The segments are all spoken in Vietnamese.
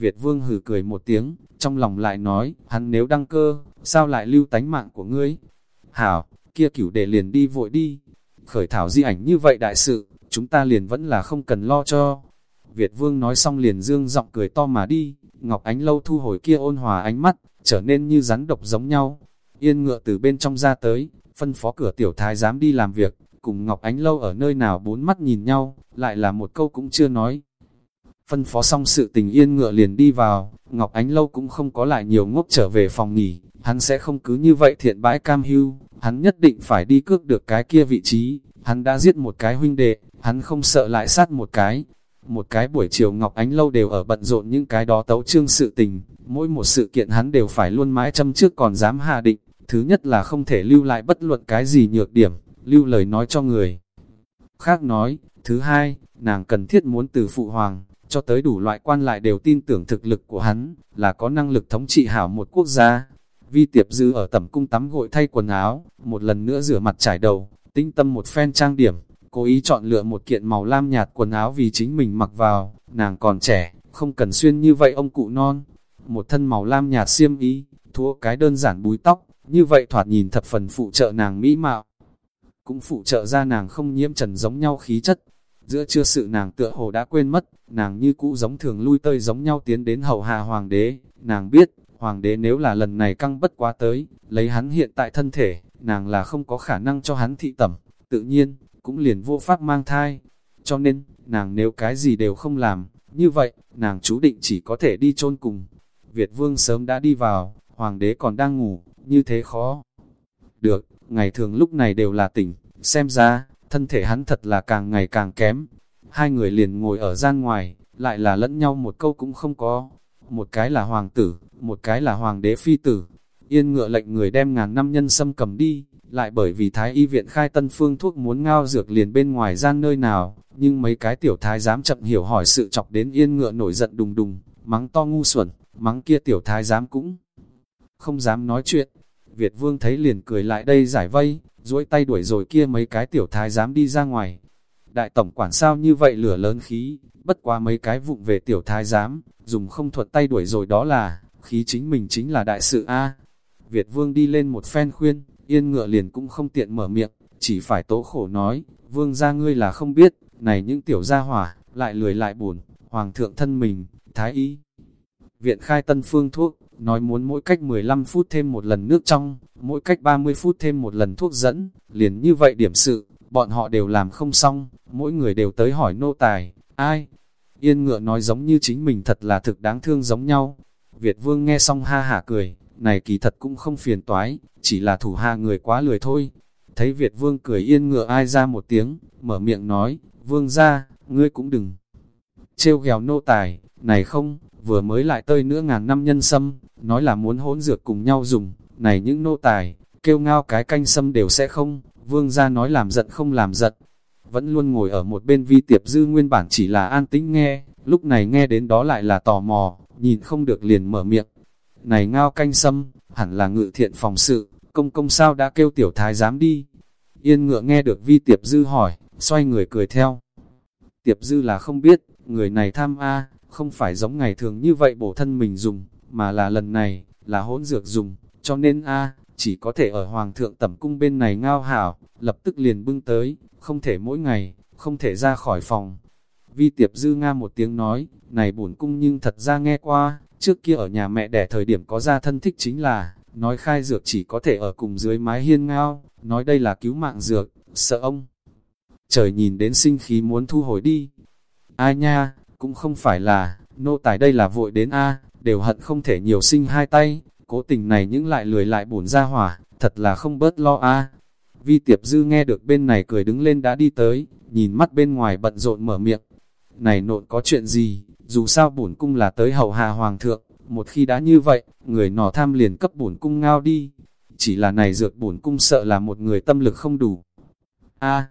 Việt vương hừ cười một tiếng, trong lòng lại nói, hắn nếu đăng cơ, sao lại lưu tánh mạng của ngươi? Hảo, kia cửu để liền đi vội đi. Khởi thảo di ảnh như vậy đại sự, chúng ta liền vẫn là không cần lo cho. Việt vương nói xong liền dương giọng cười to mà đi, Ngọc Ánh Lâu thu hồi kia ôn hòa ánh mắt, trở nên như rắn độc giống nhau. Yên ngựa từ bên trong ra tới, phân phó cửa tiểu thái dám đi làm việc, cùng Ngọc Ánh Lâu ở nơi nào bốn mắt nhìn nhau, lại là một câu cũng chưa nói. Phân phó xong sự tình yên ngựa liền đi vào, Ngọc Ánh Lâu cũng không có lại nhiều ngốc trở về phòng nghỉ, hắn sẽ không cứ như vậy thiện bãi cam hưu, hắn nhất định phải đi cước được cái kia vị trí, hắn đã giết một cái huynh đệ, hắn không sợ lại sát một cái. Một cái buổi chiều Ngọc Ánh Lâu đều ở bận rộn những cái đó tấu trương sự tình, mỗi một sự kiện hắn đều phải luôn mãi châm trước còn dám hạ định, thứ nhất là không thể lưu lại bất luận cái gì nhược điểm, lưu lời nói cho người. Khác nói, thứ hai, nàng cần thiết muốn từ phụ hoàng, cho tới đủ loại quan lại đều tin tưởng thực lực của hắn, là có năng lực thống trị hảo một quốc gia. Vi tiệp dư ở tẩm cung tắm gội thay quần áo, một lần nữa rửa mặt trải đầu, tinh tâm một phen trang điểm, cố ý chọn lựa một kiện màu lam nhạt quần áo vì chính mình mặc vào, nàng còn trẻ, không cần xuyên như vậy ông cụ non. Một thân màu lam nhạt xiêm ý, thua cái đơn giản búi tóc, như vậy thoạt nhìn thập phần phụ trợ nàng mỹ mạo. Cũng phụ trợ ra nàng không nhiễm trần giống nhau khí chất. Giữa chưa sự nàng tựa hồ đã quên mất, nàng như cũ giống thường lui tơi giống nhau tiến đến hầu hà hoàng đế. Nàng biết, hoàng đế nếu là lần này căng bất quá tới, lấy hắn hiện tại thân thể, nàng là không có khả năng cho hắn thị tẩm, tự nhiên, cũng liền vô pháp mang thai. Cho nên, nàng nếu cái gì đều không làm, như vậy, nàng chú định chỉ có thể đi chôn cùng. Việt vương sớm đã đi vào, hoàng đế còn đang ngủ, như thế khó. Được, ngày thường lúc này đều là tỉnh, xem ra, thân thể hắn thật là càng ngày càng kém. Hai người liền ngồi ở gian ngoài, lại là lẫn nhau một câu cũng không có. Một cái là hoàng tử, một cái là hoàng đế phi tử. Yên ngựa lệnh người đem ngàn năm nhân xâm cầm đi, lại bởi vì thái y viện khai tân phương thuốc muốn ngao dược liền bên ngoài gian nơi nào, nhưng mấy cái tiểu thái dám chậm hiểu hỏi sự chọc đến yên ngựa nổi giận đùng đùng, mắng to ngu xuẩn, mắng kia tiểu thái dám cũng không dám nói chuyện. Việt vương thấy liền cười lại đây giải vây, duỗi tay đuổi rồi kia mấy cái tiểu thái dám đi ra ngoài. Đại tổng quản sao như vậy lửa lớn khí, bất quá mấy cái vụng về tiểu thái giám, dùng không thuật tay đuổi rồi đó là, khí chính mình chính là đại sự A. Việt vương đi lên một phen khuyên, yên ngựa liền cũng không tiện mở miệng, chỉ phải tố khổ nói, vương ra ngươi là không biết, này những tiểu gia hỏa, lại lười lại buồn, hoàng thượng thân mình, thái y. Viện khai tân phương thuốc, nói muốn mỗi cách 15 phút thêm một lần nước trong, mỗi cách 30 phút thêm một lần thuốc dẫn, liền như vậy điểm sự, bọn họ đều làm không xong, mỗi người đều tới hỏi nô tài, ai? Yên ngựa nói giống như chính mình thật là thực đáng thương giống nhau. Việt vương nghe xong ha hả cười, này kỳ thật cũng không phiền toái, chỉ là thủ hạ người quá lười thôi. Thấy Việt vương cười yên ngựa ai ra một tiếng, mở miệng nói, vương ra, ngươi cũng đừng trêu ghèo nô tài, này không, vừa mới lại tơi nữa ngàn năm nhân sâm, nói là muốn hỗn dược cùng nhau dùng, này những nô tài, kêu ngao cái canh sâm đều sẽ không, vương gia nói làm giận không làm giận, vẫn luôn ngồi ở một bên vi tiệp dư nguyên bản chỉ là an tĩnh nghe, lúc này nghe đến đó lại là tò mò, nhìn không được liền mở miệng. Này ngao canh sâm, hẳn là ngự thiện phòng sự, công công sao đã kêu tiểu thái dám đi. Yên ngựa nghe được vi tiệp dư hỏi, xoay người cười theo. Tiệp dư là không biết, người này tham A, không phải giống ngày thường như vậy bổ thân mình dùng, mà là lần này, là hỗn dược dùng, cho nên A, chỉ có thể ở Hoàng thượng tẩm cung bên này ngao hảo, lập tức liền bưng tới, không thể mỗi ngày, không thể ra khỏi phòng. Vi tiệp dư Nga một tiếng nói, này bổn cung nhưng thật ra nghe qua, trước kia ở nhà mẹ đẻ thời điểm có ra thân thích chính là, nói khai dược chỉ có thể ở cùng dưới mái hiên ngao, nói đây là cứu mạng dược, sợ ông. Trời nhìn đến sinh khí muốn thu hồi đi. Ai nha, cũng không phải là, nô tài đây là vội đến A, đều hận không thể nhiều sinh hai tay, cố tình này những lại lười lại bổn ra hỏa, thật là không bớt lo A. Vi tiệp dư nghe được bên này cười đứng lên đã đi tới, nhìn mắt bên ngoài bận rộn mở miệng. Này nộn có chuyện gì, dù sao bổn cung là tới hậu hà hoàng thượng, một khi đã như vậy, người nọ tham liền cấp bổn cung ngao đi. Chỉ là này dược bổn cung sợ là một người tâm lực không đủ. A,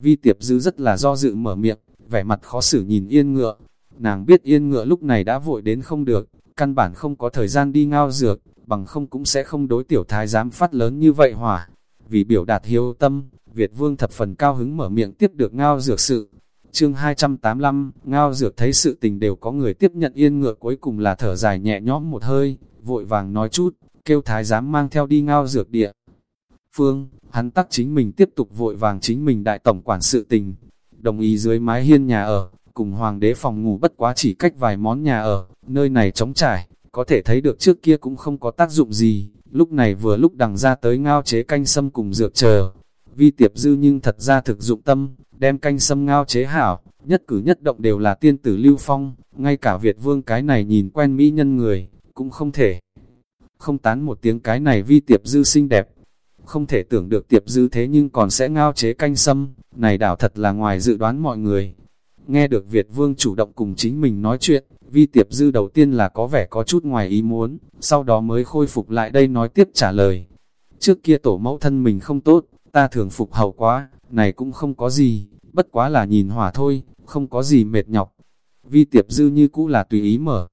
vi tiệp dư rất là do dự mở miệng, vẻ mặt khó xử nhìn yên ngựa. Nàng biết yên ngựa lúc này đã vội đến không được, căn bản không có thời gian đi ngao dược, bằng không cũng sẽ không đối tiểu thái dám phát lớn như vậy hỏa. Vì biểu đạt hiếu tâm, Việt vương thập phần cao hứng mở miệng tiếp được ngao dược sự. Chương 285, Ngao Dược thấy sự tình đều có người tiếp nhận yên ngựa cuối cùng là thở dài nhẹ nhõm một hơi, vội vàng nói chút, kêu thái giám mang theo đi Ngao Dược địa. Phương, hắn tắc chính mình tiếp tục vội vàng chính mình đại tổng quản sự tình, đồng ý dưới mái hiên nhà ở, cùng hoàng đế phòng ngủ bất quá chỉ cách vài món nhà ở, nơi này trống trải, có thể thấy được trước kia cũng không có tác dụng gì, lúc này vừa lúc đằng ra tới ngao chế canh sâm cùng dược chờ. Vi tiệp dư nhưng thật ra thực dụng tâm, đem canh sâm ngao chế hảo, nhất cử nhất động đều là tiên tử lưu phong, ngay cả Việt vương cái này nhìn quen mỹ nhân người, cũng không thể. Không tán một tiếng cái này vi tiệp dư xinh đẹp, không thể tưởng được tiệp dư thế nhưng còn sẽ ngao chế canh sâm, này đảo thật là ngoài dự đoán mọi người. Nghe được Việt vương chủ động cùng chính mình nói chuyện, vi tiệp dư đầu tiên là có vẻ có chút ngoài ý muốn, sau đó mới khôi phục lại đây nói tiếp trả lời. Trước kia tổ mẫu thân mình không tốt, ta thường phục hầu quá, này cũng không có gì, bất quá là nhìn hỏa thôi, không có gì mệt nhọc. Vi tiệp dư như cũ là tùy ý mở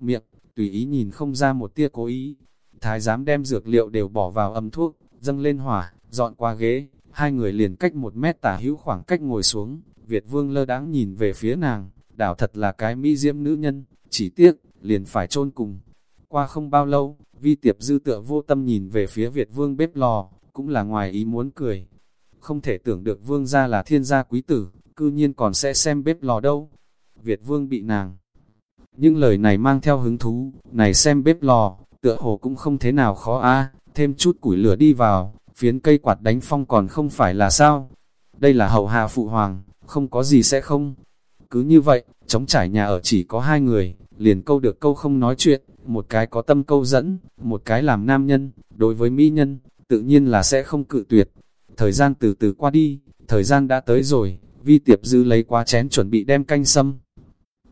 miệng, tùy ý nhìn không ra một tia cố ý. Thái giám đem dược liệu đều bỏ vào ấm thuốc, dâng lên hỏa, dọn qua ghế, hai người liền cách một mét tả hữu khoảng cách ngồi xuống, Việt vương lơ đáng nhìn về phía nàng, đảo thật là cái mỹ diễm nữ nhân, chỉ tiếc, liền phải chôn cùng. Qua không bao lâu, vi tiệp dư tựa vô tâm nhìn về phía Việt vương bếp lò, cũng là ngoài ý muốn cười. Không thể tưởng được vương gia là thiên gia quý tử, cư nhiên còn sẽ xem bếp lò đâu. Việt vương bị nàng. Những lời này mang theo hứng thú, này xem bếp lò, tựa hồ cũng không thế nào khó a thêm chút củi lửa đi vào, phiến cây quạt đánh phong còn không phải là sao. Đây là hậu hạ phụ hoàng, không có gì sẽ không. Cứ như vậy, chống trải nhà ở chỉ có hai người, liền câu được câu không nói chuyện, một cái có tâm câu dẫn, một cái làm nam nhân, đối với mỹ nhân, tự nhiên là sẽ không cự tuyệt. Thời gian từ từ qua đi, thời gian đã tới rồi, vi tiệp dư lấy qua chén chuẩn bị đem canh sâm.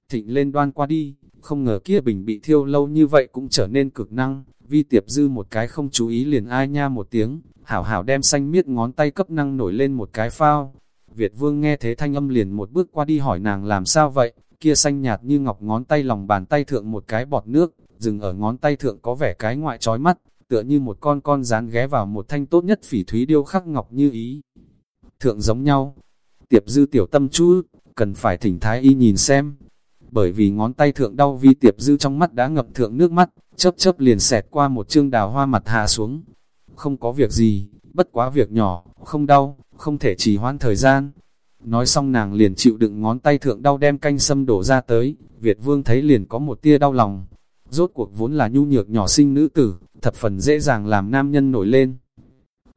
Thịnh lên đoan qua đi, không ngờ kia bình bị thiêu lâu như vậy cũng trở nên cực năng, vi tiệp dư một cái không chú ý liền ai nha một tiếng, hảo hảo đem xanh miết ngón tay cấp năng nổi lên một cái phao. Việt vương nghe thế thanh âm liền một bước qua đi hỏi nàng làm sao vậy, kia xanh nhạt như ngọc ngón tay lòng bàn tay thượng một cái bọt nước, dừng ở ngón tay thượng có vẻ cái ngoại trói mắt, tựa như một con con rán ghé vào một thanh tốt nhất phỉ thúy điêu khắc ngọc như ý. Thượng giống nhau, tiệp dư tiểu tâm chú, cần phải thỉnh thái y nhìn xem. Bởi vì ngón tay thượng đau vi tiệp dư trong mắt đã ngập thượng nước mắt, chớp chớp liền xẹt qua một chương đào hoa mặt hạ xuống. Không có việc gì, bất quá việc nhỏ, không đau, không thể trì hoãn thời gian. Nói xong nàng liền chịu đựng ngón tay thượng đau đem canh sâm đổ ra tới, Việt vương thấy liền có một tia đau lòng. Rốt cuộc vốn là nhu nhược nhỏ sinh nữ tử, thập phần dễ dàng làm nam nhân nổi lên.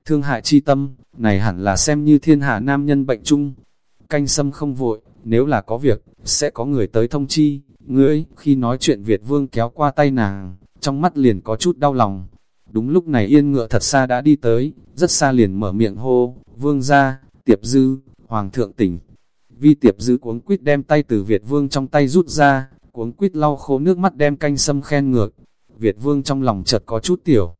Thương hại chi tâm, này hẳn là xem như thiên hạ nam nhân bệnh chung. Canh sâm không vội, nếu là có việc, sẽ có người tới thông chi. Ngươi, khi nói chuyện Việt vương kéo qua tay nàng, trong mắt liền có chút đau lòng. Đúng lúc này yên ngựa thật xa đã đi tới, rất xa liền mở miệng hô, vương ra, tiệp dư, hoàng thượng tỉnh. Vi tiệp dư cuống quýt đem tay từ Việt vương trong tay rút ra, cuống quýt lau khô nước mắt đem canh sâm khen ngược. Việt vương trong lòng chợt có chút tiểu.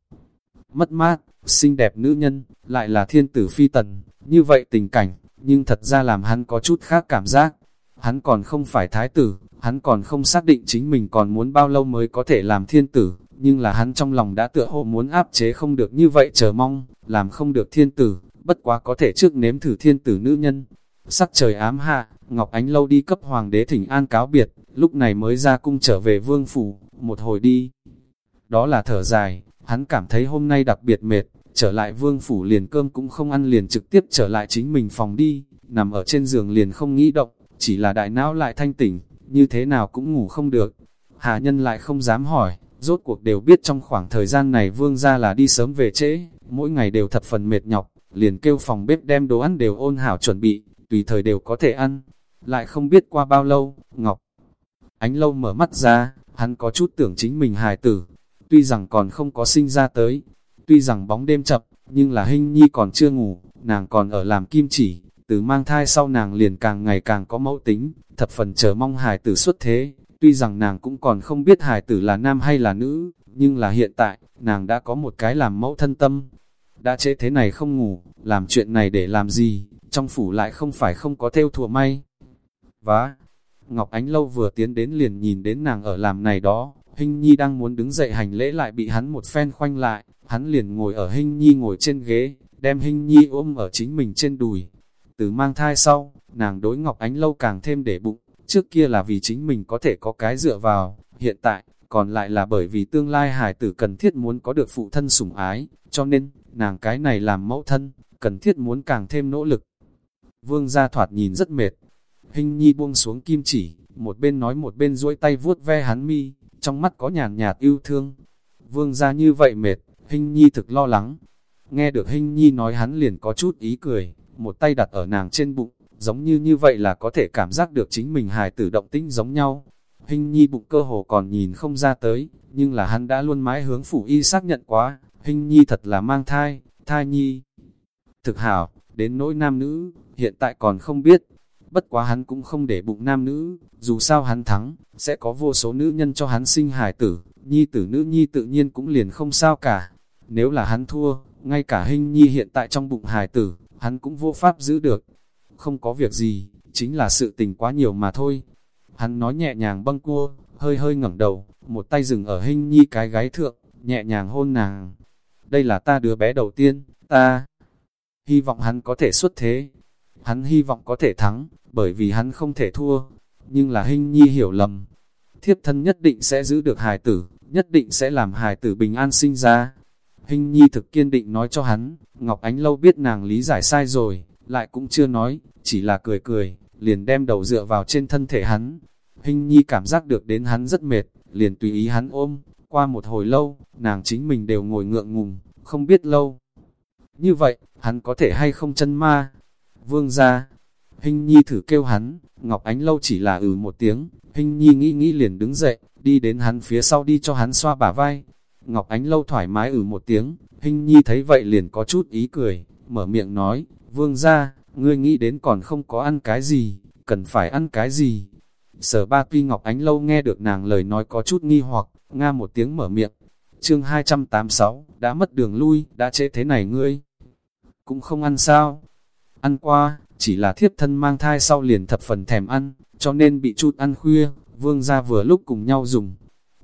Mất mát, xinh đẹp nữ nhân, lại là thiên tử phi tần, như vậy tình cảnh, nhưng thật ra làm hắn có chút khác cảm giác. Hắn còn không phải thái tử, hắn còn không xác định chính mình còn muốn bao lâu mới có thể làm thiên tử, nhưng là hắn trong lòng đã tựa hồ muốn áp chế không được như vậy chờ mong, làm không được thiên tử, bất quá có thể trước nếm thử thiên tử nữ nhân. Sắc trời ám hạ, Ngọc Ánh lâu đi cấp hoàng đế thỉnh an cáo biệt, lúc này mới ra cung trở về vương phủ, một hồi đi. Đó là thở dài, hắn cảm thấy hôm nay đặc biệt mệt, trở lại vương phủ liền cơm cũng không ăn liền trực tiếp trở lại chính mình phòng đi, nằm ở trên giường liền không nghĩ động, chỉ là đại não lại thanh tỉnh, như thế nào cũng ngủ không được. Hạ nhân lại không dám hỏi, rốt cuộc đều biết trong khoảng thời gian này vương ra là đi sớm về trễ, mỗi ngày đều thập phần mệt nhọc, liền kêu phòng bếp đem đồ ăn đều ôn hảo chuẩn bị, tùy thời đều có thể ăn. Lại không biết qua bao lâu, Ngọc Ánh lâu mở mắt ra, hắn có chút tưởng chính mình hài tử, tuy rằng còn không có sinh ra tới, tuy rằng bóng đêm chập, nhưng là hình nhi còn chưa ngủ, nàng còn ở làm kim chỉ, từ mang thai sau nàng liền càng ngày càng có mẫu tính, thập phần chờ mong hài tử xuất thế, tuy rằng nàng cũng còn không biết hài tử là nam hay là nữ, nhưng là hiện tại, nàng đã có một cái làm mẫu thân tâm, đã trễ thế này không ngủ, làm chuyện này để làm gì, trong phủ lại không phải không có theo thùa may. Vá, Ngọc Ánh Lâu vừa tiến đến liền nhìn đến nàng ở làm này đó, Hinh Nhi đang muốn đứng dậy hành lễ lại bị hắn một phen khoanh lại, hắn liền ngồi ở Hinh Nhi ngồi trên ghế, đem Hinh Nhi ôm ở chính mình trên đùi. Từ mang thai sau, nàng đối Ngọc Ánh Lâu càng thêm để bụng, trước kia là vì chính mình có thể có cái dựa vào, hiện tại, còn lại là bởi vì tương lai hải tử cần thiết muốn có được phụ thân sủng ái, cho nên, nàng cái này làm mẫu thân, cần thiết muốn càng thêm nỗ lực. Vương gia thoạt nhìn rất mệt, hình nhi buông xuống kim chỉ, một bên nói một bên duỗi tay vuốt ve hắn mi, trong mắt có nhàn nhạt yêu thương. Vương gia như vậy mệt, hình nhi thực lo lắng. Nghe được hình nhi nói hắn liền có chút ý cười, một tay đặt ở nàng trên bụng, giống như như vậy là có thể cảm giác được chính mình hài tử động tĩnh giống nhau. Hình nhi bụng cơ hồ còn nhìn không ra tới, nhưng là hắn đã luôn mãi hướng phủ y xác nhận quá, hình nhi thật là mang thai, thai nhi. Thực hảo, đến nỗi nam nữ, hiện tại còn không biết, bất quá hắn cũng không để bụng nam nữ, dù sao hắn thắng, sẽ có vô số nữ nhân cho hắn sinh hài tử, nhi tử nữ nhi tự nhiên cũng liền không sao cả. Nếu là hắn thua, ngay cả hình nhi hiện tại trong bụng hài tử, hắn cũng vô pháp giữ được. Không có việc gì, chính là sự tình quá nhiều mà thôi. Hắn nói nhẹ nhàng bâng cua, hơi hơi ngẩng đầu, một tay dừng ở hình nhi cái gáy thượng, nhẹ nhàng hôn nàng. Đây là ta đứa bé đầu tiên, ta hy vọng hắn có thể xuất thế. Hắn hy vọng có thể thắng, bởi vì hắn không thể thua. Nhưng là hình nhi hiểu lầm. Thiếp thân nhất định sẽ giữ được hài tử, nhất định sẽ làm hài tử bình an sinh ra. Hình nhi thực kiên định nói cho hắn, Ngọc Ánh Lâu biết nàng lý giải sai rồi, lại cũng chưa nói, chỉ là cười cười, liền đem đầu dựa vào trên thân thể hắn. Hình nhi cảm giác được đến hắn rất mệt, liền tùy ý hắn ôm, qua một hồi lâu, nàng chính mình đều ngồi ngượng ngùng, không biết lâu. Như vậy, hắn có thể hay không chân ma? Vương ra, Hình nhi thử kêu hắn, Ngọc Ánh Lâu chỉ là ừ một tiếng, Hình nhi nghĩ nghĩ liền đứng dậy, đi đến hắn phía sau đi cho hắn xoa bả vai. Ngọc Ánh Lâu thoải mái ừ một tiếng, Hình nhi thấy vậy liền có chút ý cười, mở miệng nói, vương ra, ngươi nghĩ đến còn không có ăn cái gì, cần phải ăn cái gì. Sở ba tuy Ngọc Ánh Lâu nghe được nàng lời nói có chút nghi hoặc, nga một tiếng mở miệng. Chương 286, đã mất đường lui, đã chế thế này ngươi. Cũng không ăn sao. Ăn qua, chỉ là thiếp thân mang thai sau liền thập phần thèm ăn, cho nên bị chút ăn khuya, vương ra vừa lúc cùng nhau dùng.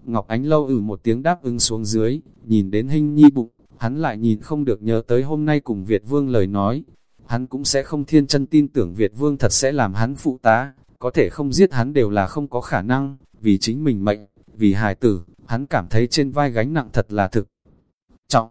Ngọc Ánh lâu ử một tiếng đáp ứng xuống dưới, nhìn đến hình nhi bụng, hắn lại nhìn không được nhớ tới hôm nay cùng Việt vương lời nói. Hắn cũng sẽ không thiên chân tin tưởng Việt vương thật sẽ làm hắn phụ tá, có thể không giết hắn đều là không có khả năng, vì chính mình mệnh, vì hài tử, hắn cảm thấy trên vai gánh nặng thật là thực. Trọng,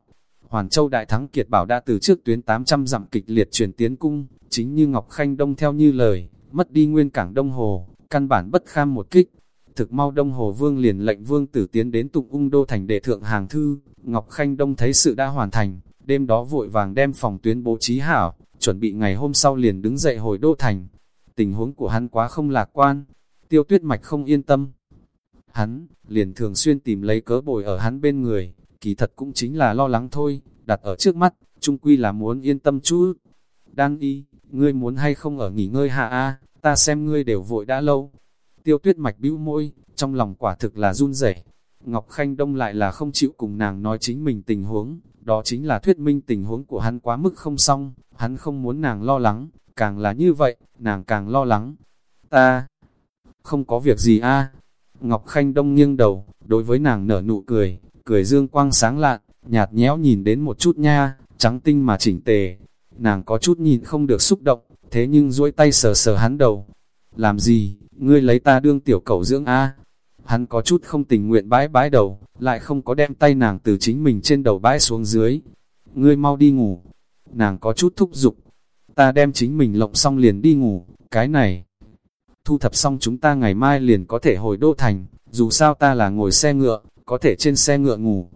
Hoàn Châu Đại Thắng Kiệt Bảo đã từ trước tuyến 800 dặm kịch liệt chuyển tiến cung, chính như Ngọc Khanh Đông theo như lời, mất đi nguyên cảng Đông Hồ, căn bản bất kham một kích. Thực mau Đông Hồ Vương liền lệnh Vương tử tiến đến tụng ung đô thành đệ thượng hàng thư, Ngọc Khanh Đông thấy sự đã hoàn thành, đêm đó vội vàng đem phòng tuyến bố trí hảo, chuẩn bị ngày hôm sau liền đứng dậy hồi đô thành. Tình huống của hắn quá không lạc quan, tiêu tuyết mạch không yên tâm. Hắn, liền thường xuyên tìm lấy cớ bồi ở hắn bên người, kỳ thật cũng chính là lo lắng thôi, đặt ở trước mắt, trung quy là muốn yên tâm chút. Đan y, ngươi muốn hay không ở nghỉ ngơi hạ a ta xem ngươi đều vội đã lâu. Tiêu tuyết mạch bĩu môi, trong lòng quả thực là run rẩy. Ngọc Khanh Đông lại là không chịu cùng nàng nói chính mình tình huống, đó chính là thuyết minh tình huống của hắn quá mức không xong, hắn không muốn nàng lo lắng, càng là như vậy, nàng càng lo lắng. Ta, không có việc gì a Ngọc Khanh Đông nghiêng đầu, đối với nàng nở nụ cười, cười dương quang sáng lạn, nhạt nhẽo nhìn đến một chút nha, trắng tinh mà chỉnh tề. Nàng có chút nhìn không được xúc động, thế nhưng duỗi tay sờ sờ hắn đầu. Làm gì, ngươi lấy ta đương tiểu cẩu dưỡng A. Hắn có chút không tình nguyện bãi bãi đầu, lại không có đem tay nàng từ chính mình trên đầu bãi xuống dưới. Ngươi mau đi ngủ. Nàng có chút thúc giục. Ta đem chính mình lộng xong liền đi ngủ, cái này. Thu thập xong chúng ta ngày mai liền có thể hồi đô thành, dù sao ta là ngồi xe ngựa, có thể trên xe ngựa ngủ.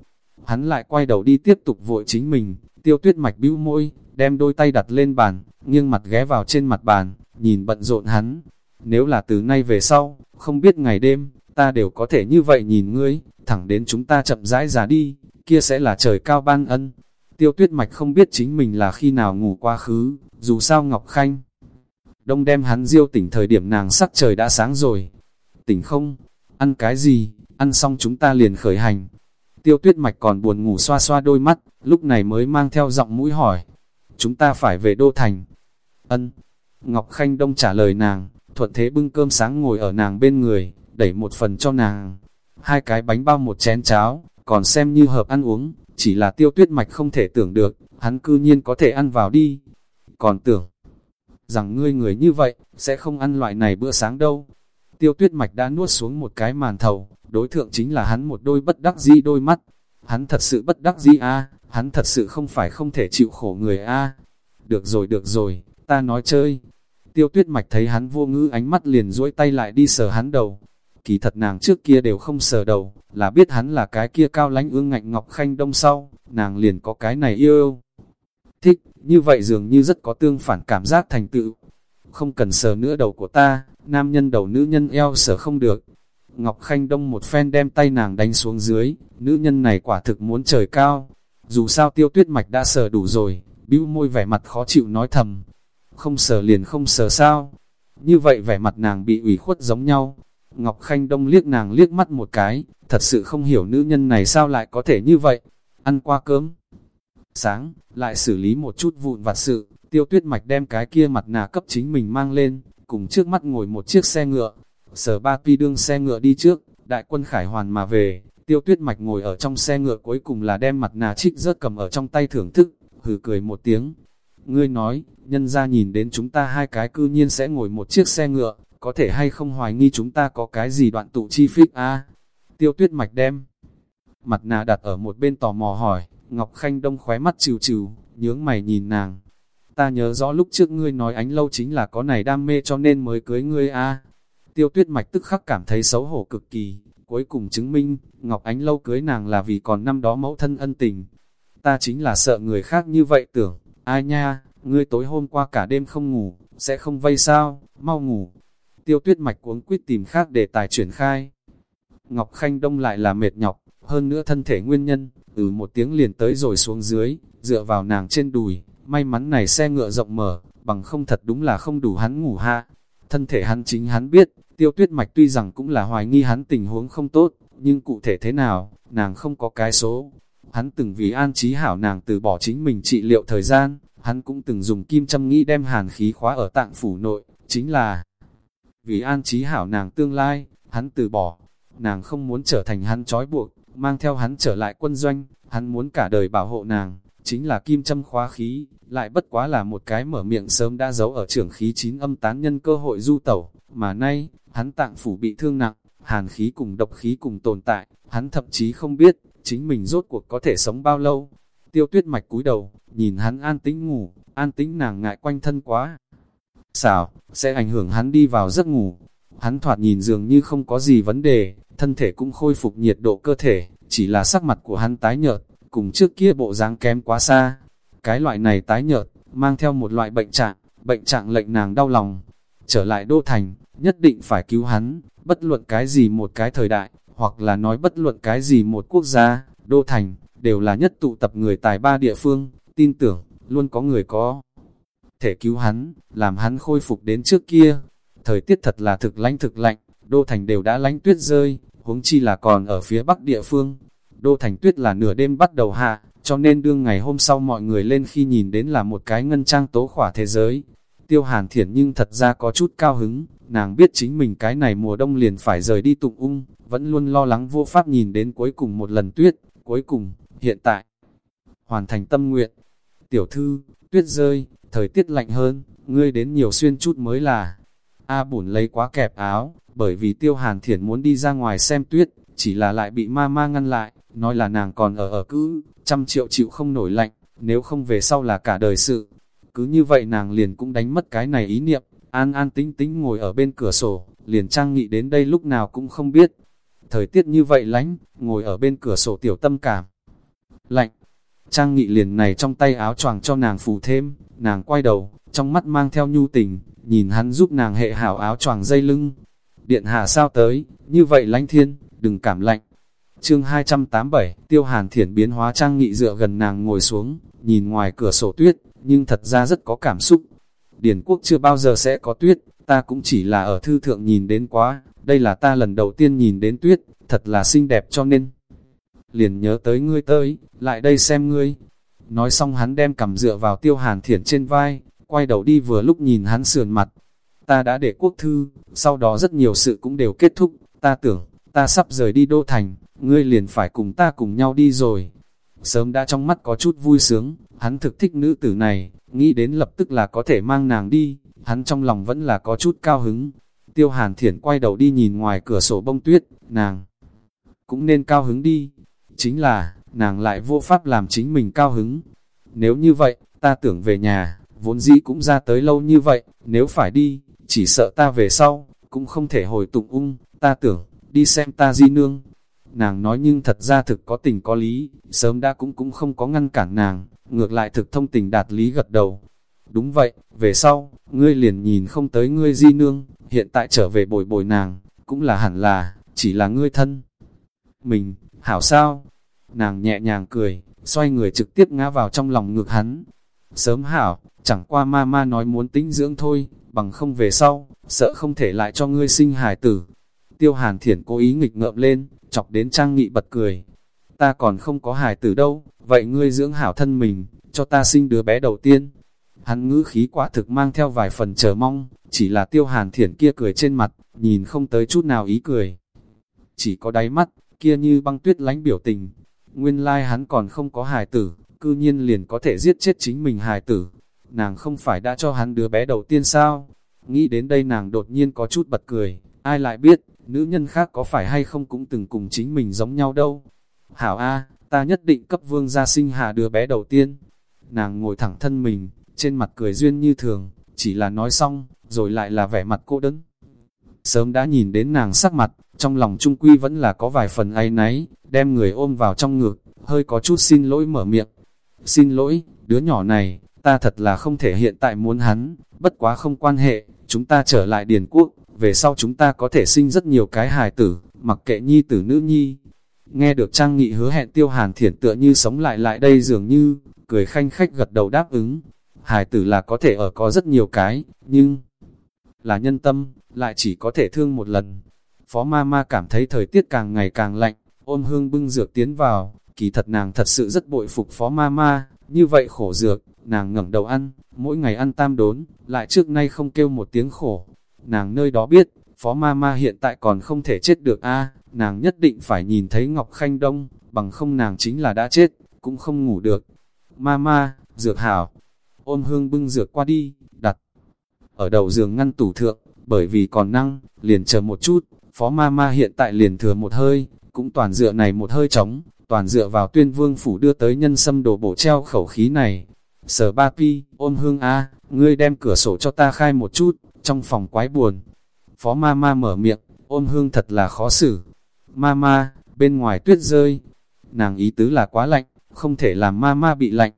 Hắn lại quay đầu đi tiếp tục vội chính mình, tiêu tuyết mạch bĩu môi, đem đôi tay đặt lên bàn, nghiêng mặt ghé vào trên mặt bàn, nhìn bận rộn hắn. Nếu là từ nay về sau, không biết ngày đêm, ta đều có thể như vậy nhìn ngươi, thẳng đến chúng ta chậm rãi già đi, kia sẽ là trời cao ban ân. Tiêu tuyết mạch không biết chính mình là khi nào ngủ quá khứ, dù sao Ngọc Khanh. Đông đem hắn diêu tỉnh thời điểm nàng sắc trời đã sáng rồi. Tỉnh không? Ăn cái gì? ăn xong chúng ta liền khởi hành. Tiêu tuyết mạch còn buồn ngủ xoa xoa đôi mắt, lúc này mới mang theo giọng mũi hỏi. Chúng ta phải về Đô Thành. Ân. Ngọc Khanh Đông trả lời nàng, thuận thế bưng cơm sáng ngồi ở nàng bên người, đẩy một phần cho nàng. Hai cái bánh bao một chén cháo, còn xem như hợp ăn uống, chỉ là tiêu tuyết mạch không thể tưởng được, hắn cư nhiên có thể ăn vào đi. Còn tưởng rằng ngươi người như vậy, sẽ không ăn loại này bữa sáng đâu. Tiêu tuyết mạch đã nuốt xuống một cái màn thầu, đối thượng chính là hắn một đôi bất đắc dĩ đôi mắt. Hắn thật sự bất đắc dĩ a à, hắn thật sự không phải không thể chịu khổ người a à. Được rồi được rồi, ta nói chơi. Tiêu tuyết mạch thấy hắn vô ngữ ánh mắt liền duỗi tay lại đi sờ hắn đầu. Kỳ thật nàng trước kia đều không sờ đầu, là biết hắn là cái kia cao lánh ương ngạnh ngọc khanh đông sau, nàng liền có cái này yêu yêu. Thích, như vậy dường như rất có tương phản cảm giác thành tựu. Không cần sờ nữa đầu của ta, nam nhân đầu nữ nhân eo sờ không được. Ngọc Khanh Đông một phen đem tay nàng đánh xuống dưới, nữ nhân này quả thực muốn trời cao. Dù sao tiêu tuyết mạch đã sờ đủ rồi, bĩu môi vẻ mặt khó chịu nói thầm. Không sờ liền không sờ sao. Như vậy vẻ mặt nàng bị ủy khuất giống nhau. Ngọc Khanh Đông liếc nàng liếc mắt một cái, thật sự không hiểu nữ nhân này sao lại có thể như vậy. Ăn qua cơm. Sáng, lại xử lý một chút vụn vặt sự, tiêu tuyết mạch đem cái kia mặt nạ cấp chính mình mang lên, cùng trước mắt ngồi một chiếc xe ngựa. Sở ba pi đương xe ngựa đi trước, đại quân khải hoàn mà về, tiêu tuyết mạch ngồi ở trong xe ngựa cuối cùng là đem mặt nạ trích rớt cầm ở trong tay thưởng thức, hừ cười một tiếng. Ngươi nói, nhân ra nhìn đến chúng ta hai cái cư nhiên sẽ ngồi một chiếc xe ngựa, có thể hay không hoài nghi chúng ta có cái gì đoạn tụ chi phích a Tiêu tuyết mạch đem. Mặt nạ đặt ở một bên tò mò hỏi, Ngọc Khanh Đông khóe mắt trừ trừ, nhướng mày nhìn nàng. Ta nhớ rõ lúc trước ngươi nói ánh lâu chính là có này đam mê cho nên mới cưới ngươi a Tiêu tuyết mạch tức khắc cảm thấy xấu hổ cực kỳ, cuối cùng chứng minh, Ngọc Ánh lâu cưới nàng là vì còn năm đó mẫu thân ân tình. Ta chính là sợ người khác như vậy tưởng, ai nha, ngươi tối hôm qua cả đêm không ngủ, sẽ không vây sao, mau ngủ. Tiêu tuyết mạch cuống quyết tìm khác để tài chuyển khai. Ngọc Khanh Đông lại là mệt nhọc, hơn nữa thân thể nguyên nhân, ừ một tiếng liền tới rồi xuống dưới, dựa vào nàng trên đùi, may mắn này xe ngựa rộng mở, bằng không thật đúng là không đủ hắn ngủ ha. Thân thể hắn chính hắn biết, tiêu tuyết mạch tuy rằng cũng là hoài nghi hắn tình huống không tốt, nhưng cụ thể thế nào, nàng không có cái số. Hắn từng vì an trí hảo nàng từ bỏ chính mình trị liệu thời gian, hắn cũng từng dùng kim châm nghĩ đem hàn khí khóa ở tạng phủ nội, chính là vì an trí hảo nàng tương lai, hắn từ bỏ, nàng không muốn trở thành hắn trói buộc, mang theo hắn trở lại quân doanh, hắn muốn cả đời bảo hộ nàng, chính là kim châm khóa khí, lại bất quá là một cái mở miệng sớm đã giấu ở trưởng khí chín âm tán nhân cơ hội du tẩu, mà nay, hắn tạng phủ bị thương nặng, hàn khí cùng độc khí cùng tồn tại, hắn thậm chí không biết, chính mình rốt cuộc có thể sống bao lâu. Tiêu tuyết mạch cúi đầu, nhìn hắn an tĩnh ngủ, an tĩnh nàng ngại quanh thân quá. Xảo, sẽ ảnh hưởng hắn đi vào giấc ngủ. Hắn thoạt nhìn dường như không có gì vấn đề, thân thể cũng khôi phục nhiệt độ cơ thể, chỉ là sắc mặt của hắn tái nhợt, cùng trước kia bộ dáng kém quá xa. Cái loại này tái nhợt, mang theo một loại bệnh trạng, bệnh trạng lệnh nàng đau lòng. Trở lại đô thành, nhất định phải cứu hắn, bất luận cái gì một cái thời đại, hoặc là nói bất luận cái gì một quốc gia, đô thành, đều là nhất tụ tập người tài ba địa phương, tin tưởng, luôn có người có thể cứu hắn, làm hắn khôi phục đến trước kia. Thời tiết thật là thực lạnh thực lạnh, đô thành đều đã lánh tuyết rơi, huống chi là còn ở phía bắc địa phương. Đô thành tuyết là nửa đêm bắt đầu hạ, cho nên đương ngày hôm sau mọi người lên khi nhìn đến là một cái ngân trang tố khỏa thế giới. Tiêu hàn thiển nhưng thật ra có chút cao hứng, nàng biết chính mình cái này mùa đông liền phải rời đi tụng ung, vẫn luôn lo lắng vô pháp nhìn đến cuối cùng một lần tuyết, cuối cùng, hiện tại, hoàn thành tâm nguyện. Tiểu thư, tuyết rơi, thời tiết lạnh hơn, ngươi đến nhiều xuyên chút mới là. A bổn lấy quá kẹp áo, bởi vì tiêu hàn thiển muốn đi ra ngoài xem tuyết, chỉ là lại bị ma ma ngăn lại, nói là nàng còn ở ở cứ, trăm triệu chịu không nổi lạnh, nếu không về sau là cả đời sự. Cứ như vậy nàng liền cũng đánh mất cái này ý niệm, an an tính tính ngồi ở bên cửa sổ, liền trang nghị đến đây lúc nào cũng không biết. Thời tiết như vậy lánh, ngồi ở bên cửa sổ tiểu tâm cảm. Lạnh, trang nghị liền này trong tay áo choàng cho nàng phủ thêm, nàng quay đầu, trong mắt mang theo nhu tình, nhìn hắn giúp nàng hệ hảo áo choàng dây lưng. Điện hạ sao tới, như vậy lánh thiên, đừng cảm lạnh. Chương 287, Tiêu Hàn Thiển biến hóa trang nghị dựa gần nàng ngồi xuống, nhìn ngoài cửa sổ tuyết, nhưng thật ra rất có cảm xúc. Điển quốc chưa bao giờ sẽ có tuyết, ta cũng chỉ là ở thư thượng nhìn đến quá, đây là ta lần đầu tiên nhìn đến tuyết, thật là xinh đẹp cho nên. Liền nhớ tới ngươi tới, lại đây xem ngươi. Nói xong hắn đem cầm dựa vào tiêu hàn thiển trên vai, quay đầu đi vừa lúc nhìn hắn sườn mặt. Ta đã để quốc thư, sau đó rất nhiều sự cũng đều kết thúc, ta tưởng, ta sắp rời đi đô thành, ngươi liền phải cùng ta cùng nhau đi rồi. Sớm đã trong mắt có chút vui sướng, hắn thực thích nữ tử này, nghĩ đến lập tức là có thể mang nàng đi, hắn trong lòng vẫn là có chút cao hứng. Tiêu hàn thiển quay đầu đi nhìn ngoài cửa sổ bông tuyết, nàng cũng nên cao hứng đi. Chính là, nàng lại vô pháp làm chính mình cao hứng. Nếu như vậy, ta tưởng về nhà, vốn dĩ cũng ra tới lâu như vậy, nếu phải đi, chỉ sợ ta về sau, cũng không thể hồi tụng ung, ta tưởng, đi xem ta di nương. Nàng nói nhưng thật ra thực có tình có lý, sớm đã cũng cũng không có ngăn cản nàng, ngược lại thực thông tình đạt lý gật đầu. Đúng vậy, về sau, ngươi liền nhìn không tới ngươi di nương, hiện tại trở về bồi bồi nàng, cũng là hẳn là, chỉ là ngươi thân. Mình, hảo sao? Nàng nhẹ nhàng cười, xoay người trực tiếp ngã vào trong lòng ngược hắn. Sớm hảo, chẳng qua ma ma nói muốn tính dưỡng thôi, bằng không về sau, sợ không thể lại cho ngươi sinh hài tử. Tiêu hàn thiển cố ý nghịch ngợm lên, chọc đến trang nghị bật cười. Ta còn không có hài tử đâu, vậy ngươi dưỡng hảo thân mình, cho ta sinh đứa bé đầu tiên. Hắn ngữ khí quả thực mang theo vài phần chờ mong, chỉ là tiêu hàn thiển kia cười trên mặt, nhìn không tới chút nào ý cười. Chỉ có đáy mắt, kia như băng tuyết lánh biểu tình. Nguyên lai like hắn còn không có hài tử, cư nhiên liền có thể giết chết chính mình hài tử. Nàng không phải đã cho hắn đứa bé đầu tiên sao? Nghĩ đến đây nàng đột nhiên có chút bật cười, ai lại biết, nữ nhân khác có phải hay không cũng từng cùng chính mình giống nhau đâu. Hảo A, ta nhất định cấp vương gia sinh hạ đứa bé đầu tiên. Nàng ngồi thẳng thân mình, trên mặt cười duyên như thường, chỉ là nói xong, rồi lại là vẻ mặt cô đấn. Sớm đã nhìn đến nàng sắc mặt, trong lòng trung quy vẫn là có vài phần ai náy, đem người ôm vào trong ngực, hơi có chút xin lỗi mở miệng. Xin lỗi, đứa nhỏ này, ta thật là không thể hiện tại muốn hắn, bất quá không quan hệ, chúng ta trở lại Điền Quốc, về sau chúng ta có thể sinh rất nhiều cái hài tử, mặc kệ nhi tử nữ nhi. Nghe được Trang Nghị hứa hẹn tiêu hàn thiển tựa như sống lại lại đây dường như, cười khanh khách gật đầu đáp ứng. Hài tử là có thể ở có rất nhiều cái, nhưng là nhân tâm, lại chỉ có thể thương một lần. Phó ma ma cảm thấy thời tiết càng ngày càng lạnh, ôm hương bưng dược tiến vào, kỳ thật nàng thật sự rất bội phục phó ma ma, như vậy khổ dược, nàng ngẩng đầu ăn, mỗi ngày ăn tam đốn, lại trước nay không kêu một tiếng khổ. Nàng nơi đó biết, phó ma ma hiện tại còn không thể chết được a nàng nhất định phải nhìn thấy Ngọc Khanh Đông, bằng không nàng chính là đã chết, cũng không ngủ được. Ma ma, dược hảo, ôm hương bưng dược qua đi, đặt ở đầu giường ngăn tủ thượng, bởi vì còn năng, liền chờ một chút, phó ma ma hiện tại liền thừa một hơi, cũng toàn dựa này một hơi trống, toàn dựa vào tuyên vương phủ đưa tới nhân sâm đồ bổ treo khẩu khí này. Sở ba pi, ôm hương A, ngươi đem cửa sổ cho ta khai một chút, trong phòng quái buồn. Phó ma ma mở miệng, ôm hương thật là khó xử. Ma ma, bên ngoài tuyết rơi. Nàng ý tứ là quá lạnh, không thể làm ma ma bị lạnh.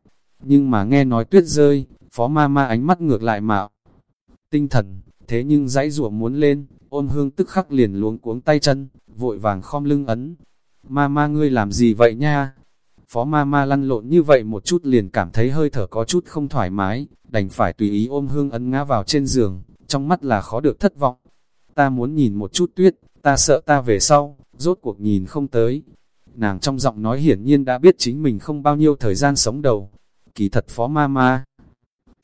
Nhưng mà nghe nói tuyết rơi, phó ma ma ánh mắt ngược lại mạo. Tinh thần, thế nhưng dãy ruộng muốn lên, ôm hương tức khắc liền luống cuống tay chân, vội vàng khom lưng ấn. Ma ma ngươi làm gì vậy nha? Phó ma ma lăn lộn như vậy một chút liền cảm thấy hơi thở có chút không thoải mái, đành phải tùy ý ôm hương ấn ngã vào trên giường, trong mắt là khó được thất vọng. Ta muốn nhìn một chút tuyết, ta sợ ta về sau, rốt cuộc nhìn không tới. Nàng trong giọng nói hiển nhiên đã biết chính mình không bao nhiêu thời gian sống đầu. Kỳ thật phó ma ma.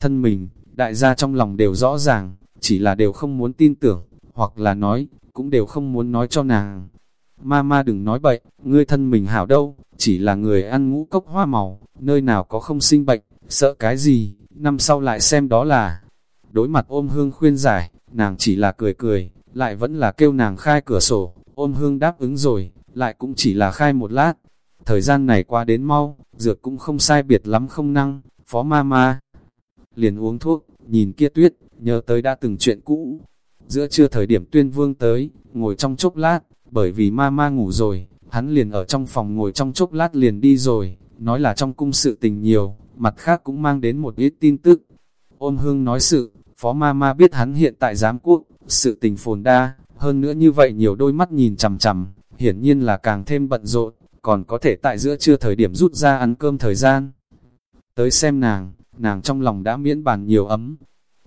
Thân mình, đại gia trong lòng đều rõ ràng, chỉ là đều không muốn tin tưởng, hoặc là nói, cũng đều không muốn nói cho nàng. Mama đừng nói bậy, ngươi thân mình hảo đâu, chỉ là người ăn ngũ cốc hoa màu, nơi nào có không sinh bệnh, sợ cái gì, năm sau lại xem đó là. Đối mặt ôm hương khuyên giải, nàng chỉ là cười cười, lại vẫn là kêu nàng khai cửa sổ, ôm hương đáp ứng rồi, lại cũng chỉ là khai một lát. Thời gian này qua đến mau, dược cũng không sai biệt lắm không năng, phó mama. Liền uống thuốc, nhìn kia tuyết, nhớ tới đã từng chuyện cũ. Giữa trưa thời điểm tuyên vương tới, ngồi trong chốc lát, bởi vì mama ngủ rồi, hắn liền ở trong phòng ngồi trong chốc lát liền đi rồi, nói là trong cung sự tình nhiều, mặt khác cũng mang đến một ít tin tức. Ôm hương nói sự, phó mama biết hắn hiện tại giám quốc, sự tình phồn đa, hơn nữa như vậy nhiều đôi mắt nhìn chằm chằm, hiển nhiên là càng thêm bận rộn, còn có thể tại giữa trưa thời điểm rút ra ăn cơm thời gian. Tới xem nàng, nàng trong lòng đã miễn bàn nhiều ấm.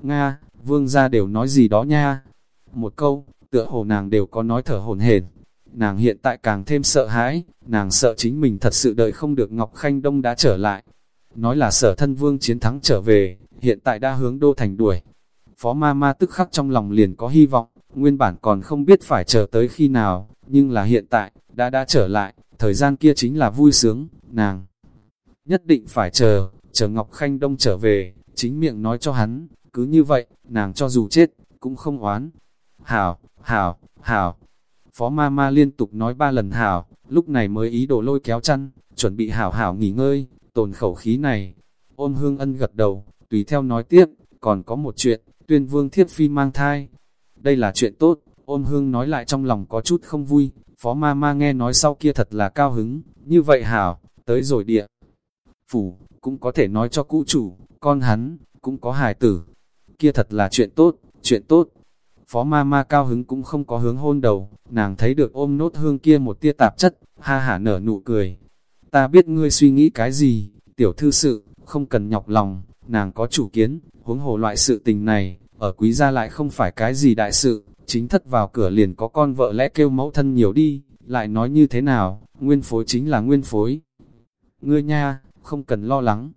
Nga, vương gia đều nói gì đó nha. Một câu, tựa hồ nàng đều có nói thở hồn hển. Nàng hiện tại càng thêm sợ hãi, nàng sợ chính mình thật sự đợi không được Ngọc Khanh Đông đã trở lại. Nói là sở thân vương chiến thắng trở về, hiện tại đã hướng đô thành đuổi. Phó ma ma tức khắc trong lòng liền có hy vọng, nguyên bản còn không biết phải chờ tới khi nào, nhưng là hiện tại, đã đã trở lại, thời gian kia chính là vui sướng, nàng nhất định phải chờ, chờ Ngọc Khanh Đông trở về, chính miệng nói cho hắn, cứ như vậy, nàng cho dù chết, cũng không oán. Hảo, hảo, hảo. Phó ma ma liên tục nói ba lần hảo, lúc này mới ý đồ lôi kéo chăn, chuẩn bị hảo hảo nghỉ ngơi, tồn khẩu khí này. Ôn hương ân gật đầu, tùy theo nói tiếp, còn có một chuyện, tuyên vương thiếp phi mang thai. Đây là chuyện tốt, ôn hương nói lại trong lòng có chút không vui, phó ma ma nghe nói sau kia thật là cao hứng, như vậy hảo, tới rồi địa. Phủ, cũng có thể nói cho cũ chủ, con hắn, cũng có hài tử. Kia thật là chuyện tốt, chuyện tốt. Phó ma ma cao hứng cũng không có hướng hôn đầu, nàng thấy được ôm nốt hương kia một tia tạp chất, ha hả nở nụ cười. Ta biết ngươi suy nghĩ cái gì, tiểu thư sự, không cần nhọc lòng, nàng có chủ kiến, huống hồ loại sự tình này, ở quý gia lại không phải cái gì đại sự, chính thất vào cửa liền có con vợ lẽ kêu mẫu thân nhiều đi, lại nói như thế nào, nguyên phối chính là nguyên phối. Ngươi nha, không cần lo lắng,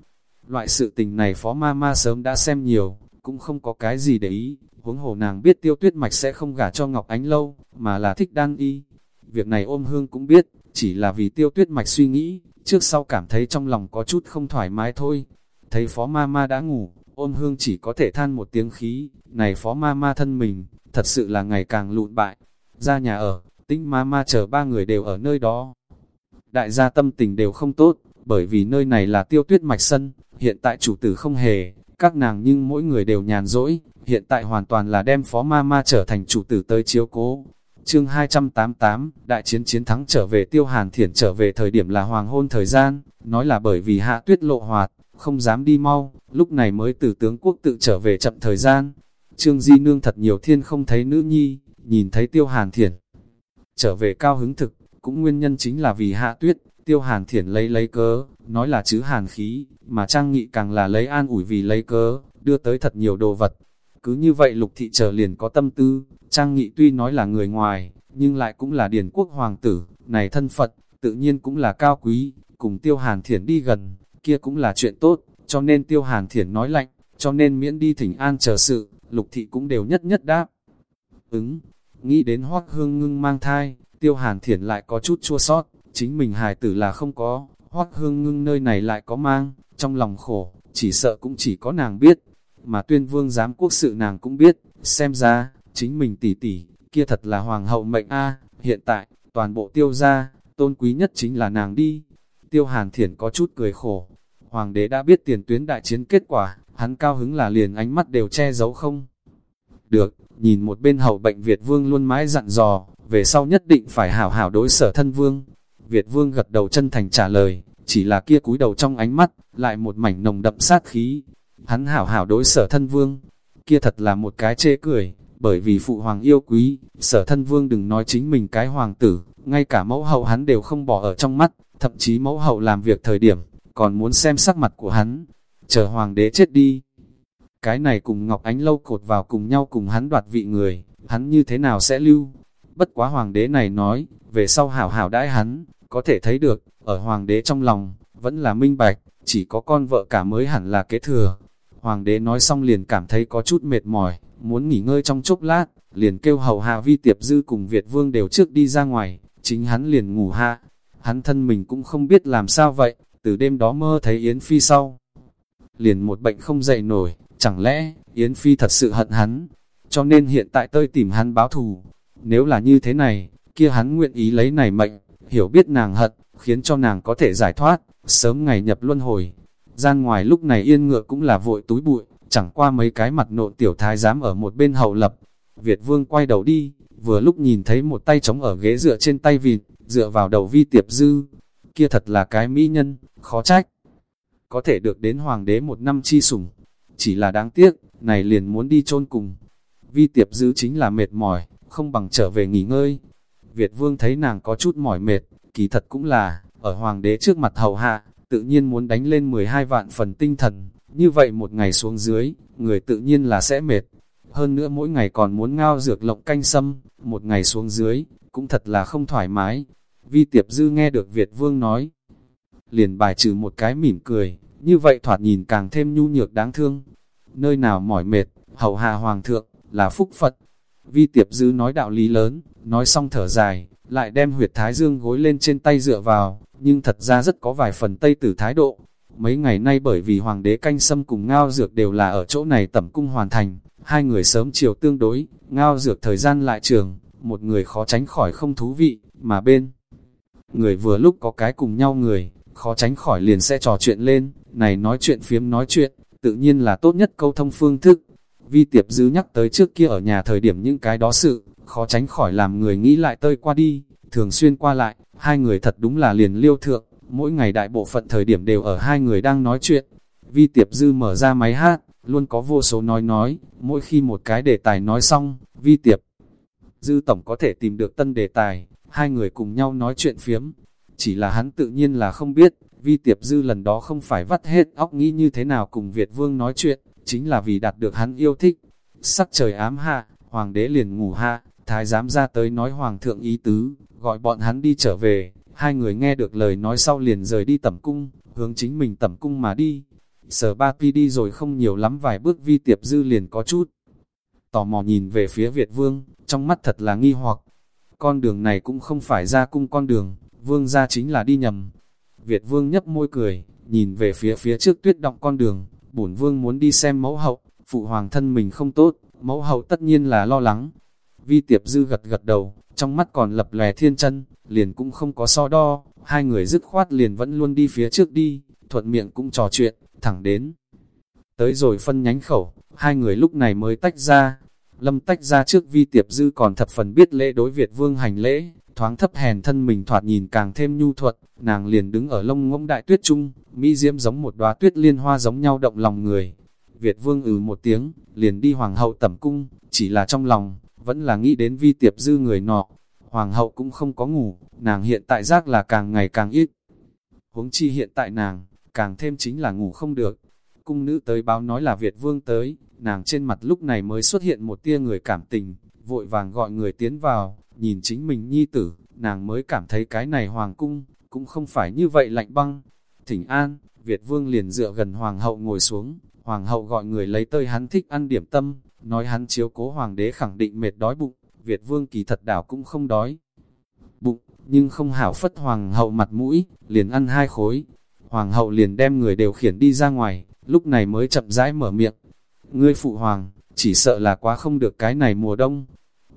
loại sự tình này phó ma ma sớm đã xem nhiều, cũng không có cái gì để ý, huống hồ nàng biết tiêu tuyết mạch sẽ không gả cho Ngọc Ánh lâu, mà là thích đan y. Việc này ôm hương cũng biết, chỉ là vì tiêu tuyết mạch suy nghĩ, trước sau cảm thấy trong lòng có chút không thoải mái thôi. Thấy phó ma ma đã ngủ, ôm hương chỉ có thể than một tiếng khí, này phó ma ma thân mình, thật sự là ngày càng lụn bại. Ra nhà ở, tinh ma ma chờ ba người đều ở nơi đó. Đại gia tâm tình đều không tốt, bởi vì nơi này là tiêu tuyết mạch sân, hiện tại chủ tử không hề, các nàng nhưng mỗi người đều nhàn rỗi, hiện tại hoàn toàn là đem phó ma ma trở thành chủ tử tới chiếu cố. Chương 288, đại chiến chiến thắng trở về tiêu hàn thiển trở về thời điểm là hoàng hôn thời gian, nói là bởi vì hạ tuyết lộ hoạt, không dám đi mau, lúc này mới từ tướng quốc tự trở về chậm thời gian. Trương Di Nương thật nhiều thiên không thấy nữ nhi, nhìn thấy tiêu hàn thiển. Trở về cao hứng thực, cũng nguyên nhân chính là vì hạ tuyết, tiêu hàn thiển lấy lấy cớ, nói là chứ hàn khí, mà trang nghị càng là lấy an ủi vì lấy cớ, đưa tới thật nhiều đồ vật. Cứ như vậy lục thị trở liền có tâm tư, trang nghị tuy nói là người ngoài, nhưng lại cũng là điển quốc hoàng tử, này thân Phật, tự nhiên cũng là cao quý, cùng tiêu hàn thiển đi gần, kia cũng là chuyện tốt, cho nên tiêu hàn thiển nói lạnh, cho nên miễn đi thỉnh an chờ sự, lục thị cũng đều nhất nhất đáp. Ứng, nghĩ đến hoác hương ngưng mang thai, tiêu hàn thiển lại có chút chua sót, chính mình hài tử là không có, hoác hương ngưng nơi này lại có mang, trong lòng khổ, chỉ sợ cũng chỉ có nàng biết, mà tuyên vương giám quốc sự nàng cũng biết, xem ra, chính mình tỷ tỷ, kia thật là hoàng hậu mệnh a hiện tại, toàn bộ tiêu gia, tôn quý nhất chính là nàng đi. Tiêu hàn thiển có chút cười khổ, hoàng đế đã biết tiền tuyến đại chiến kết quả, hắn cao hứng là liền ánh mắt đều che giấu không. Được, nhìn một bên hậu bệnh Việt vương luôn mãi dặn dò, về sau nhất định phải hảo hảo đối sở thân vương. Việt vương gật đầu chân thành trả lời, chỉ là kia cúi đầu trong ánh mắt, lại một mảnh nồng đậm sát khí. Hắn hảo hảo đối sở thân vương, kia thật là một cái chê cười, bởi vì phụ hoàng yêu quý, sở thân vương đừng nói chính mình cái hoàng tử, ngay cả mẫu hậu hắn đều không bỏ ở trong mắt, thậm chí mẫu hậu làm việc thời điểm, còn muốn xem sắc mặt của hắn, chờ hoàng đế chết đi. Cái này cùng Ngọc Ánh lâu cột vào cùng nhau cùng hắn đoạt vị người, hắn như thế nào sẽ lưu? Bất quá hoàng đế này nói, về sau hảo hảo đãi hắn, có thể thấy được, ở hoàng đế trong lòng, vẫn là minh bạch, chỉ có con vợ cả mới hẳn là kế thừa. Hoàng đế nói xong liền cảm thấy có chút mệt mỏi, muốn nghỉ ngơi trong chốc lát, liền kêu hầu hạ vi tiệp dư cùng Việt vương đều trước đi ra ngoài, chính hắn liền ngủ hạ. Hắn thân mình cũng không biết làm sao vậy, từ đêm đó mơ thấy Yến Phi sau. Liền một bệnh không dậy nổi, chẳng lẽ Yến Phi thật sự hận hắn, cho nên hiện tại tôi tìm hắn báo thù. Nếu là như thế này, kia hắn nguyện ý lấy này mệnh, hiểu biết nàng hận, khiến cho nàng có thể giải thoát, sớm ngày nhập luân hồi. Gian ngoài lúc này yên ngựa cũng là vội túi bụi, chẳng qua mấy cái mặt nộn tiểu thái dám ở một bên hậu lập. Việt vương quay đầu đi, vừa lúc nhìn thấy một tay trống ở ghế dựa trên tay vịt, dựa vào đầu vi tiệp dư. Kia thật là cái mỹ nhân, khó trách. Có thể được đến hoàng đế một năm chi sủng. Chỉ là đáng tiếc, này liền muốn đi chôn cùng. Vi tiệp dư chính là mệt mỏi, không bằng trở về nghỉ ngơi. Việt vương thấy nàng có chút mỏi mệt, kỳ thật cũng là, ở hoàng đế trước mặt hầu hạ, tự nhiên muốn đánh lên 12 vạn phần tinh thần, như vậy một ngày xuống dưới, người tự nhiên là sẽ mệt. Hơn nữa mỗi ngày còn muốn ngao dược lộng canh sâm, một ngày xuống dưới, cũng thật là không thoải mái. Vi tiệp dư nghe được Việt vương nói, liền bài trừ một cái mỉm cười, như vậy thoạt nhìn càng thêm nhu nhược đáng thương. Nơi nào mỏi mệt, hầu hạ hoàng thượng, là phúc Phật. Vi tiệp dư nói đạo lý lớn, nói xong thở dài, lại đem huyệt thái dương gối lên trên tay dựa vào, nhưng thật ra rất có vài phần tây tử thái độ. Mấy ngày nay bởi vì hoàng đế canh sâm cùng ngao dược đều là ở chỗ này tẩm cung hoàn thành, hai người sớm chiều tương đối, ngao dược thời gian lại trường, một người khó tránh khỏi không thú vị, mà bên người vừa lúc có cái cùng nhau người, khó tránh khỏi liền sẽ trò chuyện lên, này nói chuyện phiếm nói chuyện, tự nhiên là tốt nhất câu thông phương thức. Vi tiệp dư nhắc tới trước kia ở nhà thời điểm những cái đó sự, khó tránh khỏi làm người nghĩ lại tơi qua đi, thường xuyên qua lại, hai người thật đúng là liền liêu thượng, mỗi ngày đại bộ phận thời điểm đều ở hai người đang nói chuyện. Vi tiệp dư mở ra máy hát, luôn có vô số nói nói, mỗi khi một cái đề tài nói xong, vi tiệp dư tổng có thể tìm được tân đề tài, hai người cùng nhau nói chuyện phiếm. Chỉ là hắn tự nhiên là không biết, vi tiệp dư lần đó không phải vắt hết óc nghĩ như thế nào cùng Việt Vương nói chuyện, chính là vì đạt được hắn yêu thích. Sắc trời ám hạ, hoàng đế liền ngủ hạ, thái giám ra tới nói hoàng thượng ý tứ, gọi bọn hắn đi trở về, hai người nghe được lời nói sau liền rời đi tẩm cung, hướng chính mình tẩm cung mà đi. Sở ba pi đi rồi không nhiều lắm vài bước vi tiệp dư liền có chút. Tò mò nhìn về phía Việt Vương, trong mắt thật là nghi hoặc. Con đường này cũng không phải ra cung con đường, Vương ra chính là đi nhầm. Việt Vương nhấp môi cười, nhìn về phía phía trước tuyết động con đường, bổn Vương muốn đi xem mẫu hậu, phụ hoàng thân mình không tốt, mẫu hậu tất nhiên là lo lắng. Vi tiệp dư gật gật đầu, trong mắt còn lập lè thiên chân, liền cũng không có so đo, hai người dứt khoát liền vẫn luôn đi phía trước đi, thuận miệng cũng trò chuyện, thẳng đến. Tới rồi phân nhánh khẩu, hai người lúc này mới tách ra, lâm tách ra trước vi tiệp dư còn thập phần biết lễ đối Việt vương hành lễ, thoáng thấp hèn thân mình thoạt nhìn càng thêm nhu thuật, nàng liền đứng ở lông ngỗng đại tuyết trung, mỹ diễm giống một đóa tuyết liên hoa giống nhau động lòng người. Việt vương ừ một tiếng, liền đi hoàng hậu tẩm cung, chỉ là trong lòng, vẫn là nghĩ đến vi tiệp dư người nọ. Hoàng hậu cũng không có ngủ, nàng hiện tại giác là càng ngày càng ít. Huống chi hiện tại nàng, càng thêm chính là ngủ không được. Cung nữ tới báo nói là Việt vương tới, nàng trên mặt lúc này mới xuất hiện một tia người cảm tình, vội vàng gọi người tiến vào, nhìn chính mình nhi tử, nàng mới cảm thấy cái này hoàng cung, cũng không phải như vậy lạnh băng. Thỉnh an, Việt vương liền dựa gần hoàng hậu ngồi xuống, hoàng hậu gọi người lấy tơi hắn thích ăn điểm tâm, nói hắn chiếu cố hoàng đế khẳng định mệt đói bụng, Việt vương kỳ thật đảo cũng không đói. Bụng, nhưng không hảo phất hoàng hậu mặt mũi, liền ăn hai khối. Hoàng hậu liền đem người đều khiển đi ra ngoài, lúc này mới chậm rãi mở miệng. Ngươi phụ hoàng, chỉ sợ là quá không được cái này mùa đông.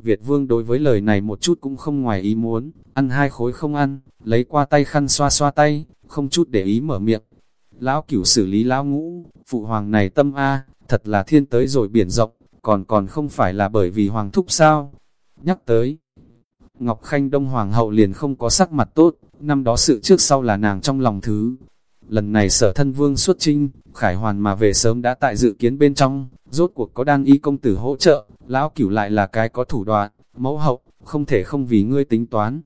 Việt vương đối với lời này một chút cũng không ngoài ý muốn, ăn hai khối không ăn, lấy qua tay khăn xoa xoa tay, không chút để ý mở miệng. Lão cửu xử lý lão ngũ, phụ hoàng này tâm A, thật là thiên tới rồi biển rộng, còn còn không phải là bởi vì hoàng thúc sao. Nhắc tới, Ngọc Khanh Đông Hoàng hậu liền không có sắc mặt tốt, năm đó sự trước sau là nàng trong lòng thứ. Lần này sở thân vương xuất trinh, khải hoàn mà về sớm đã tại dự kiến bên trong, rốt cuộc có đan y công tử hỗ trợ, lão cửu lại là cái có thủ đoạn, mẫu hậu, không thể không vì ngươi tính toán.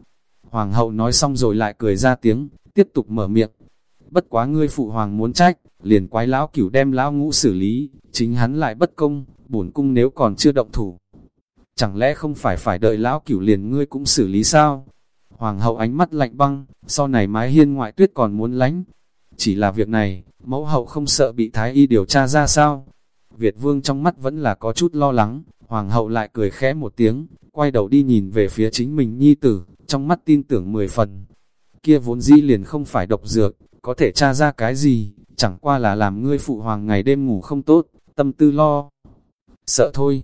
Hoàng hậu nói xong rồi lại cười ra tiếng, tiếp tục mở miệng. Bất quá ngươi phụ hoàng muốn trách, liền quái lão cửu đem lão ngũ xử lý, chính hắn lại bất công, bổn cung nếu còn chưa động thủ. Chẳng lẽ không phải phải đợi lão cửu liền ngươi cũng xử lý sao? Hoàng hậu ánh mắt lạnh băng, sau này mái hiên ngoại tuyết còn muốn lánh. Chỉ là việc này, mẫu hậu không sợ bị thái y điều tra ra sao? Việt vương trong mắt vẫn là có chút lo lắng, hoàng hậu lại cười khẽ một tiếng, quay đầu đi nhìn về phía chính mình nhi tử, trong mắt tin tưởng mười phần. Kia vốn dĩ liền không phải độc dược, có thể tra ra cái gì, chẳng qua là làm ngươi phụ hoàng ngày đêm ngủ không tốt, tâm tư lo. Sợ thôi,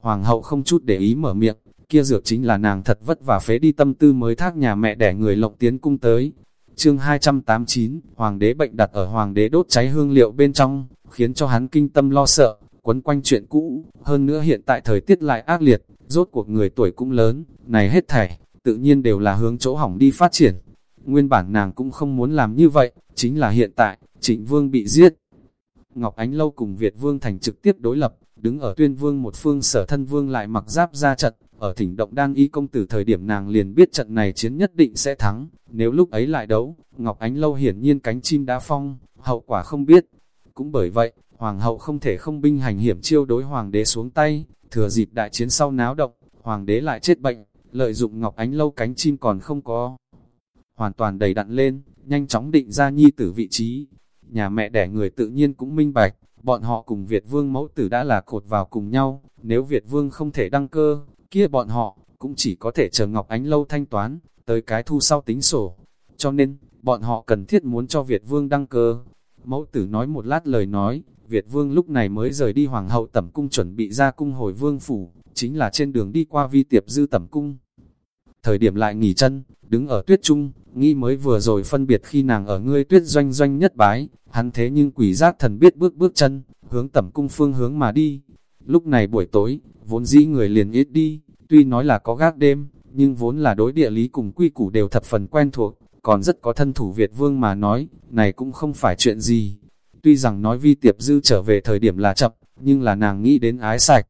hoàng hậu không chút để ý mở miệng, kia dược chính là nàng thật vất vả phế đi tâm tư mới thác nhà mẹ đẻ người lộng tiến cung tới. Chương 289, Hoàng đế bệnh đặt ở Hoàng đế đốt cháy hương liệu bên trong, khiến cho hắn kinh tâm lo sợ, quấn quanh chuyện cũ, hơn nữa hiện tại thời tiết lại ác liệt, rốt cuộc người tuổi cũng lớn, này hết thảy, tự nhiên đều là hướng chỗ hỏng đi phát triển. Nguyên bản nàng cũng không muốn làm như vậy, chính là hiện tại, trịnh vương bị giết. Ngọc Ánh Lâu cùng Việt Vương thành trực tiếp đối lập, đứng ở tuyên vương một phương sở thân vương lại mặc giáp ra trận, ở thỉnh động đan y công tử thời điểm nàng liền biết trận này chiến nhất định sẽ thắng, nếu lúc ấy lại đấu, Ngọc Ánh Lâu hiển nhiên cánh chim đã phong, hậu quả không biết. Cũng bởi vậy, Hoàng hậu không thể không binh hành hiểm chiêu đối Hoàng đế xuống tay, thừa dịp đại chiến sau náo động, Hoàng đế lại chết bệnh, lợi dụng Ngọc Ánh Lâu cánh chim còn không có. Hoàn toàn đầy đặn lên, nhanh chóng định ra nhi tử vị trí. Nhà mẹ đẻ người tự nhiên cũng minh bạch, bọn họ cùng Việt Vương mẫu tử đã là cột vào cùng nhau, nếu Việt Vương không thể đăng cơ, kia bọn họ cũng chỉ có thể chờ Ngọc Ánh Lâu thanh toán, tới cái thu sau tính sổ. Cho nên, bọn họ cần thiết muốn cho Việt Vương đăng cơ. Mẫu tử nói một lát lời nói, Việt vương lúc này mới rời đi hoàng hậu tẩm cung chuẩn bị ra cung hồi vương phủ, chính là trên đường đi qua vi tiệp dư tẩm cung. Thời điểm lại nghỉ chân, đứng ở tuyết trung, nghĩ mới vừa rồi phân biệt khi nàng ở ngươi tuyết doanh doanh nhất bái, hắn thế nhưng quỷ giác thần biết bước bước chân, hướng tẩm cung phương hướng mà đi. Lúc này buổi tối, vốn dĩ người liền ít đi, tuy nói là có gác đêm, nhưng vốn là đối địa lý cùng quy củ đều thập phần quen thuộc, còn rất có thân thủ Việt vương mà nói, này cũng không phải chuyện gì. Tuy rằng nói vi tiệp dư trở về thời điểm là chậm, nhưng là nàng nghĩ đến ái sạch.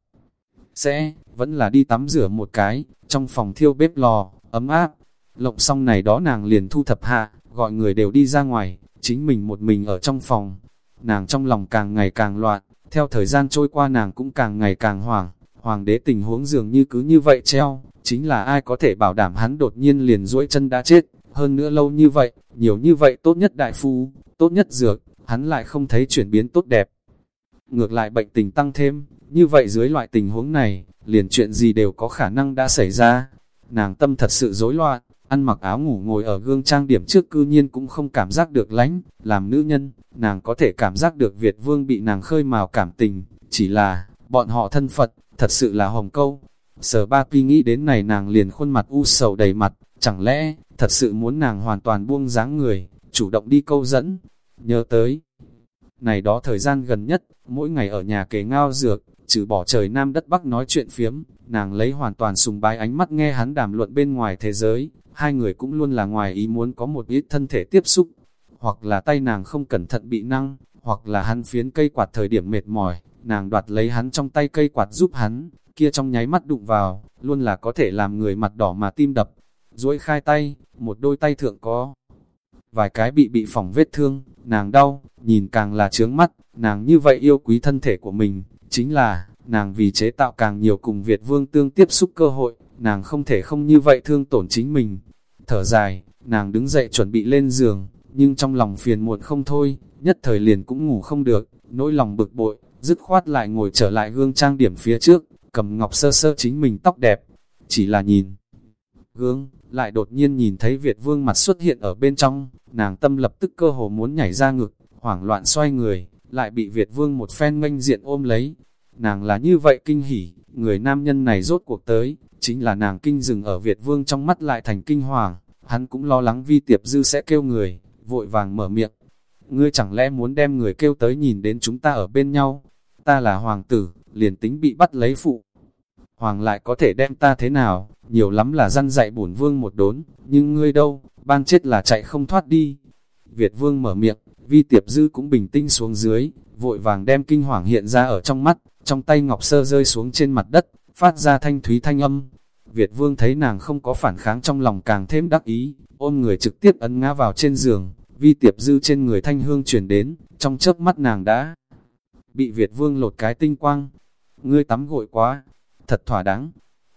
Sẽ, vẫn là đi tắm rửa một cái, trong phòng thiêu bếp lò, ấm áp. Lộng xong này đó nàng liền thu thập hạ, gọi người đều đi ra ngoài, chính mình một mình ở trong phòng. Nàng trong lòng càng ngày càng loạn, theo thời gian trôi qua nàng cũng càng ngày càng hoảng. Hoàng đế tình huống dường như cứ như vậy treo, chính là ai có thể bảo đảm hắn đột nhiên liền duỗi chân đã chết. Hơn nữa lâu như vậy, nhiều như vậy tốt nhất đại phu, tốt nhất dược, hắn lại không thấy chuyển biến tốt đẹp. Ngược lại bệnh tình tăng thêm, như vậy dưới loại tình huống này, liền chuyện gì đều có khả năng đã xảy ra. Nàng tâm thật sự rối loạn, ăn mặc áo ngủ ngồi ở gương trang điểm trước cư nhiên cũng không cảm giác được lánh, làm nữ nhân, nàng có thể cảm giác được Việt vương bị nàng khơi mào cảm tình, chỉ là, bọn họ thân Phật, thật sự là hồng câu. Sở ba pi nghĩ đến này nàng liền khuôn mặt u sầu đầy mặt, chẳng lẽ, thật sự muốn nàng hoàn toàn buông dáng người, chủ động đi câu dẫn, nhớ tới. Này đó thời gian gần nhất, mỗi ngày ở nhà kế ngao dược, trừ bỏ trời Nam đất Bắc nói chuyện phiếm, nàng lấy hoàn toàn sùng bái ánh mắt nghe hắn đàm luận bên ngoài thế giới, hai người cũng luôn là ngoài ý muốn có một ít thân thể tiếp xúc, hoặc là tay nàng không cẩn thận bị năng, hoặc là hắn phiến cây quạt thời điểm mệt mỏi, nàng đoạt lấy hắn trong tay cây quạt giúp hắn, kia trong nháy mắt đụng vào, luôn là có thể làm người mặt đỏ mà tim đập. duỗi khai tay, một đôi tay thượng có vài cái bị bị phỏng vết thương, nàng đau, nhìn càng là trướng mắt, nàng như vậy yêu quý thân thể của mình, chính là, nàng vì chế tạo càng nhiều cùng Việt vương tương tiếp xúc cơ hội, nàng không thể không như vậy thương tổn chính mình. Thở dài, nàng đứng dậy chuẩn bị lên giường, nhưng trong lòng phiền muộn không thôi, nhất thời liền cũng ngủ không được, nỗi lòng bực bội, dứt khoát lại ngồi trở lại gương trang điểm phía trước, cầm ngọc sơ sơ chính mình tóc đẹp, chỉ là nhìn. Gương, lại đột nhiên nhìn thấy Việt vương mặt xuất hiện ở bên trong, nàng tâm lập tức cơ hồ muốn nhảy ra ngực, hoảng loạn xoay người, lại bị Việt vương một phen nganh diện ôm lấy. Nàng là như vậy kinh hỉ, người nam nhân này rốt cuộc tới, chính là nàng kinh dừng ở Việt vương trong mắt lại thành kinh hoàng, hắn cũng lo lắng vi tiệp dư sẽ kêu người, vội vàng mở miệng. Ngươi chẳng lẽ muốn đem người kêu tới nhìn đến chúng ta ở bên nhau? Ta là hoàng tử, liền tính bị bắt lấy phụ. Hoàng lại có thể đem ta thế nào? Nhiều lắm là răn dạy bổn vương một đốn, nhưng ngươi đâu, ban chết là chạy không thoát đi. Việt vương mở miệng, vi tiệp dư cũng bình tĩnh xuống dưới, vội vàng đem kinh hoàng hiện ra ở trong mắt, trong tay ngọc sơ rơi xuống trên mặt đất, phát ra thanh thúy thanh âm. Việt vương thấy nàng không có phản kháng trong lòng càng thêm đắc ý, ôm người trực tiếp ấn ngã vào trên giường, vi tiệp dư trên người thanh hương chuyển đến, trong chớp mắt nàng đã bị Việt vương lột cái tinh quang. Ngươi tắm gội quá, thật thỏa đáng.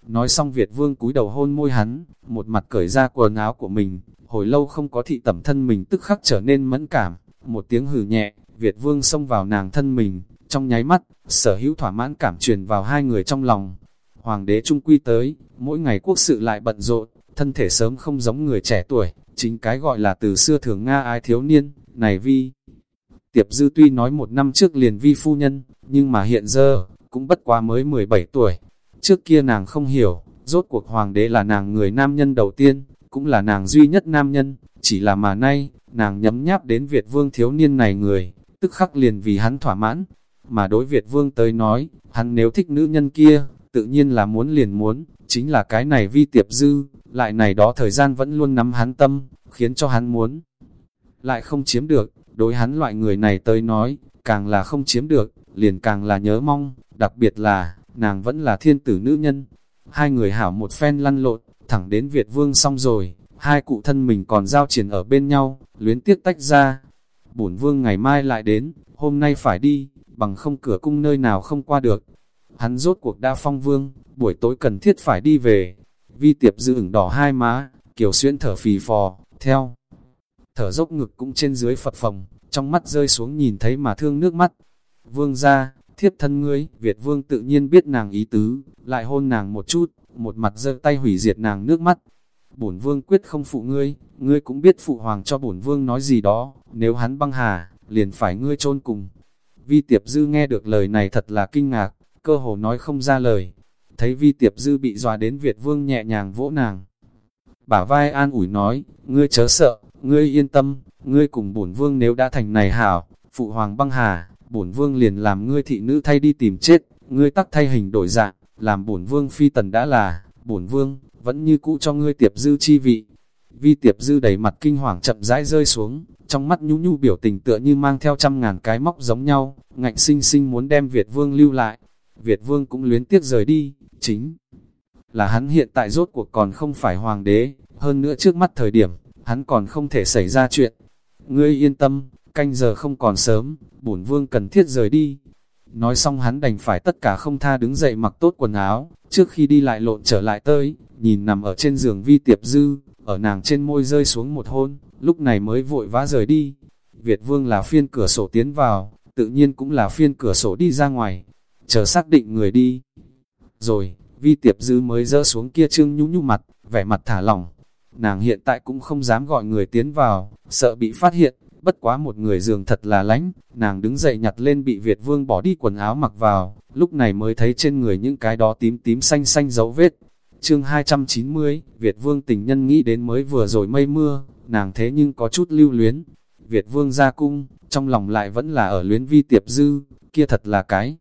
Nói xong Việt vương cúi đầu hôn môi hắn, một mặt cởi ra quần áo của mình, hồi lâu không có thị tẩm thân mình tức khắc trở nên mẫn cảm, một tiếng hử nhẹ, Việt vương xông vào nàng thân mình, trong nháy mắt, sở hữu thỏa mãn cảm truyền vào hai người trong lòng. Hoàng đế trung quy tới, mỗi ngày quốc sự lại bận rộn, thân thể sớm không giống người trẻ tuổi, chính cái gọi là từ xưa thường Nga ai thiếu niên, này vi. Tiệp dư tuy nói một năm trước liền vi phu nhân, nhưng mà hiện giờ, cũng bất quá mới 17 tuổi. Trước kia nàng không hiểu, rốt cuộc hoàng đế là nàng người nam nhân đầu tiên, cũng là nàng duy nhất nam nhân, chỉ là mà nay, nàng nhấm nháp đến Việt vương thiếu niên này người, tức khắc liền vì hắn thỏa mãn. Mà đối Việt vương tới nói, hắn nếu thích nữ nhân kia, tự nhiên là muốn liền muốn, chính là cái này vi tiệp dư, lại này đó thời gian vẫn luôn nắm hắn tâm, khiến cho hắn muốn. Lại không chiếm được, đối hắn loại người này tới nói, càng là không chiếm được, liền càng là nhớ mong, đặc biệt là, nàng vẫn là thiên tử nữ nhân. Hai người hảo một phen lăn lộn, thẳng đến Việt vương xong rồi, hai cụ thân mình còn giao triển ở bên nhau, luyến tiếc tách ra. Bổn vương ngày mai lại đến, hôm nay phải đi, bằng không cửa cung nơi nào không qua được. Hắn rốt cuộc đa phong vương, buổi tối cần thiết phải đi về. Vi tiệp giữ ửng đỏ hai má, kiều xuyên thở phì phò, theo. Thở dốc ngực cũng trên dưới phật phòng, trong mắt rơi xuống nhìn thấy mà thương nước mắt. Vương ra, thiếp thân ngươi, Việt vương tự nhiên biết nàng ý tứ, lại hôn nàng một chút, một mặt giơ tay hủy diệt nàng nước mắt. Bổn vương quyết không phụ ngươi, ngươi cũng biết phụ hoàng cho bổn vương nói gì đó, nếu hắn băng hà, liền phải ngươi chôn cùng. Vi Tiệp Dư nghe được lời này thật là kinh ngạc, cơ hồ nói không ra lời. Thấy Vi Tiệp Dư bị dọa đến Việt Vương nhẹ nhàng vỗ nàng. Bả vai an ủi nói, ngươi chớ sợ, ngươi yên tâm, ngươi cùng bổn vương nếu đã thành này hảo, phụ hoàng băng hà, bổn vương liền làm ngươi thị nữ thay đi tìm chết, ngươi tắc thay hình đổi dạng, làm bổn vương phi tần đã là, bổn vương, vẫn như cũ cho ngươi tiệp dư chi vị. Vi tiệp dư đầy mặt kinh hoàng chậm rãi rơi xuống, trong mắt nhu nhu biểu tình tựa như mang theo trăm ngàn cái móc giống nhau, ngạnh sinh sinh muốn đem Việt vương lưu lại. Việt vương cũng luyến tiếc rời đi, chính là hắn hiện tại rốt cuộc còn không phải hoàng đế, hơn nữa trước mắt thời điểm, hắn còn không thể xảy ra chuyện. Ngươi yên tâm, canh giờ không còn sớm, bổn vương cần thiết rời đi. Nói xong hắn đành phải tất cả không tha đứng dậy mặc tốt quần áo, trước khi đi lại lộn trở lại tới, nhìn nằm ở trên giường vi tiệp dư, ở nàng trên môi rơi xuống một hôn, lúc này mới vội vã rời đi. Việt vương là phiên cửa sổ tiến vào, tự nhiên cũng là phiên cửa sổ đi ra ngoài, chờ xác định người đi. Rồi, vi tiệp dư mới dỡ xuống kia trương nhũ nhũ mặt, vẻ mặt thả lỏng. Nàng hiện tại cũng không dám gọi người tiến vào, sợ bị phát hiện, bất quá một người giường thật là lánh, nàng đứng dậy nhặt lên bị Việt vương bỏ đi quần áo mặc vào, lúc này mới thấy trên người những cái đó tím tím xanh xanh dấu vết. Chương 290, Việt vương tình nhân nghĩ đến mới vừa rồi mây mưa, nàng thế nhưng có chút lưu luyến. Việt vương ra cung, trong lòng lại vẫn là ở luyến vi tiệp dư, kia thật là cái.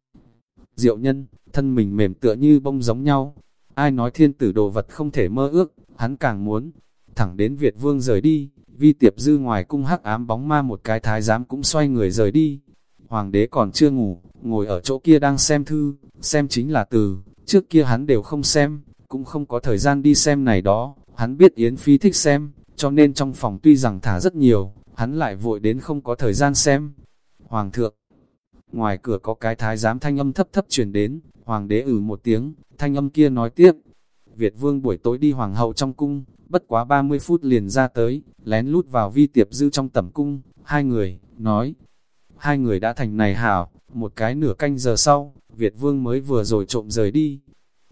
Diệu nhân, thân mình mềm tựa như bông giống nhau. Ai nói thiên tử đồ vật không thể mơ ước, hắn càng muốn. Thẳng đến Việt vương rời đi, vi tiệp dư ngoài cung hắc ám bóng ma một cái thái giám cũng xoay người rời đi. Hoàng đế còn chưa ngủ, ngồi ở chỗ kia đang xem thư, xem chính là từ, trước kia hắn đều không xem, cũng không có thời gian đi xem này đó, hắn biết Yến Phi thích xem, cho nên trong phòng tuy rằng thả rất nhiều, hắn lại vội đến không có thời gian xem. Hoàng thượng, ngoài cửa có cái thái giám thanh âm thấp thấp truyền đến, hoàng đế ử một tiếng, thanh âm kia nói tiếp. Việt vương buổi tối đi hoàng hậu trong cung, bất quá 30 phút liền ra tới, lén lút vào vi tiệp dư trong tẩm cung, hai người, nói, hai người đã thành này hảo, một cái nửa canh giờ sau, Việt vương mới vừa rồi trộm rời đi.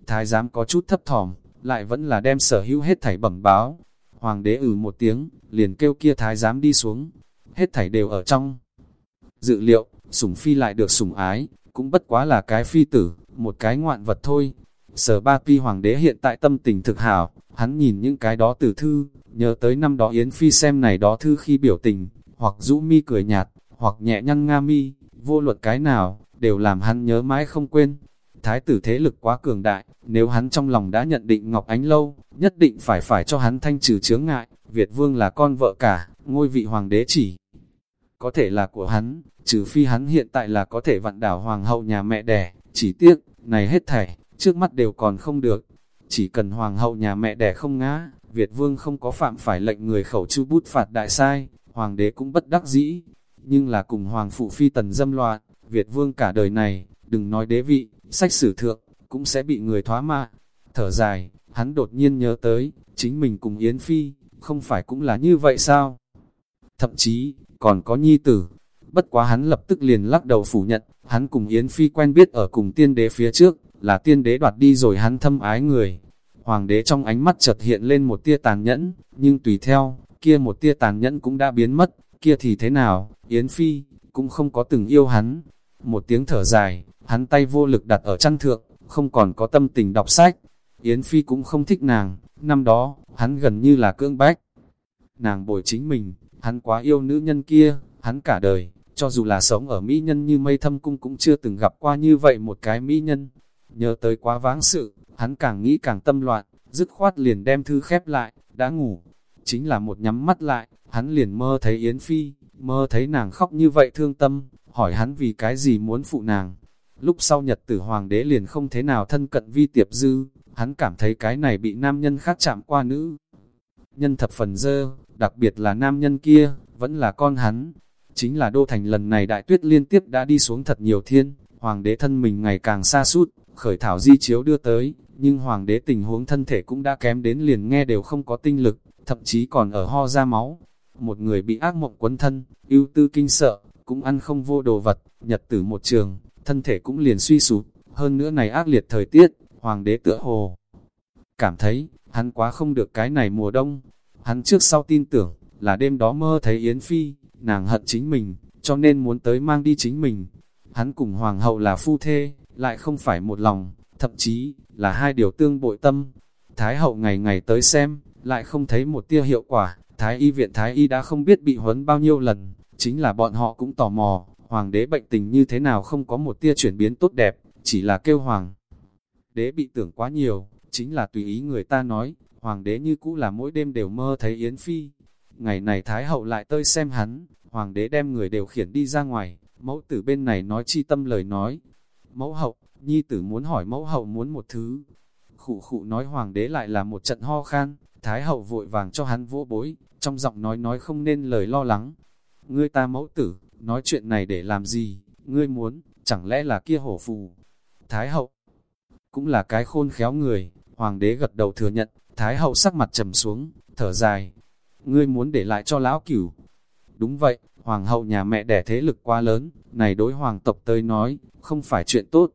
Thái giám có chút thấp thỏm, lại vẫn là đem sở hữu hết thảy bẩm báo. Hoàng đế ử một tiếng, liền kêu kia thái giám đi xuống, hết thảy đều ở trong. Dự liệu, sủng phi lại được sủng ái, cũng bất quá là cái phi tử, một cái ngoạn vật thôi. Sở ba pi hoàng đế hiện tại tâm tình thực hảo, Hắn nhìn những cái đó từ thư, nhớ tới năm đó Yến Phi xem này đó thư khi biểu tình, hoặc rũ mi cười nhạt, hoặc nhẹ nhăn nga mi, vô luật cái nào, đều làm hắn nhớ mãi không quên. Thái tử thế lực quá cường đại, nếu hắn trong lòng đã nhận định Ngọc Ánh Lâu, nhất định phải phải cho hắn thanh trừ chướng ngại, Việt Vương là con vợ cả, ngôi vị hoàng đế chỉ. Có thể là của hắn, trừ phi hắn hiện tại là có thể vặn đảo hoàng hậu nhà mẹ đẻ, chỉ tiếc, này hết thảy, trước mắt đều còn không được, chỉ cần hoàng hậu nhà mẹ đẻ không ngã, Việt vương không có phạm phải lệnh người khẩu chu bút phạt đại sai, hoàng đế cũng bất đắc dĩ. Nhưng là cùng hoàng phụ phi tần dâm loạn, Việt vương cả đời này, đừng nói đế vị, sách sử thượng, cũng sẽ bị người thoá mạ. Thở dài, hắn đột nhiên nhớ tới, chính mình cùng Yến Phi, không phải cũng là như vậy sao? Thậm chí, còn có nhi tử. Bất quá hắn lập tức liền lắc đầu phủ nhận, hắn cùng Yến Phi quen biết ở cùng tiên đế phía trước, là tiên đế đoạt đi rồi hắn thâm ái người. Hoàng đế trong ánh mắt chợt hiện lên một tia tàn nhẫn, nhưng tùy theo, kia một tia tàn nhẫn cũng đã biến mất, kia thì thế nào, Yến Phi, cũng không có từng yêu hắn. Một tiếng thở dài, hắn tay vô lực đặt ở chăn thượng, không còn có tâm tình đọc sách. Yến Phi cũng không thích nàng, năm đó, hắn gần như là cưỡng bách. Nàng bồi chính mình, hắn quá yêu nữ nhân kia, hắn cả đời, cho dù là sống ở Mỹ nhân như mây thâm cung cũng chưa từng gặp qua như vậy một cái Mỹ nhân, Nhớ tới quá vãng sự, hắn càng nghĩ càng tâm loạn, dứt khoát liền đem thư khép lại, đã ngủ. Chính là một nhắm mắt lại, hắn liền mơ thấy Yến Phi, mơ thấy nàng khóc như vậy thương tâm, hỏi hắn vì cái gì muốn phụ nàng. Lúc sau nhật tử hoàng đế liền không thế nào thân cận vi tiệp dư, hắn cảm thấy cái này bị nam nhân khác chạm qua nữ. Nhân thập phần dơ, đặc biệt là nam nhân kia, vẫn là con hắn. Chính là đô thành lần này đại tuyết liên tiếp đã đi xuống thật nhiều thiên, hoàng đế thân mình ngày càng xa sút khởi thảo di chiếu đưa tới, nhưng hoàng đế tình huống thân thể cũng đã kém đến liền nghe đều không có tinh lực, thậm chí còn ở ho ra máu. Một người bị ác mộng quấn thân, ưu tư kinh sợ, cũng ăn không vô đồ vật, nhật tử một trường, thân thể cũng liền suy sụp, hơn nữa này ác liệt thời tiết, hoàng đế tựa hồ. Cảm thấy, hắn quá không được cái này mùa đông, hắn trước sau tin tưởng, là đêm đó mơ thấy Yến Phi, nàng hận chính mình, cho nên muốn tới mang đi chính mình. Hắn cùng hoàng hậu là phu thê, lại không phải một lòng, thậm chí là hai điều tương bội tâm. Thái hậu ngày ngày tới xem, lại không thấy một tia hiệu quả, Thái y viện Thái y đã không biết bị huấn bao nhiêu lần, chính là bọn họ cũng tò mò, hoàng đế bệnh tình như thế nào không có một tia chuyển biến tốt đẹp, chỉ là kêu hoàng. Đế bị tưởng quá nhiều, chính là tùy ý người ta nói, hoàng đế như cũ là mỗi đêm đều mơ thấy Yến Phi. Ngày này Thái hậu lại tơi xem hắn, hoàng đế đem người đều khiển đi ra ngoài, mẫu tử bên này nói chi tâm lời nói. Mẫu hậu, nhi tử muốn hỏi mẫu hậu muốn một thứ. Khụ khụ nói hoàng đế lại là một trận ho khan, Thái hậu vội vàng cho hắn vỗ bối, trong giọng nói nói không nên lời lo lắng. Ngươi ta mẫu tử, nói chuyện này để làm gì, ngươi muốn, chẳng lẽ là kia hổ phù. Thái hậu, cũng là cái khôn khéo người, hoàng đế gật đầu thừa nhận, thái hậu sắc mặt trầm xuống, thở dài. Ngươi muốn để lại cho lão cửu. Đúng vậy, hoàng hậu nhà mẹ đẻ thế lực quá lớn, này đối hoàng tộc tới nói, không phải chuyện tốt.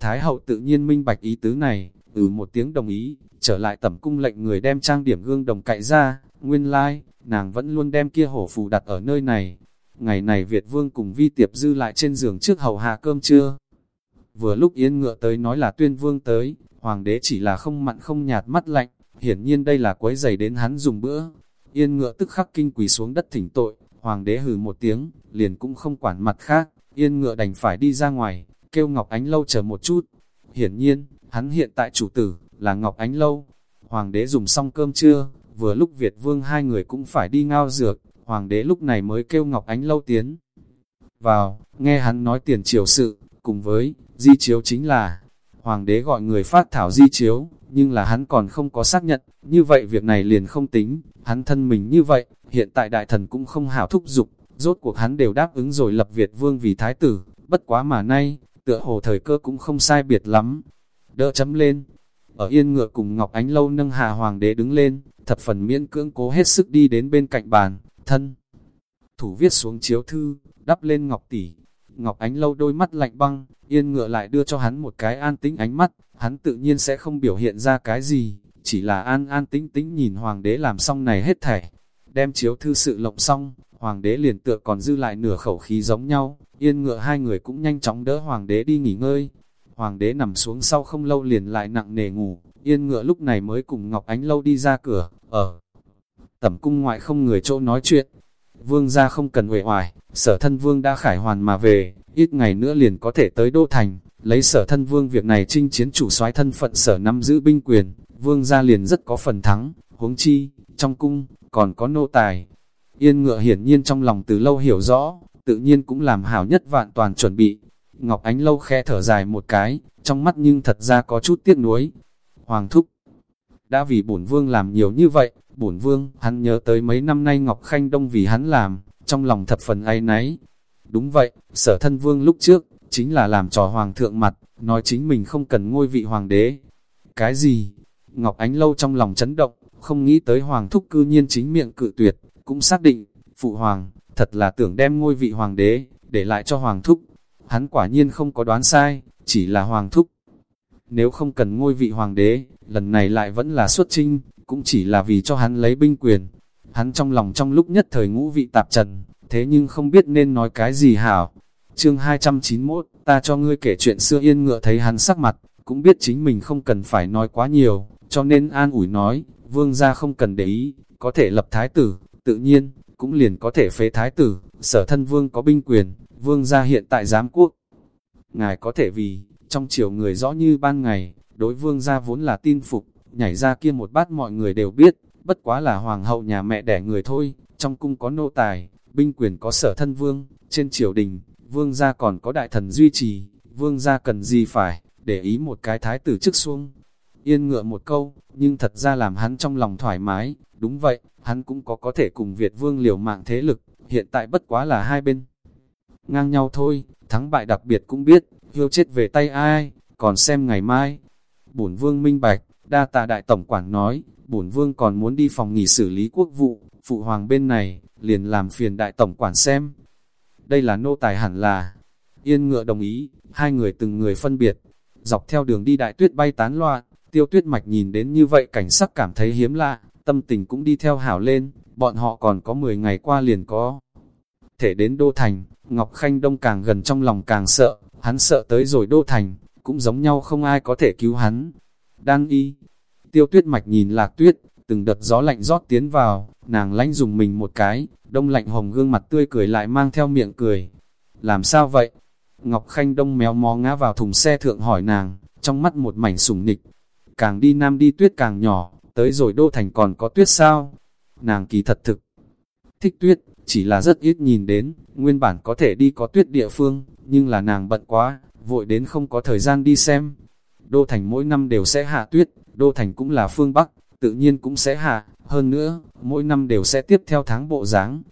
Thái hậu tự nhiên minh bạch ý tứ này, ừ một tiếng đồng ý, trở lại tẩm cung lệnh người đem trang điểm gương đồng cậy ra, nguyên lai, like, nàng vẫn luôn đem kia hổ phù đặt ở nơi này. Ngày này Việt Vương cùng Vi Tiệp Dư lại trên giường trước hầu hạ cơm trưa. Vừa lúc Yên Ngựa tới nói là tuyên vương tới, Hoàng đế chỉ là không mặn không nhạt mắt lạnh, hiển nhiên đây là quấy giày đến hắn dùng bữa. Yên Ngựa tức khắc kinh quỳ xuống đất thỉnh tội, Hoàng đế hừ một tiếng, liền cũng không quản mặt khác, Yên Ngựa đành phải đi ra ngoài, kêu Ngọc Ánh Lâu chờ một chút. Hiển nhiên, hắn hiện tại chủ tử, là Ngọc Ánh Lâu. Hoàng đế dùng xong cơm trưa, vừa lúc Việt Vương hai người cũng phải đi ngao dược, Hoàng đế lúc này mới kêu Ngọc Ánh Lâu tiến. Vào, nghe hắn nói tiền triều sự, cùng với, di chiếu chính là, Hoàng đế gọi người phát thảo di chiếu, nhưng là hắn còn không có xác nhận, như vậy việc này liền không tính, hắn thân mình như vậy, hiện tại đại thần cũng không hảo thúc dục rốt cuộc hắn đều đáp ứng rồi lập Việt Vương vì thái tử, bất quá mà nay, tựa hồ thời cơ cũng không sai biệt lắm. Đỡ chấm lên, ở yên ngựa cùng Ngọc Ánh Lâu nâng hạ hoàng đế đứng lên, thập phần miễn cưỡng cố hết sức đi đến bên cạnh bàn, thân. Thủ viết xuống chiếu thư, đắp lên Ngọc Tỷ. Ngọc Ánh Lâu đôi mắt lạnh băng, yên ngựa lại đưa cho hắn một cái an tĩnh ánh mắt, hắn tự nhiên sẽ không biểu hiện ra cái gì, chỉ là an an tĩnh tĩnh nhìn hoàng đế làm xong này hết thảy. Đem chiếu thư sự lộng xong, hoàng đế liền tựa còn dư lại nửa khẩu khí giống nhau, yên ngựa hai người cũng nhanh chóng đỡ hoàng đế đi nghỉ ngơi, Hoàng đế nằm xuống sau không lâu liền lại nặng nề ngủ, yên ngựa lúc này mới cùng Ngọc Ánh Lâu đi ra cửa, ở tẩm cung ngoại không người chỗ nói chuyện. Vương gia không cần uể hoài, sở thân vương đã khải hoàn mà về, ít ngày nữa liền có thể tới Đô Thành, lấy sở thân vương việc này chinh chiến chủ soái thân phận sở nắm giữ binh quyền, vương gia liền rất có phần thắng, huống chi, trong cung, còn có nô tài. Yên ngựa hiển nhiên trong lòng từ lâu hiểu rõ, tự nhiên cũng làm hảo nhất vạn toàn chuẩn bị, Ngọc Ánh lâu khe thở dài một cái, trong mắt nhưng thật ra có chút tiếc nuối. Hoàng thúc đã vì bổn vương làm nhiều như vậy, bổn vương, hắn nhớ tới mấy năm nay Ngọc Khanh Đông vì hắn làm, trong lòng thập phần ai náy. Đúng vậy, sở thân vương lúc trước, chính là làm trò hoàng thượng mặt, nói chính mình không cần ngôi vị hoàng đế. Cái gì? Ngọc Ánh Lâu trong lòng chấn động, không nghĩ tới hoàng thúc cư nhiên chính miệng cự tuyệt, cũng xác định, phụ hoàng, thật là tưởng đem ngôi vị hoàng đế, để lại cho hoàng thúc. Hắn quả nhiên không có đoán sai, chỉ là hoàng thúc. Nếu không cần ngôi vị hoàng đế, lần này lại vẫn là xuất trinh, cũng chỉ là vì cho hắn lấy binh quyền. Hắn trong lòng trong lúc nhất thời ngũ vị tạp trần, thế nhưng không biết nên nói cái gì hảo. Chương 291, ta cho ngươi kể chuyện xưa yên ngựa thấy hắn sắc mặt, cũng biết chính mình không cần phải nói quá nhiều, cho nên an ủi nói, vương gia không cần để ý, có thể lập thái tử, tự nhiên, cũng liền có thể phế thái tử, sở thân vương có binh quyền, vương gia hiện tại giám quốc. Ngài có thể vì, trong chiều người rõ như ban ngày, đối vương gia vốn là tin phục, nhảy ra kia một bát mọi người đều biết, bất quá là hoàng hậu nhà mẹ đẻ người thôi, trong cung có nô tài, binh quyền có sở thân vương, trên triều đình, vương gia còn có đại thần duy trì, vương gia cần gì phải, để ý một cái thái tử chức xuông. Yên ngựa một câu, nhưng thật ra làm hắn trong lòng thoải mái, đúng vậy, hắn cũng có có thể cùng Việt vương liều mạng thế lực, hiện tại bất quá là hai bên ngang nhau thôi, thắng bại đặc biệt cũng biết, hiêu chết về tay ai, còn xem ngày mai. Bổn vương minh bạch, đa tạ đại tổng quản nói, bổn vương còn muốn đi phòng nghỉ xử lý quốc vụ, phụ hoàng bên này, liền làm phiền đại tổng quản xem. Đây là nô tài hẳn là, yên ngựa đồng ý, hai người từng người phân biệt, dọc theo đường đi đại tuyết bay tán loạn, tiêu tuyết mạch nhìn đến như vậy cảnh sắc cảm thấy hiếm lạ, tâm tình cũng đi theo hảo lên, bọn họ còn có 10 ngày qua liền có thể đến Đô Thành, Ngọc Khanh Đông càng gần trong lòng càng sợ, hắn sợ tới rồi Đô Thành, cũng giống nhau không ai có thể cứu hắn. Đan y, tiêu tuyết mạch nhìn lạc tuyết, từng đợt gió lạnh rót tiến vào, nàng lánh dùng mình một cái, đông lạnh hồng gương mặt tươi cười lại mang theo miệng cười. Làm sao vậy? Ngọc Khanh Đông méo mó ngã vào thùng xe thượng hỏi nàng, trong mắt một mảnh sủng nịch. Càng đi nam đi tuyết càng nhỏ, tới rồi đô thành còn có tuyết sao? Nàng kỳ thật thực, thích tuyết, chỉ là rất ít nhìn đến, nguyên bản có thể đi có tuyết địa phương, nhưng là nàng bận quá, vội đến không có thời gian đi xem. Đô thành mỗi năm đều sẽ hạ tuyết, đô thành cũng là phương Bắc, tự nhiên cũng sẽ hạ, hơn nữa, mỗi năm đều sẽ tiếp theo tháng bộ dáng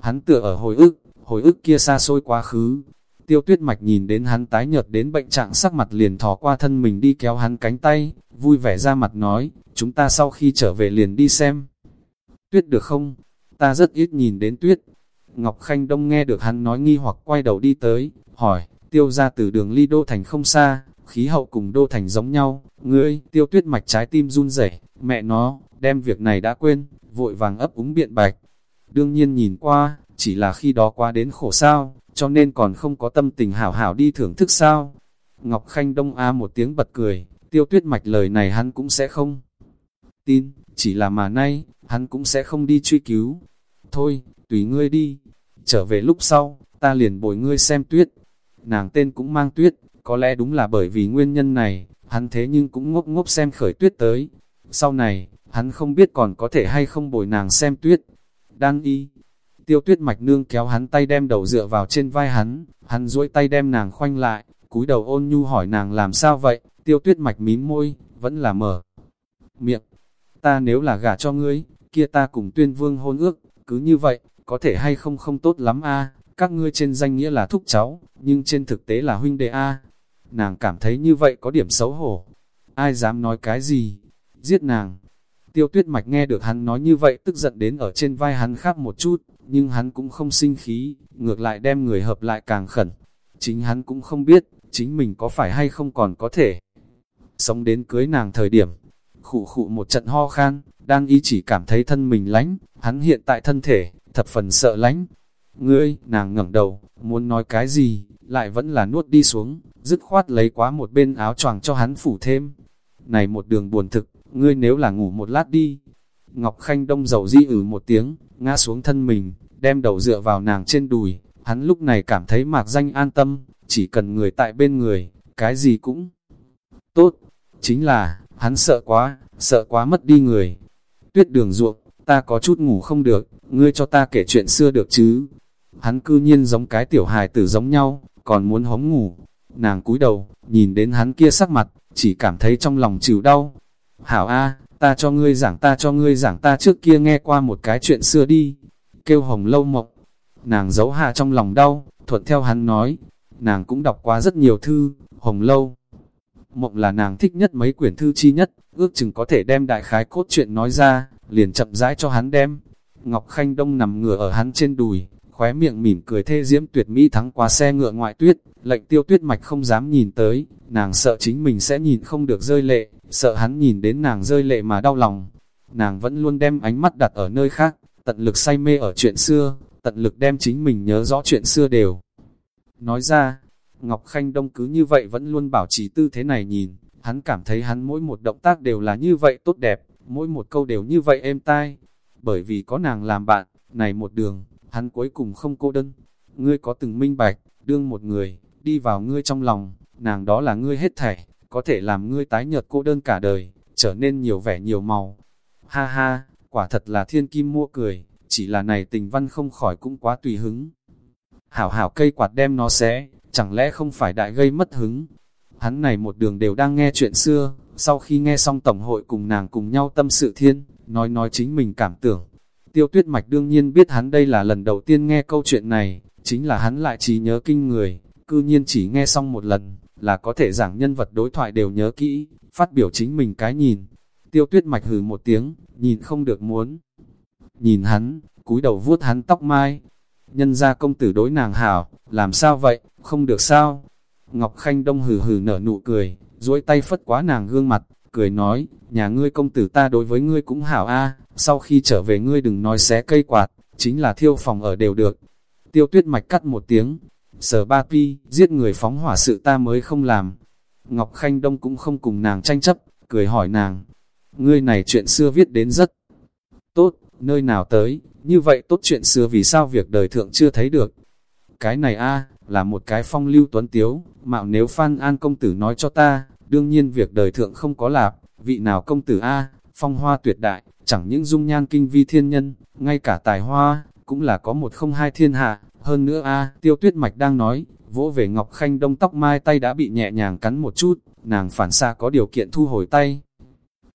Hắn tựa ở hồi ức, hồi ức kia xa xôi quá khứ. Tiêu tuyết mạch nhìn đến hắn tái nhợt đến bệnh trạng sắc mặt liền thò qua thân mình đi kéo hắn cánh tay, vui vẻ ra mặt nói, chúng ta sau khi trở về liền đi xem. Tuyết được không? Ta rất ít nhìn đến tuyết. Ngọc Khanh Đông nghe được hắn nói nghi hoặc quay đầu đi tới, hỏi, tiêu ra từ đường ly đô thành không xa, khí hậu cùng đô thành giống nhau, ngươi, tiêu tuyết mạch trái tim run rẩy mẹ nó, đem việc này đã quên, vội vàng ấp úng biện bạch. Đương nhiên nhìn qua, chỉ là khi đó quá đến khổ sao, cho nên còn không có tâm tình hảo hảo đi thưởng thức sao. Ngọc Khanh Đông A một tiếng bật cười, tiêu tuyết mạch lời này hắn cũng sẽ không tin, chỉ là mà nay, hắn cũng sẽ không đi truy cứu. Thôi, tùy ngươi đi, trở về lúc sau, ta liền bồi ngươi xem tuyết. Nàng tên cũng mang tuyết, có lẽ đúng là bởi vì nguyên nhân này, hắn thế nhưng cũng ngốc ngốc xem khởi tuyết tới. Sau này, hắn không biết còn có thể hay không bồi nàng xem tuyết. Đang y, tiêu tuyết mạch nương kéo hắn tay đem đầu dựa vào trên vai hắn, hắn duỗi tay đem nàng khoanh lại, cúi đầu ôn nhu hỏi nàng làm sao vậy, tiêu tuyết mạch mím môi, vẫn là mở miệng. Ta nếu là gả cho ngươi, kia ta cùng tuyên vương hôn ước, cứ như vậy, có thể hay không không tốt lắm a các ngươi trên danh nghĩa là thúc cháu, nhưng trên thực tế là huynh đệ a Nàng cảm thấy như vậy có điểm xấu hổ. Ai dám nói cái gì? Giết nàng. Tiêu tuyết mạch nghe được hắn nói như vậy tức giận đến ở trên vai hắn khác một chút, nhưng hắn cũng không sinh khí, ngược lại đem người hợp lại càng khẩn. Chính hắn cũng không biết, chính mình có phải hay không còn có thể. Sống đến cưới nàng thời điểm, khụ khụ một trận ho khan, đang ý chỉ cảm thấy thân mình lánh, hắn hiện tại thân thể, thập phần sợ lánh. Ngươi, nàng ngẩng đầu, muốn nói cái gì, lại vẫn là nuốt đi xuống, dứt khoát lấy quá một bên áo choàng cho hắn phủ thêm. Này một đường buồn thực, ngươi nếu là ngủ một lát đi. Ngọc Khanh Đông dầu di ử một tiếng, ngã xuống thân mình, đem đầu dựa vào nàng trên đùi. Hắn lúc này cảm thấy mạc danh an tâm, chỉ cần người tại bên người, cái gì cũng tốt. Chính là, hắn sợ quá, sợ quá mất đi người. Tuyết đường ruộng, ta có chút ngủ không được, ngươi cho ta kể chuyện xưa được chứ. Hắn cư nhiên giống cái tiểu hài tử giống nhau, còn muốn hống ngủ. Nàng cúi đầu, nhìn đến hắn kia sắc mặt, chỉ cảm thấy trong lòng chịu đau. Hảo A, ta cho ngươi giảng ta cho ngươi giảng ta trước kia nghe qua một cái chuyện xưa đi. Kêu hồng lâu mộc. Nàng giấu hạ trong lòng đau, thuận theo hắn nói. Nàng cũng đọc qua rất nhiều thư, hồng lâu. Mộng là nàng thích nhất mấy quyển thư chi nhất, ước chừng có thể đem đại khái cốt chuyện nói ra, liền chậm rãi cho hắn đem. Ngọc Khanh Đông nằm ngửa ở hắn trên đùi, khóe miệng mỉm cười thê diễm tuyệt mỹ thắng qua xe ngựa ngoại tuyết, lệnh tiêu tuyết mạch không dám nhìn tới, nàng sợ chính mình sẽ nhìn không được rơi lệ, sợ hắn nhìn đến nàng rơi lệ mà đau lòng. Nàng vẫn luôn đem ánh mắt đặt ở nơi khác, tận lực say mê ở chuyện xưa, tận lực đem chính mình nhớ rõ chuyện xưa đều. Nói ra, Ngọc Khanh Đông cứ như vậy vẫn luôn bảo trì tư thế này nhìn, hắn cảm thấy hắn mỗi một động tác đều là như vậy tốt đẹp, mỗi một câu đều như vậy êm tai. Bởi vì có nàng làm bạn, này một đường, hắn cuối cùng không cô đơn. Ngươi có từng minh bạch, đương một người, đi vào ngươi trong lòng, nàng đó là ngươi hết thảy, có thể làm ngươi tái nhợt cô đơn cả đời, trở nên nhiều vẻ nhiều màu. Ha ha, quả thật là thiên kim mua cười, chỉ là này tình văn không khỏi cũng quá tùy hứng. Hảo hảo cây quạt đem nó xé, chẳng lẽ không phải đại gây mất hứng. Hắn này một đường đều đang nghe chuyện xưa, sau khi nghe xong tổng hội cùng nàng cùng nhau tâm sự thiên, nói nói chính mình cảm tưởng. Tiêu tuyết mạch đương nhiên biết hắn đây là lần đầu tiên nghe câu chuyện này, chính là hắn lại trí nhớ kinh người, cư nhiên chỉ nghe xong một lần, là có thể giảng nhân vật đối thoại đều nhớ kỹ, phát biểu chính mình cái nhìn. Tiêu tuyết mạch hừ một tiếng, nhìn không được muốn. Nhìn hắn, cúi đầu vuốt hắn tóc mai. Nhân ra công tử đối nàng hảo, làm sao vậy, không được sao? Ngọc Khanh Đông hừ hừ nở nụ cười, duỗi tay phất quá nàng gương mặt, cười nói, nhà ngươi công tử ta đối với ngươi cũng hảo a sau khi trở về ngươi đừng nói xé cây quạt, chính là thiêu phòng ở đều được. tiêu tuyết mạch cắt một tiếng, sở ba pi, giết người phóng hỏa sự ta mới không làm. Ngọc Khanh Đông cũng không cùng nàng tranh chấp, cười hỏi nàng, ngươi này chuyện xưa viết đến rất tốt, nơi nào tới, như vậy tốt chuyện xưa vì sao việc đời thượng chưa thấy được. Cái này a là một cái phong lưu tuấn tiếu, mạo nếu Phan An công tử nói cho ta, đương nhiên việc đời thượng không có lạp, vị nào công tử a phong hoa tuyệt đại, chẳng những dung nhan kinh vi thiên nhân, ngay cả tài hoa, cũng là có một không hai thiên hạ, hơn nữa a tiêu tuyết mạch đang nói, vỗ về Ngọc Khanh đông tóc mai tay đã bị nhẹ nhàng cắn một chút, nàng phản xa có điều kiện thu hồi tay.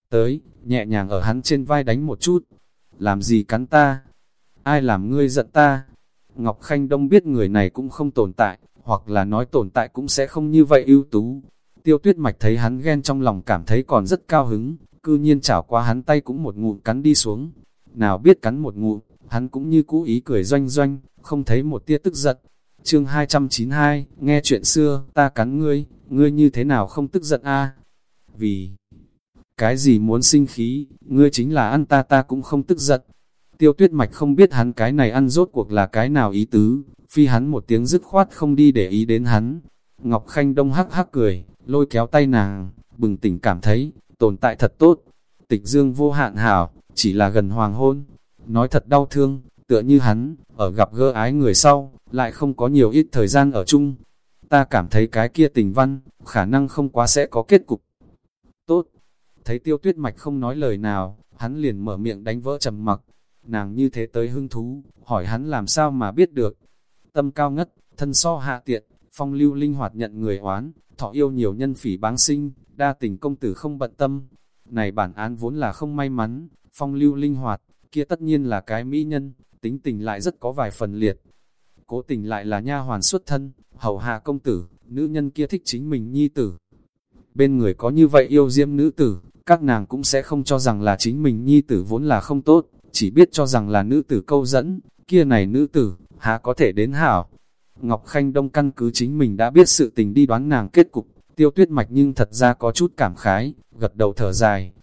Tới, nhẹ nhàng ở hắn trên vai đánh một chút, làm gì cắn ta? Ai làm ngươi giận ta? Ngọc Khanh Đông biết người này cũng không tồn tại, hoặc là nói tồn tại cũng sẽ không như vậy ưu tú. Tiêu tuyết mạch thấy hắn ghen trong lòng cảm thấy còn rất cao hứng, cư nhiên chảo qua hắn tay cũng một ngụm cắn đi xuống. Nào biết cắn một ngụm, hắn cũng như cũ ý cười doanh doanh, không thấy một tia tức giận. Chương 292, nghe chuyện xưa, ta cắn ngươi, ngươi như thế nào không tức giận a? Vì cái gì muốn sinh khí, ngươi chính là ăn ta ta cũng không tức giận. Tiêu tuyết mạch không biết hắn cái này ăn rốt cuộc là cái nào ý tứ, phi hắn một tiếng dứt khoát không đi để ý đến hắn. Ngọc Khanh Đông hắc hắc cười, lôi kéo tay nàng, bừng tỉnh cảm thấy, tồn tại thật tốt. Tịch dương vô hạn hảo, chỉ là gần hoàng hôn. Nói thật đau thương, tựa như hắn, ở gặp gỡ ái người sau, lại không có nhiều ít thời gian ở chung. Ta cảm thấy cái kia tình văn, khả năng không quá sẽ có kết cục. Tốt, thấy tiêu tuyết mạch không nói lời nào, hắn liền mở miệng đánh vỡ trầm mặc. Nàng như thế tới hưng thú, hỏi hắn làm sao mà biết được. Tâm cao ngất, thân so hạ tiện, phong lưu linh hoạt nhận người oán, thọ yêu nhiều nhân phỉ báng sinh, đa tình công tử không bận tâm. Này bản án vốn là không may mắn, phong lưu linh hoạt, kia tất nhiên là cái mỹ nhân, tính tình lại rất có vài phần liệt. Cố tình lại là nha hoàn xuất thân, hầu hạ công tử, nữ nhân kia thích chính mình nhi tử. Bên người có như vậy yêu diễm nữ tử, các nàng cũng sẽ không cho rằng là chính mình nhi tử vốn là không tốt, chỉ biết cho rằng là nữ tử câu dẫn, kia này nữ tử, há có thể đến hảo. Ngọc Khanh Đông căn cứ chính mình đã biết sự tình đi đoán nàng kết cục, tiêu tuyết mạch nhưng thật ra có chút cảm khái, gật đầu thở dài.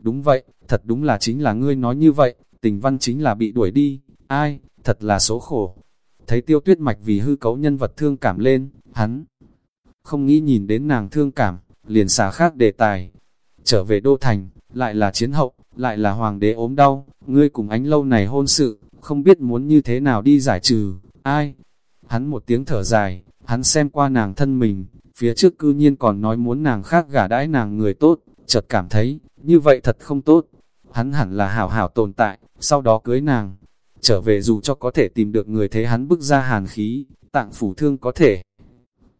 Đúng vậy, thật đúng là chính là ngươi nói như vậy, tình văn chính là bị đuổi đi, ai, thật là số khổ. Thấy tiêu tuyết mạch vì hư cấu nhân vật thương cảm lên, hắn không nghĩ nhìn đến nàng thương cảm, liền xả khác đề tài, trở về đô thành, lại là chiến hậu, lại là hoàng đế ốm đau, ngươi cùng ánh lâu này hôn sự, không biết muốn như thế nào đi giải trừ, ai? Hắn một tiếng thở dài, hắn xem qua nàng thân mình, phía trước cư nhiên còn nói muốn nàng khác gả đãi nàng người tốt, chợt cảm thấy, như vậy thật không tốt. Hắn hẳn là hảo hảo tồn tại, sau đó cưới nàng. Trở về dù cho có thể tìm được người thế hắn bức ra hàn khí, tạng phủ thương có thể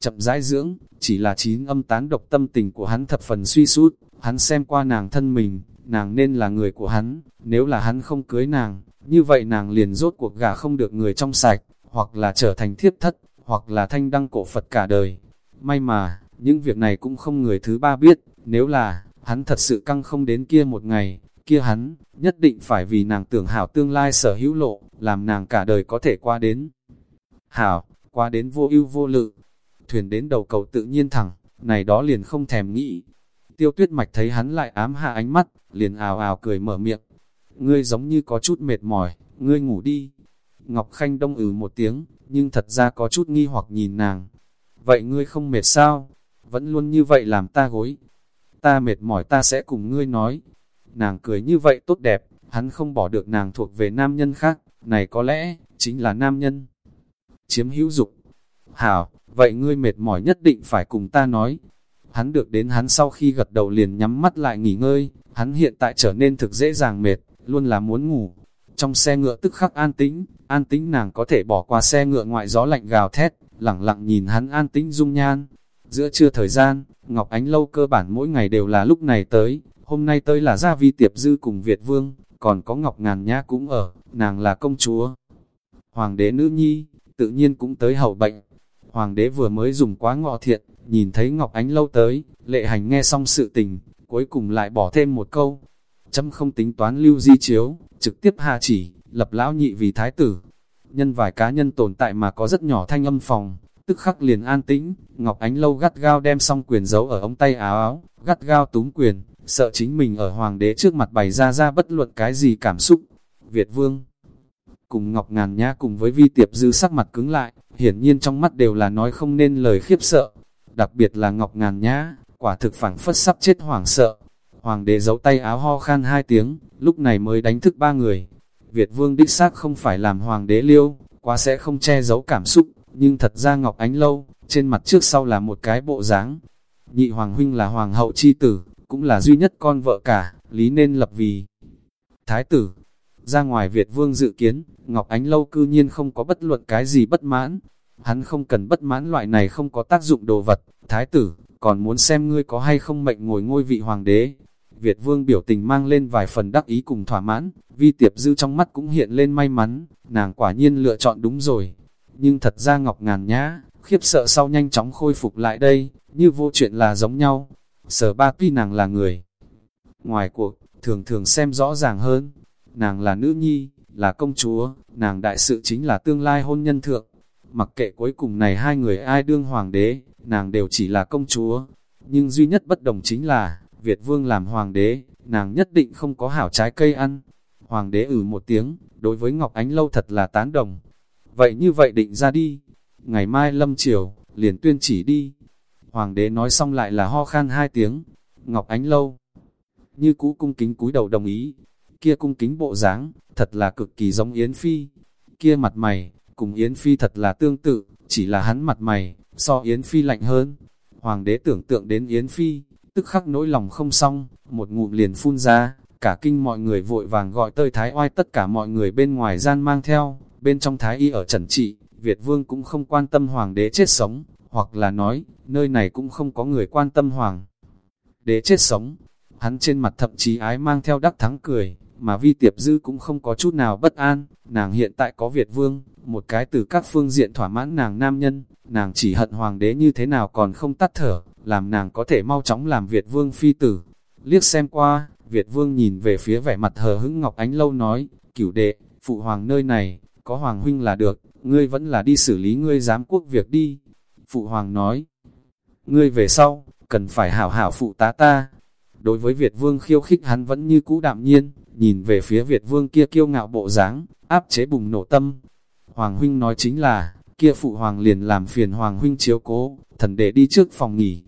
chậm rãi dưỡng, chỉ là chín âm tán độc tâm tình của hắn thập phần suy sút, hắn xem qua nàng thân mình, nàng nên là người của hắn, nếu là hắn không cưới nàng, như vậy nàng liền rốt cuộc gà không được người trong sạch, hoặc là trở thành thiếp thất, hoặc là thanh đăng cổ Phật cả đời. May mà, những việc này cũng không người thứ ba biết, nếu là, hắn thật sự căng không đến kia một ngày, kia hắn, nhất định phải vì nàng tưởng hảo tương lai sở hữu lộ, làm nàng cả đời có thể qua đến. Hảo, qua đến vô ưu vô lự, thuyền đến đầu cầu tự nhiên thẳng, này đó liền không thèm nghĩ. Tiêu tuyết mạch thấy hắn lại ám hạ ánh mắt, liền ào ào cười mở miệng. Ngươi giống như có chút mệt mỏi, ngươi ngủ đi. Ngọc Khanh đông ừ một tiếng, nhưng thật ra có chút nghi hoặc nhìn nàng. Vậy ngươi không mệt sao? Vẫn luôn như vậy làm ta gối. Ta mệt mỏi ta sẽ cùng ngươi nói. Nàng cười như vậy tốt đẹp, hắn không bỏ được nàng thuộc về nam nhân khác, này có lẽ, chính là nam nhân. Chiếm hữu dục. Hảo, vậy ngươi mệt mỏi nhất định phải cùng ta nói. Hắn được đến hắn sau khi gật đầu liền nhắm mắt lại nghỉ ngơi, hắn hiện tại trở nên thực dễ dàng mệt, luôn là muốn ngủ. Trong xe ngựa tức khắc an tĩnh, an tĩnh nàng có thể bỏ qua xe ngựa ngoại gió lạnh gào thét, lặng lặng nhìn hắn an tĩnh dung nhan. Giữa trưa thời gian, Ngọc Ánh Lâu cơ bản mỗi ngày đều là lúc này tới, hôm nay tới là Gia Vi Tiệp Dư cùng Việt Vương, còn có Ngọc Ngàn Nhã cũng ở, nàng là công chúa. Hoàng đế nữ nhi, tự nhiên cũng tới hậu bệnh, Hoàng đế vừa mới dùng quá ngọ thiện, nhìn thấy Ngọc Ánh lâu tới, lệ hành nghe xong sự tình, cuối cùng lại bỏ thêm một câu. Chấm không tính toán lưu di chiếu, trực tiếp hạ chỉ, lập lão nhị vì thái tử. Nhân vài cá nhân tồn tại mà có rất nhỏ thanh âm phòng, tức khắc liền an tĩnh, Ngọc Ánh lâu gắt gao đem xong quyền giấu ở ống tay áo áo, gắt gao túm quyền, sợ chính mình ở hoàng đế trước mặt bày ra ra bất luận cái gì cảm xúc. Việt vương cùng Ngọc Ngàn Nhã cùng với vi tiệp dư sắc mặt cứng lại, hiển nhiên trong mắt đều là nói không nên lời khiếp sợ. Đặc biệt là Ngọc Ngàn Nhã, quả thực phảng phất sắp chết hoảng sợ. Hoàng đế giấu tay áo ho khan hai tiếng, lúc này mới đánh thức ba người. Việt vương đích xác không phải làm hoàng đế liêu, quá sẽ không che giấu cảm xúc, nhưng thật ra Ngọc Ánh Lâu, trên mặt trước sau là một cái bộ dáng. Nhị hoàng huynh là hoàng hậu chi tử, cũng là duy nhất con vợ cả, lý nên lập vì thái tử. Ra ngoài Việt vương dự kiến, Ngọc Ánh Lâu cư nhiên không có bất luận cái gì bất mãn. Hắn không cần bất mãn loại này không có tác dụng đồ vật, thái tử, còn muốn xem ngươi có hay không mệnh ngồi ngôi vị hoàng đế. Việt vương biểu tình mang lên vài phần đắc ý cùng thỏa mãn, vi tiệp dư trong mắt cũng hiện lên may mắn, nàng quả nhiên lựa chọn đúng rồi. Nhưng thật ra Ngọc Ngàn Nhã, khiếp sợ sau nhanh chóng khôi phục lại đây, như vô chuyện là giống nhau. Sở ba tuy nàng là người. Ngoài cuộc, thường thường xem rõ ràng hơn, nàng là nữ nhi, là công chúa, nàng đại sự chính là tương lai hôn nhân thượng. Mặc kệ cuối cùng này hai người ai đương hoàng đế, nàng đều chỉ là công chúa. Nhưng duy nhất bất đồng chính là, Việt vương làm hoàng đế, nàng nhất định không có hảo trái cây ăn. Hoàng đế ử một tiếng, đối với Ngọc Ánh Lâu thật là tán đồng. Vậy như vậy định ra đi, ngày mai lâm chiều, liền tuyên chỉ đi. Hoàng đế nói xong lại là ho khan hai tiếng, Ngọc Ánh Lâu. Như cũ cung kính cúi đầu đồng ý, kia cung kính bộ dáng thật là cực kỳ giống Yến Phi. Kia mặt mày, cùng Yến Phi thật là tương tự, chỉ là hắn mặt mày, so Yến Phi lạnh hơn. Hoàng đế tưởng tượng đến Yến Phi, tức khắc nỗi lòng không xong, một ngụm liền phun ra, cả kinh mọi người vội vàng gọi tơi thái oai tất cả mọi người bên ngoài gian mang theo, bên trong thái y ở trần trị, Việt vương cũng không quan tâm hoàng đế chết sống, hoặc là nói, nơi này cũng không có người quan tâm hoàng đế chết sống. Hắn trên mặt thậm chí ái mang theo đắc thắng cười, mà vi tiệp dư cũng không có chút nào bất an, nàng hiện tại có Việt vương, một cái từ các phương diện thỏa mãn nàng nam nhân, nàng chỉ hận hoàng đế như thế nào còn không tắt thở, làm nàng có thể mau chóng làm Việt vương phi tử. Liếc xem qua, Việt vương nhìn về phía vẻ mặt hờ hững Ngọc Ánh Lâu nói, cửu đệ, phụ hoàng nơi này, có hoàng huynh là được, ngươi vẫn là đi xử lý ngươi giám quốc việc đi. Phụ hoàng nói, ngươi về sau, cần phải hảo hảo phụ tá ta. Đối với Việt vương khiêu khích hắn vẫn như cũ đạm nhiên, nhìn về phía Việt vương kia kiêu ngạo bộ dáng, áp chế bùng nổ tâm. Hoàng huynh nói chính là, kia phụ hoàng liền làm phiền hoàng huynh chiếu cố, thần để đi trước phòng nghỉ.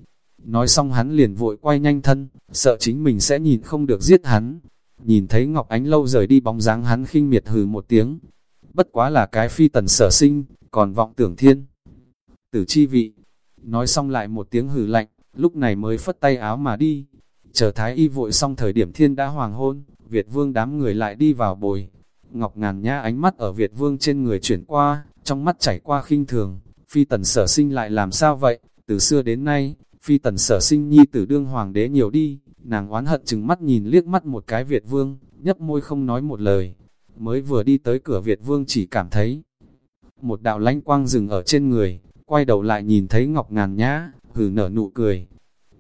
Nói xong hắn liền vội quay nhanh thân, sợ chính mình sẽ nhìn không được giết hắn. Nhìn thấy Ngọc Ánh lâu rời đi bóng dáng hắn khinh miệt hừ một tiếng. Bất quá là cái phi tần sở sinh, còn vọng tưởng thiên. Tử chi vị, nói xong lại một tiếng hừ lạnh, lúc này mới phất tay áo mà đi. Chờ thái y vội xong thời điểm thiên đã hoàng hôn, Việt vương đám người lại đi vào bồi. Ngọc ngàn nhã ánh mắt ở Việt vương trên người chuyển qua, trong mắt chảy qua khinh thường, phi tần sở sinh lại làm sao vậy, từ xưa đến nay, phi tần sở sinh nhi tử đương hoàng đế nhiều đi, nàng oán hận chừng mắt nhìn liếc mắt một cái Việt vương, nhấp môi không nói một lời, mới vừa đi tới cửa Việt vương chỉ cảm thấy một đạo lánh quang dừng ở trên người, quay đầu lại nhìn thấy Ngọc ngàn nhã, hừ nở nụ cười.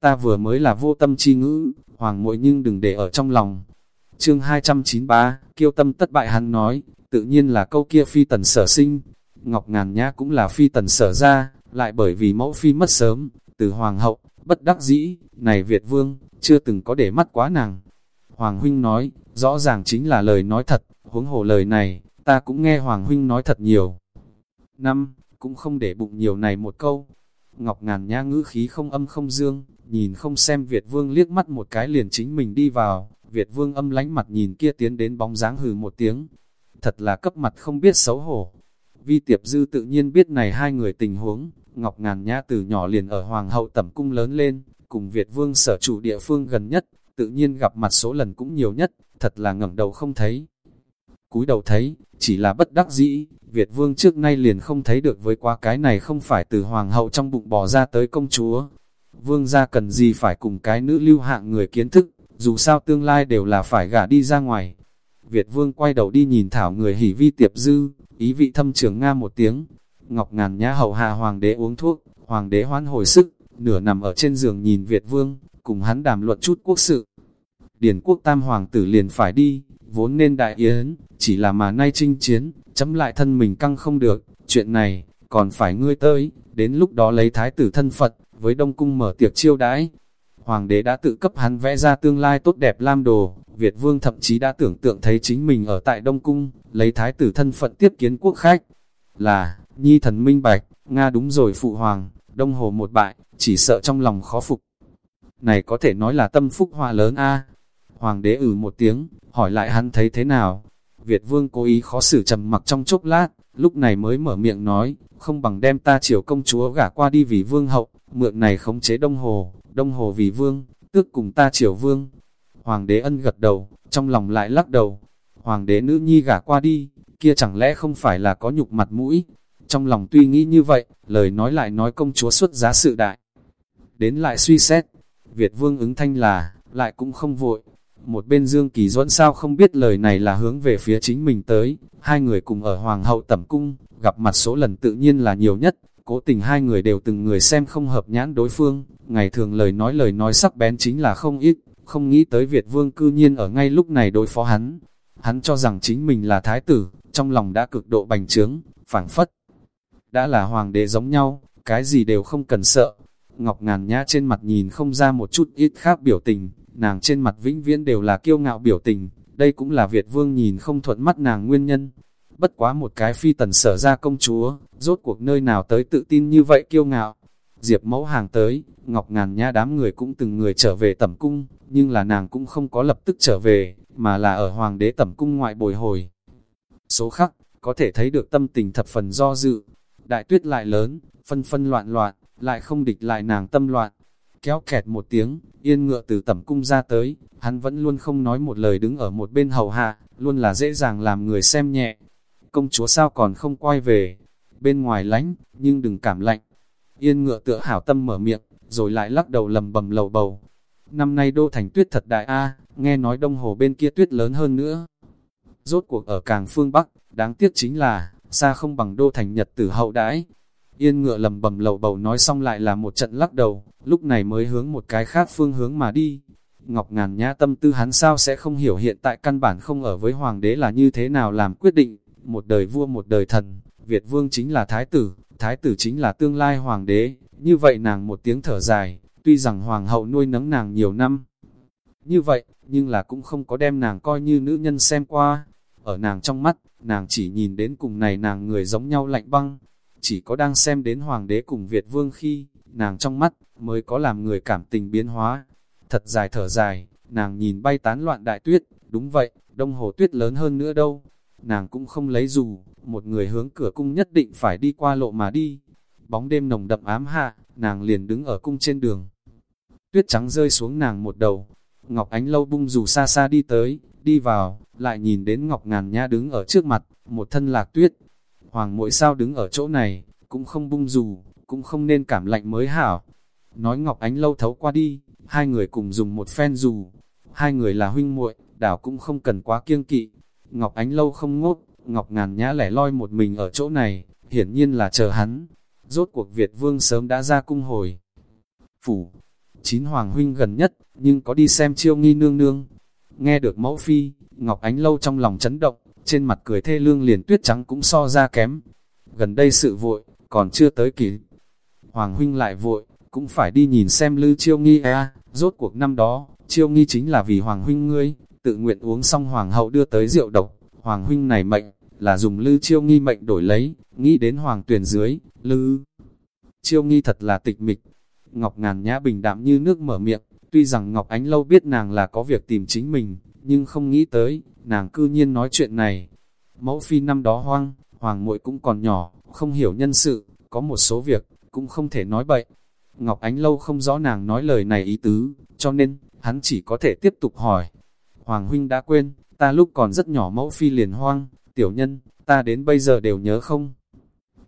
Ta vừa mới là vô tâm chi ngữ, hoàng muội nhưng đừng để ở trong lòng, Chương 293, kiêu tâm tất bại hắn nói, tự nhiên là câu kia phi tần sở sinh. Ngọc Ngàn Nhã cũng là phi tần sở ra, lại bởi vì mẫu phi mất sớm, từ hoàng hậu, bất đắc dĩ, này Việt vương, chưa từng có để mắt quá nàng. Hoàng huynh nói, rõ ràng chính là lời nói thật, huống hồ lời này, ta cũng nghe Hoàng huynh nói thật nhiều. Năm, cũng không để bụng nhiều này một câu. Ngọc Ngàn Nhã ngữ khí không âm không dương, nhìn không xem Việt vương liếc mắt một cái liền chính mình đi vào, Việt vương âm lánh mặt nhìn kia tiến đến bóng dáng hừ một tiếng. Thật là cấp mặt không biết xấu hổ. Vi tiệp dư tự nhiên biết này hai người tình huống, Ngọc Ngàn Nhã từ nhỏ liền ở Hoàng hậu tẩm cung lớn lên, cùng Việt vương sở chủ địa phương gần nhất, tự nhiên gặp mặt số lần cũng nhiều nhất, thật là ngẩng đầu không thấy. Cúi đầu thấy, chỉ là bất đắc dĩ, Việt vương trước nay liền không thấy được với quá cái này không phải từ Hoàng hậu trong bụng bò ra tới công chúa. Vương gia cần gì phải cùng cái nữ lưu hạng người kiến thức, dù sao tương lai đều là phải gả đi ra ngoài. Việt vương quay đầu đi nhìn thảo người hỉ vi tiệp dư, ý vị thâm trường nga một tiếng. Ngọc ngàn nhã hậu hạ hoàng đế uống thuốc, hoàng đế hoan hồi sức, nửa nằm ở trên giường nhìn Việt vương, cùng hắn đàm luận chút quốc sự. Điển quốc tam hoàng tử liền phải đi, vốn nên đại yến, chỉ là mà nay chinh chiến, chấm lại thân mình căng không được, chuyện này, còn phải ngươi tới, đến lúc đó lấy thái tử thân Phật, với đông cung mở tiệc chiêu đãi. Hoàng đế đã tự cấp hắn vẽ ra tương lai tốt đẹp lam đồ, Việt vương thậm chí đã tưởng tượng thấy chính mình ở tại Đông Cung, lấy thái tử thân phận tiếp kiến quốc khách. Là, nhi thần minh bạch, Nga đúng rồi phụ hoàng, đông hồ một bại, chỉ sợ trong lòng khó phục. Này có thể nói là tâm phúc hoa lớn a Hoàng đế ử một tiếng, hỏi lại hắn thấy thế nào. Việt vương cố ý khó xử trầm mặc trong chốc lát, lúc này mới mở miệng nói, không bằng đem ta chiều công chúa gả qua đi vì vương hậu, mượn này khống chế đông hồ, đông hồ vì vương, tước cùng ta triều vương. Hoàng đế ân gật đầu, trong lòng lại lắc đầu. Hoàng đế nữ nhi gả qua đi, kia chẳng lẽ không phải là có nhục mặt mũi. Trong lòng tuy nghĩ như vậy, lời nói lại nói công chúa xuất giá sự đại. Đến lại suy xét, Việt vương ứng thanh là, lại cũng không vội. Một bên Dương Kỳ Duẫn sao không biết lời này là hướng về phía chính mình tới, hai người cùng ở Hoàng hậu tẩm cung, gặp mặt số lần tự nhiên là nhiều nhất, cố tình hai người đều từng người xem không hợp nhãn đối phương, ngày thường lời nói lời nói sắc bén chính là không ít, không nghĩ tới Việt vương cư nhiên ở ngay lúc này đối phó hắn. Hắn cho rằng chính mình là thái tử, trong lòng đã cực độ bành trướng, phảng phất. Đã là hoàng đế giống nhau, cái gì đều không cần sợ. Ngọc ngàn nhã trên mặt nhìn không ra một chút ít khác biểu tình, nàng trên mặt vĩnh viễn đều là kiêu ngạo biểu tình, đây cũng là Việt vương nhìn không thuận mắt nàng nguyên nhân. Bất quá một cái phi tần sở ra công chúa, rốt cuộc nơi nào tới tự tin như vậy kiêu ngạo. Diệp mẫu hàng tới, Ngọc Ngàn Nha đám người cũng từng người trở về tẩm cung, nhưng là nàng cũng không có lập tức trở về, mà là ở hoàng đế tẩm cung ngoại bồi hồi. Số khắc, có thể thấy được tâm tình thập phần do dự. Đại tuyết lại lớn, phân phân loạn loạn, lại không địch lại nàng tâm loạn. Kéo kẹt một tiếng, yên ngựa từ tẩm cung ra tới, hắn vẫn luôn không nói một lời đứng ở một bên hầu hạ, luôn là dễ dàng làm người xem nhẹ. Công chúa sao còn không quay về, bên ngoài lánh, nhưng đừng cảm lạnh. Yên ngựa tựa hảo tâm mở miệng, rồi lại lắc đầu lầm bầm lầu bầu. Năm nay đô thành tuyết thật đại a nghe nói đông hồ bên kia tuyết lớn hơn nữa. Rốt cuộc ở càng phương Bắc, đáng tiếc chính là, xa không bằng đô thành nhật tử hậu đãi. Yên ngựa lầm bầm lầu bầu nói xong lại là một trận lắc đầu, lúc này mới hướng một cái khác phương hướng mà đi. Ngọc ngàn nhã tâm tư hắn sao sẽ không hiểu hiện tại căn bản không ở với hoàng đế là như thế nào làm quyết định, một đời vua một đời thần, Việt vương chính là thái tử, thái tử chính là tương lai hoàng đế, như vậy nàng một tiếng thở dài, tuy rằng hoàng hậu nuôi nấng nàng nhiều năm. Như vậy, nhưng là cũng không có đem nàng coi như nữ nhân xem qua. Ở nàng trong mắt, nàng chỉ nhìn đến cùng này nàng người giống nhau lạnh băng. Chỉ có đang xem đến hoàng đế cùng Việt vương khi, nàng trong mắt, mới có làm người cảm tình biến hóa. Thật dài thở dài, nàng nhìn bay tán loạn đại tuyết, đúng vậy, đông hồ tuyết lớn hơn nữa đâu. Nàng cũng không lấy dù, một người hướng cửa cung nhất định phải đi qua lộ mà đi. Bóng đêm nồng đậm ám hạ, nàng liền đứng ở cung trên đường. Tuyết trắng rơi xuống nàng một đầu. Ngọc Ánh lâu bung dù xa xa đi tới, đi vào, lại nhìn đến Ngọc Ngàn Nha đứng ở trước mặt, một thân lạc tuyết. Hoàng mỗi sao đứng ở chỗ này, cũng không bung dù, cũng không nên cảm lạnh mới hảo. Nói Ngọc Ánh lâu thấu qua đi, hai người cùng dùng một phen dù. Hai người là huynh muội, đảo cũng không cần quá kiêng kỵ. Ngọc Ánh lâu không ngốc, Ngọc Ngàn Nhã lẻ loi một mình ở chỗ này, hiển nhiên là chờ hắn. Rốt cuộc Việt Vương sớm đã ra cung hồi. Phủ, chín hoàng huynh gần nhất, nhưng có đi xem chiêu nghi nương nương. Nghe được mẫu phi, Ngọc Ánh Lâu trong lòng chấn động, trên mặt cười thê lương liền tuyết trắng cũng so ra kém. Gần đây sự vội, còn chưa tới kỳ, Hoàng huynh lại vội, cũng phải đi nhìn xem lư chiêu nghi à, rốt cuộc năm đó, chiêu nghi chính là vì hoàng huynh ngươi, tự nguyện uống xong hoàng hậu đưa tới rượu độc, hoàng huynh này mệnh, là dùng lư chiêu nghi mệnh đổi lấy, nghĩ đến hoàng tuyển dưới, lư. Chiêu nghi thật là tịch mịch. Ngọc ngàn nhã bình đạm như nước mở miệng, tuy rằng Ngọc Ánh Lâu biết nàng là có việc tìm chính mình, nhưng không nghĩ tới, nàng cư nhiên nói chuyện này. Mẫu phi năm đó hoang, hoàng muội cũng còn nhỏ, không hiểu nhân sự, có một số việc, cũng không thể nói bậy. Ngọc Ánh Lâu không rõ nàng nói lời này ý tứ, cho nên, hắn chỉ có thể tiếp tục hỏi. Hoàng huynh đã quên, ta lúc còn rất nhỏ mẫu phi liền hoang, tiểu nhân, ta đến bây giờ đều nhớ không?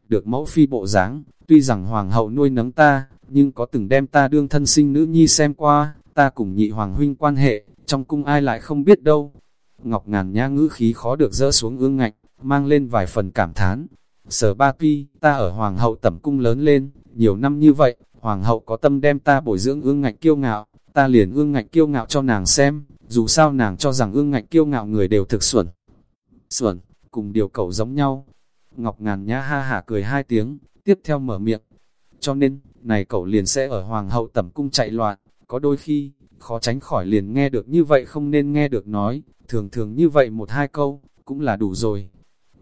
Được mẫu phi bộ dáng, tuy rằng hoàng hậu nuôi nấng ta, nhưng có từng đem ta đương thân sinh nữ nhi xem qua, ta cùng nhị hoàng huynh quan hệ, trong cung ai lại không biết đâu. Ngọc ngàn nha ngữ khí khó được dỡ xuống ương ngạnh, mang lên vài phần cảm thán. Sở ba pi, ta ở hoàng hậu tẩm cung lớn lên, nhiều năm như vậy, hoàng hậu có tâm đem ta bồi dưỡng ương ngạnh kiêu ngạo, ta liền ương ngạnh kiêu ngạo cho nàng xem, dù sao nàng cho rằng ương ngạnh kiêu ngạo người đều thực xuẩn. Xuẩn, cùng điều cầu giống nhau. Ngọc Ngàn Nhã ha hả cười hai tiếng, tiếp theo mở miệng. Cho nên, này cậu liền sẽ ở Hoàng hậu tẩm cung chạy loạn, có đôi khi, khó tránh khỏi liền nghe được như vậy không nên nghe được nói, thường thường như vậy một hai câu, cũng là đủ rồi.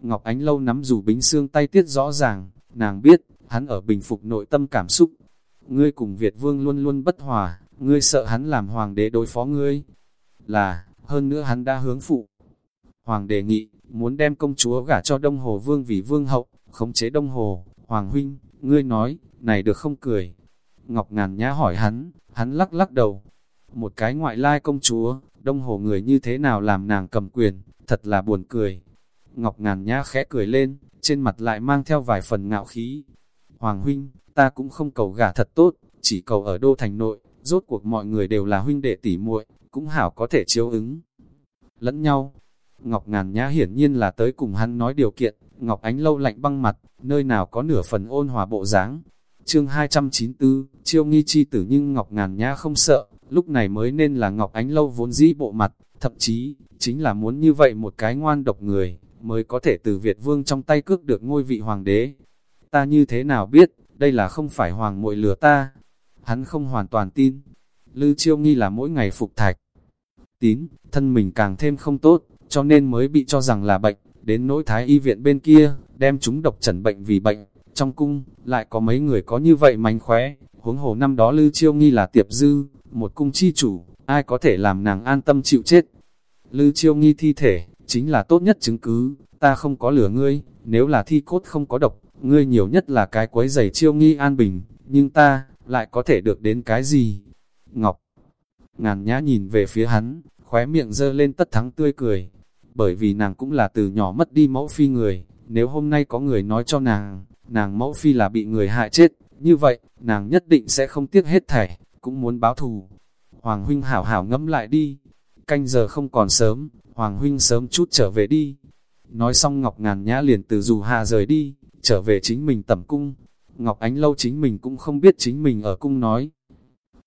Ngọc Ánh lâu nắm dù bính xương tay tiết rõ ràng, nàng biết, hắn ở bình phục nội tâm cảm xúc. Ngươi cùng Việt Vương luôn luôn bất hòa, ngươi sợ hắn làm hoàng đế đối phó ngươi. Là, hơn nữa hắn đã hướng phụ. Hoàng đề nghị, muốn đem công chúa gả cho Đông Hồ Vương vì Vương hậu, khống chế Đông Hồ, Hoàng huynh, ngươi nói, này được không cười. Ngọc Ngàn Nhã hỏi hắn, hắn lắc lắc đầu. Một cái ngoại lai công chúa, Đông Hồ người như thế nào làm nàng cầm quyền, thật là buồn cười. Ngọc Ngàn Nhã khẽ cười lên, trên mặt lại mang theo vài phần ngạo khí. Hoàng huynh, ta cũng không cầu gả thật tốt, chỉ cầu ở đô thành nội, rốt cuộc mọi người đều là huynh đệ tỷ muội, cũng hảo có thể chiếu ứng lẫn nhau. Ngọc Ngàn Nhã hiển nhiên là tới cùng hắn nói điều kiện, Ngọc Ánh lâu lạnh băng mặt, nơi nào có nửa phần ôn hòa bộ dáng. Chương 294, chiêu nghi chi tử nhưng Ngọc Ngàn Nhã không sợ, lúc này mới nên là Ngọc Ánh lâu vốn dĩ bộ mặt, thậm chí, chính là muốn như vậy một cái ngoan độc người, mới có thể từ Việt Vương trong tay cướp được ngôi vị hoàng đế. Ta như thế nào biết, đây là không phải hoàng muội lừa ta. Hắn không hoàn toàn tin. Lư chiêu nghi là mỗi ngày phục thạch. Tín, thân mình càng thêm không tốt, cho nên mới bị cho rằng là bệnh, đến nỗi thái y viện bên kia, đem chúng độc trần bệnh vì bệnh. Trong cung, lại có mấy người có như vậy mánh khóe, huống hồ năm đó Lư Chiêu Nghi là tiệp dư, một cung chi chủ, ai có thể làm nàng an tâm chịu chết. Lư Chiêu Nghi thi thể, chính là tốt nhất chứng cứ, ta không có lửa ngươi, nếu là thi cốt không có độc, ngươi nhiều nhất là cái quấy giày Chiêu Nghi an bình, nhưng ta, lại có thể được đến cái gì? Ngọc, ngàn nhã nhìn về phía hắn, khóe miệng dơ lên tất thắng tươi cười, bởi vì nàng cũng là từ nhỏ mất đi mẫu phi người, nếu hôm nay có người nói cho nàng, nàng mẫu phi là bị người hại chết, như vậy, nàng nhất định sẽ không tiếc hết thảy, cũng muốn báo thù. Hoàng huynh hảo hảo ngẫm lại đi, canh giờ không còn sớm, Hoàng huynh sớm chút trở về đi. Nói xong Ngọc Ngàn Nhã liền từ dù hạ rời đi, trở về chính mình tẩm cung. Ngọc Ánh Lâu chính mình cũng không biết chính mình ở cung nói.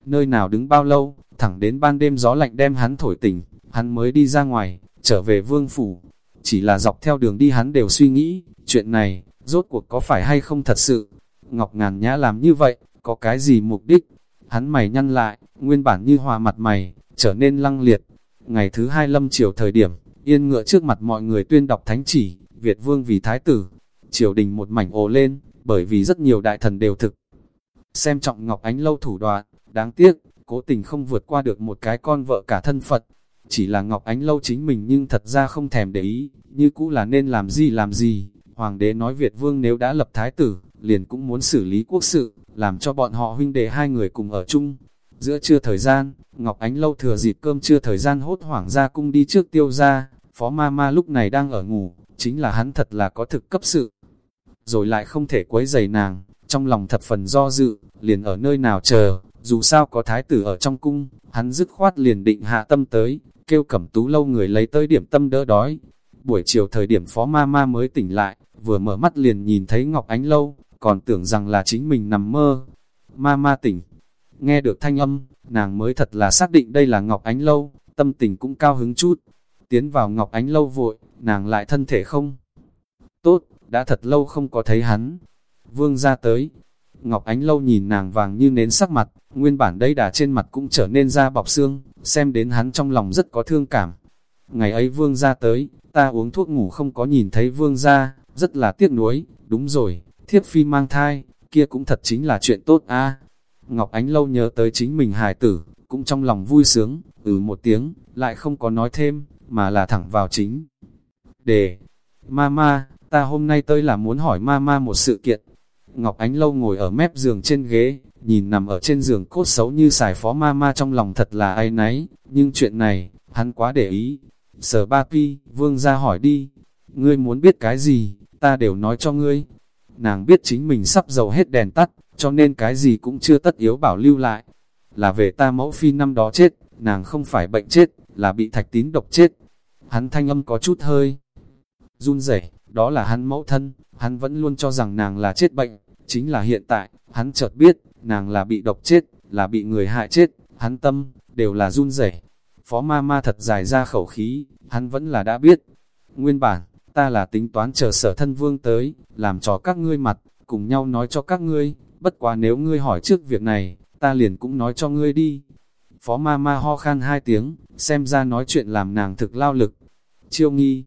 Nơi nào đứng bao lâu, thẳng đến ban đêm gió lạnh đem hắn thổi tỉnh, hắn mới đi ra ngoài, trở về vương phủ. Chỉ là dọc theo đường đi hắn đều suy nghĩ, chuyện này, rốt cuộc có phải hay không thật sự. Ngọc Ngàn Nhã làm như vậy, có cái gì mục đích? Hắn mày nhăn lại, nguyên bản như hòa mặt mày, trở nên lăng liệt. Ngày thứ hai lâm chiều thời điểm, yên ngựa trước mặt mọi người tuyên đọc thánh chỉ, Việt vương vì thái tử. Triều đình một mảnh ồ lên, bởi vì rất nhiều đại thần đều thực. Xem trọng Ngọc Ánh lâu thủ đoạn, đáng tiếc, cố tình không vượt qua được một cái con vợ cả thân Phật. Chỉ là Ngọc Ánh lâu chính mình nhưng thật ra không thèm để ý, như cũ là nên làm gì làm gì. Hoàng đế nói Việt vương nếu đã lập thái tử, liền cũng muốn xử lý quốc sự, làm cho bọn họ huynh đệ hai người cùng ở chung. Giữa trưa thời gian, Ngọc Ánh lâu thừa dịp cơm trưa thời gian hốt hoảng ra cung đi trước tiêu ra, phó ma ma lúc này đang ở ngủ, chính là hắn thật là có thực cấp sự. Rồi lại không thể quấy giày nàng, trong lòng thập phần do dự, liền ở nơi nào chờ, dù sao có thái tử ở trong cung, hắn dứt khoát liền định hạ tâm tới, kêu cẩm tú lâu người lấy tới điểm tâm đỡ đói. Buổi chiều thời điểm phó ma ma mới tỉnh lại, vừa mở mắt liền nhìn thấy Ngọc Ánh Lâu, còn tưởng rằng là chính mình nằm mơ. Ma ma tỉnh, nghe được thanh âm, nàng mới thật là xác định đây là Ngọc Ánh Lâu, tâm tình cũng cao hứng chút. Tiến vào Ngọc Ánh Lâu vội, nàng lại thân thể không? Tốt, đã thật lâu không có thấy hắn. Vương ra tới, Ngọc Ánh Lâu nhìn nàng vàng như nến sắc mặt, nguyên bản đây đà trên mặt cũng trở nên da bọc xương, xem đến hắn trong lòng rất có thương cảm. Ngày ấy vương ra tới, ta uống thuốc ngủ không có nhìn thấy vương ra, rất là tiếc nuối, đúng rồi, thiếp phi mang thai, kia cũng thật chính là chuyện tốt a. Ngọc Ánh Lâu nhớ tới chính mình hài tử, cũng trong lòng vui sướng, ừ một tiếng, lại không có nói thêm, mà là thẳng vào chính. Đề, Mama, ta hôm nay tới là muốn hỏi Mama một sự kiện, Ngọc Ánh Lâu ngồi ở mép giường trên ghế, nhìn nằm ở trên giường cốt xấu như xài phó ma ma trong lòng thật là ai nấy, nhưng chuyện này, hắn quá để ý. Sở ba pi, vương ra hỏi đi, ngươi muốn biết cái gì, ta đều nói cho ngươi. Nàng biết chính mình sắp dầu hết đèn tắt, cho nên cái gì cũng chưa tất yếu bảo lưu lại. Là về ta mẫu phi năm đó chết, nàng không phải bệnh chết, là bị thạch tín độc chết. Hắn thanh âm có chút hơi run rẩy, đó là hắn mẫu thân, hắn vẫn luôn cho rằng nàng là chết bệnh, chính là hiện tại, hắn chợt biết, nàng là bị độc chết, là bị người hại chết, hắn tâm, đều là run rẩy. Phó ma ma thật dài ra khẩu khí, hắn vẫn là đã biết. Nguyên bản, ta là tính toán chờ sở thân vương tới, làm cho các ngươi mặt, cùng nhau nói cho các ngươi, bất quá nếu ngươi hỏi trước việc này, ta liền cũng nói cho ngươi đi. Phó ma ma ho khan hai tiếng, xem ra nói chuyện làm nàng thực lao lực. Chiêu nghi,